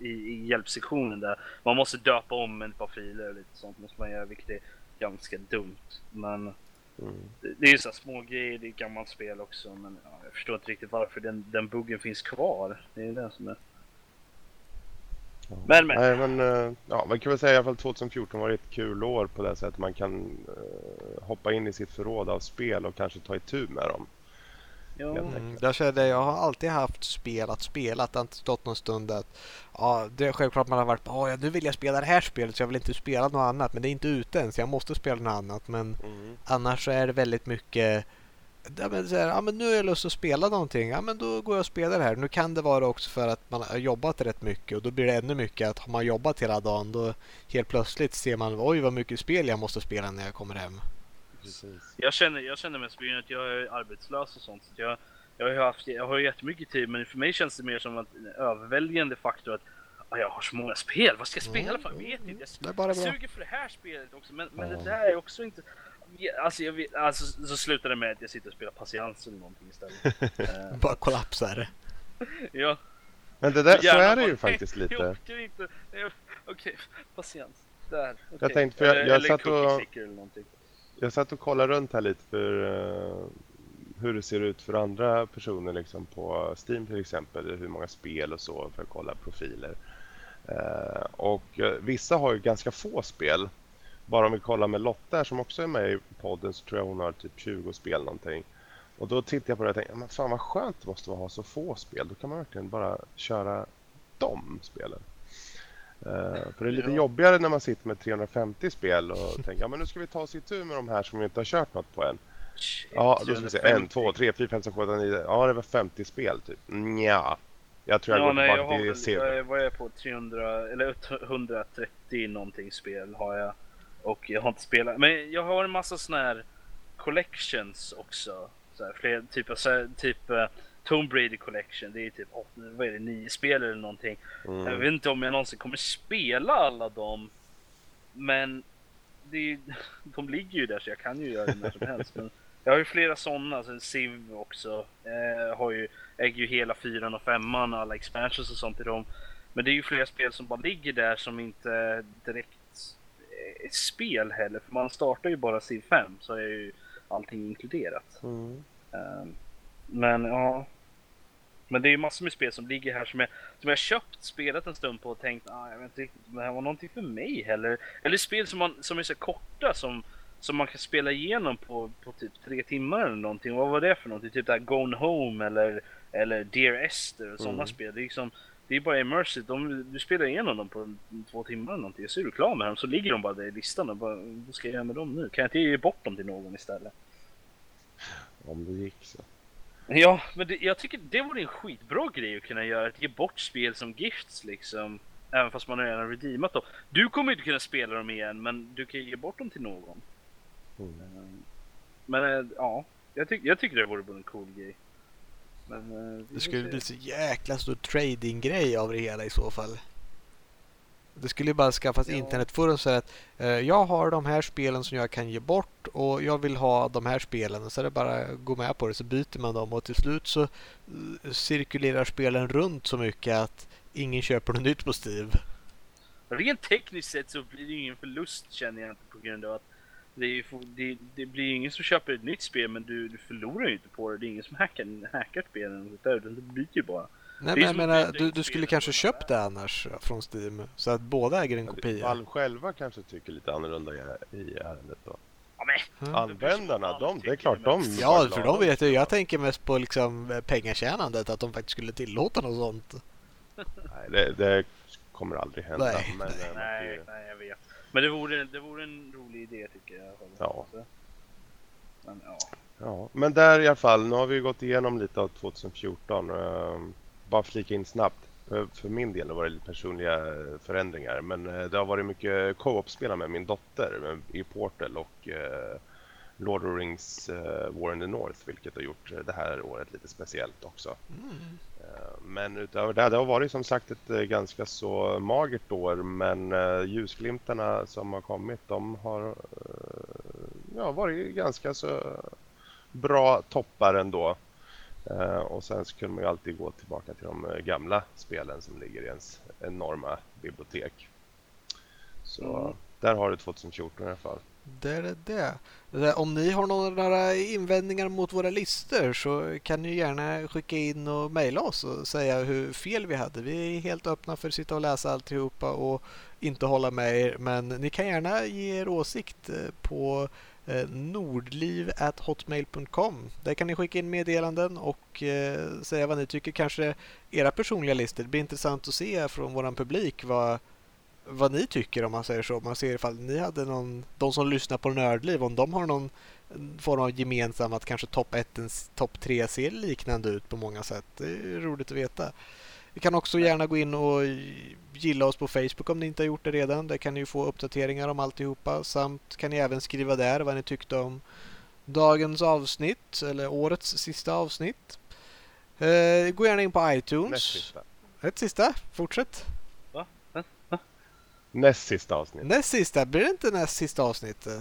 i, i hjälpsektionen där. Man måste döpa om ett par filer och lite sånt måste man göra vilket är ganska dumt. Men Mm. det, är ju så små grejer, det är ett gammalt spel också. Men ja, jag förstår inte riktigt varför den, den buggen finns kvar. Det är det som är... Ja. Men, men. Nej, men eh, ja, man kan väl säga i alla fall 2014 var ett kul år på det sättet man kan eh, hoppa in i sitt förråd av spel och kanske ta itu med dem. Mm, jag kände, jag har alltid haft spel att spela. Det har inte stått någon stund att ja, det är självklart man har varit ja, nu vill jag spela det här spelet så jag vill inte spela något annat. Men det är inte ute än så jag måste spela något annat. Men annars så är det väldigt mycket Ja men, så här, ja men nu har jag lust att spela någonting. Ja men då går jag och spelar det här. Nu kan det vara också för att man har jobbat rätt mycket och då blir det ännu mycket att har man jobbat hela dagen då helt plötsligt ser man oj vad mycket spel jag måste spela när jag kommer hem. Precis. Jag känner, jag känner mest på grund av att jag är arbetslös och sånt. Så jag, jag, har ju haft, jag har ju jättemycket tid men för mig känns det mer som att en överväldigande faktor att ah, jag har så många spel, vad ska jag spela för? Jag vet inte. Jag, Det är bara jag bra. suger för det här spelet också men, men Ja. det där är också inte... Alltså, jag vet, alltså så slutar det med att jag sitter och spelar patiens eller någonting istället. [LAUGHS] Eh, Bara kollapsar. [LAUGHS] ja. Men det där, så är det ju faktiskt "Nej, Jag lite. orkar inte. Okej, patiens. Där. Jag okej." tänkte, för jag- eller, jag eller satt och- eller någonting. Jag satt och kollade runt här lite för uh, hur det ser ut för andra personer liksom på Steam till exempel. Hur många spel och så för att kolla profiler. Uh, och uh, vissa har ju ganska få spel. Bara om vi kollar med Lotta som också är med i podden så tror jag hon har typ 20 spel någonting. Och då tittade jag på det och tänkte, men fan vad skönt det måste vara att ha så få spel. Då kan man verkligen bara köra de spelen. Uh, för det är lite Ja. jobbigare när man sitter med 350 spel och [LAUGHS] tänker ja, men nu ska vi ta oss itu med de här som vi inte har kört något på än. Ja, då ska vi se. En, två, tre, fyra, fem, sex, sju, åtta, nio. Ja, det var 50 spel typ. Nja. Jag tror jag Ja, går nej, jag har väl, jag vad är jag på? 300 eller 130 någonting spel har jag. Och jag har inte spelat. Men jag har en massa såna här collections också. Så här, fler, typ, så här, typ uh, Tomb Raider collection. Det är typ vad är det, nio spel eller någonting. Jag Mm. vet inte om jag någonsin kommer spela alla dem. Men det är, [LAUGHS] de ligger ju där så jag kan ju göra det när som helst. Men jag har ju flera sådana, så Civ också. Eh, har ju, äger ju hela fyran och femman, alla expansions och sånt i dem. Men det är ju flera spel som bara ligger där som inte direkt är spel heller. För man startar ju bara Civ 5 så är ju allting inkluderat. Mm. Ehm, Men ja. Men det är ju massor med spel som ligger här som jag, som jag köpt, spelat en stund på och tänkt ah, jag vet inte riktigt om det här var någonting för mig heller. Eller spel som, man, som är så korta som, som man kan spela igenom på, på typ tre timmar eller någonting. Vad var det för någonting? Typ där Gone Home eller, eller Dear Esther och sådana Mm. spel. Det är liksom det är bara immersive. De, du spelar igenom dem på två timmar eller någonting. Så är du klar med dem så ligger de bara där i listan och bara, vad ska jag göra med dem nu? Kan jag inte ge bort dem till någon istället? Om det gick så. Ja, men det, jag tycker det vore en skitbra grej att kunna göra. Att ge bort spel som gifts liksom. Även fast man har redan redeemat dem. Du kommer inte kunna spela dem igen, men du kan ge bort dem till någon. Mm. Eh, Men eh, ja, jag, tyck, jag tycker det vore en cool grej. Men, eh, Det får skulle bli så jäkla stor trading-grej av det hela i så fall. Det skulle ju bara skaffas Ja. internetforum och säga att eh, jag har de här spelen som jag kan ge bort och jag vill ha de här spelen. Så är det bara att gå med på det så byter man dem och till slut så eh, cirkulerar spelen runt så mycket att ingen köper något nytt på Steam. Rent tekniskt sett så blir det ingen förlust känner jag inte på grund av att det, ju det, det blir ju ingen som köper ett nytt spel men du, du förlorar ju inte på det. Det är ingen som hackar, hackar spelen utan det blir ju bara. Nej, men jag menar, du, du skulle kanske köpt det annars från Steam så att båda äger en kopia. Valve själva kanske tycker lite annorlunda i, ärendet då. Mm. Användarna, de, det är klart de... Ja, för de vet ju. Jag tänker mest på liksom eh, pengatjänandet, att de faktiskt skulle tillåta något sånt. Nej, det, det kommer aldrig hända. Nej, men, nej. Nej, ju- nej jag vet. Men det vore, det vore en rolig idé tycker jag. Ja. Men, ja. Ja, men där i alla fall, nu har vi gått igenom lite av 2014. Bara flika in snabbt. För, min del var det lite personliga eh, förändringar. Men eh, det har varit mycket co-op-spel med min dotter med, i Portal och eh, Lord of the Rings eh, War in the North. Vilket har gjort eh, det här året lite speciellt också. Mm. Eh, Men utöver det, det har varit som sagt ett eh, ganska så magert år men eh, ljusglimtarna som har kommit de har eh, ja, varit ganska så bra toppar ändå. Eh, Och sen så kunde man ju alltid gå tillbaka till de eh, gamla spelen som ligger i ens enorma bibliotek. Så Mm. där har du 2014 i alla fall. Det är det. Om ni har några invändningar mot våra listor så kan ni gärna skicka in och mejla oss och säga hur fel vi hade. Vi är helt öppna för att sitta och läsa alltihopa och inte hålla med er. Men ni kan gärna ge er åsikt eh, på eh, nordliv.hotmail.com. Där kan ni skicka in meddelanden och eh, säga vad ni tycker. Kanske era personliga listor. Det blir intressant att se från vår publik vad, vad ni tycker om man säger så. Man ser ifall ni hade någon, de som lyssnar på Nördliv, om de har någon form av gemensam att kanske topp 1, topp 3 ser liknande ut på många sätt. Det är roligt att veta. Ni kan också gärna gå in och gilla oss på Facebook om ni inte har gjort det redan. Där kan ni ju få uppdateringar om alltihopa. Samt kan ni även skriva där vad ni tyckte om dagens avsnitt eller årets sista avsnitt. Eh, gå gärna in på iTunes. Näst sista. Ett sista, fortsätt. Näst sista avsnitt. Näst sista, blir det inte näst sista avsnittet?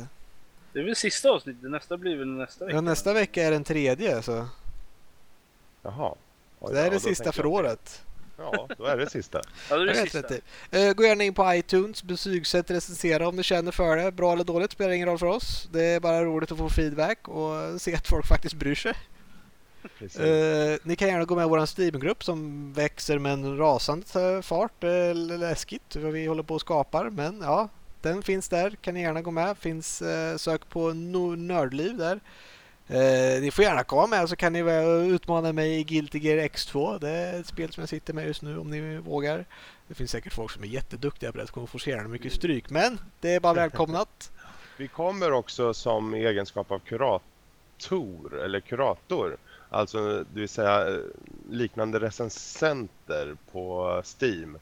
Det är väl sista avsnittet, nästa blir väl nästa vecka? Ja, nästa vecka är den tredje så Jaha. Oj, det är ja, det då sista för året. Ja, då är det sista. Ja, det är det sista. Eh, gå gärna in på iTunes, betygsätt, recensera om ni känner för det. Bra eller dåligt spelar ingen roll för oss. Det är bara roligt att få feedback och se att folk faktiskt bryr sig. Eh, ni kan gärna gå med i vår Steamgrupp som växer med en rasande fart. Är läskigt vad vi håller på och skapar. Men ja, den finns där. Kan ni gärna gå med. Finns, eh, sök på no- Nördliv där. Eh, ni får gärna komma med så kan ni väl utmana mig i Guilty Gear X2. Det är ett spel som jag sitter med just nu om ni vågar. Det finns säkert folk som är jätteduktiga på det som kommer forcera mycket stryk. Men det är bara välkomnat. [LAUGHS] Vi kommer också som egenskap av kurator eller kurator, alltså det vill säga eh, liknande recensenter på Steam.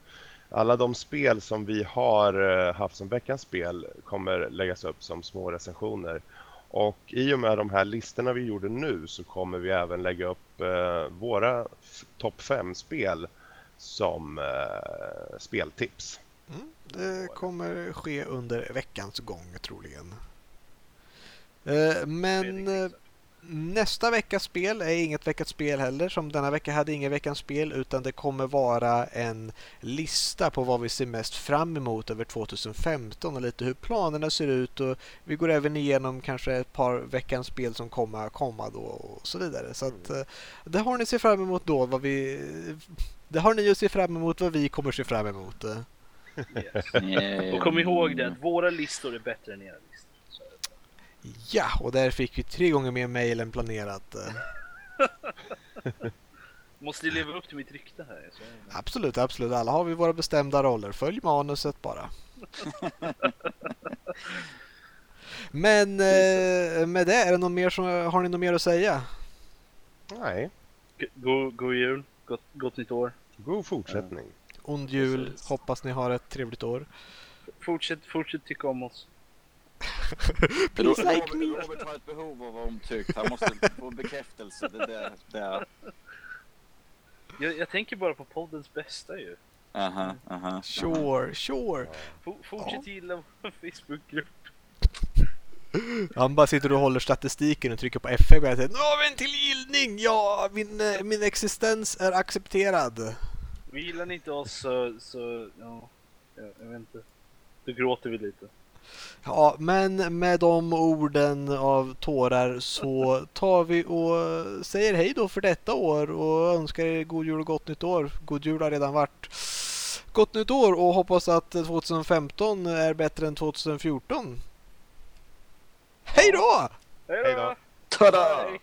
Alla de spel som vi har eh, haft som veckans spel kommer läggas upp som små recensioner. Och i och med de här listorna vi gjorde nu så kommer vi även lägga upp eh, våra topp 5-spel som eh, speltips. Mm, det kommer ske under veckans gång troligen. Eh, men eh, nästa veckas spel är inget veckans spel heller. Som denna vecka hade ingen veckans spel utan det kommer vara en lista på vad vi ser mest fram emot över 2015 och lite hur planerna ser ut. Och vi går även igenom kanske ett par veckans spel som kommer komma då och så vidare. Så att, eh, det har ni se fram emot då. Vad vi, det har ni att se fram emot vad vi kommer se fram emot. Yes. [LAUGHS] Och kom ihåg det att våra listor är bättre än era listor. Så är det. Ja, och där fick vi tre gånger mer mejl än planerat. [LAUGHS] Måste ju leva upp till mitt rykte här. Absolut, absolut. Alla har vi våra bestämda roller. Följ manuset bara. [LAUGHS] Men eh, med det, är det någon mer som, har ni något mer att säga? Nej, God, god jul, gott, gott nytt år. god fortsättning. Ond jul, Precis. hoppas ni har ett trevligt år. Fortsätt, fortsätt tycka om oss. Please Robert, like me. Robert har ett behov av att vara omtyckt. Han måste få bekräftelse. Det där, det. Jag, jag tänker bara på poddens bästa ju. Aha, aha. Sure, sure. For, fortsätt gilla vår Facebookgrupp. Han bara sitter och håller statistiken och trycker på F5 och säger Nu har vi en till gillning! Ja, min, eh, min existens är accepterad. Gillar ni inte oss så, så ja, jag, jag vet inte. Då gråter vi lite. Ja, men med de orden av tårar så tar vi och säger hej då för detta år och önskar er god jul och gott nytt år. God jul har redan varit. Gott nytt år och hoppas att 2015 är bättre än 2014. Hej då! Hej då. Tada! Hej.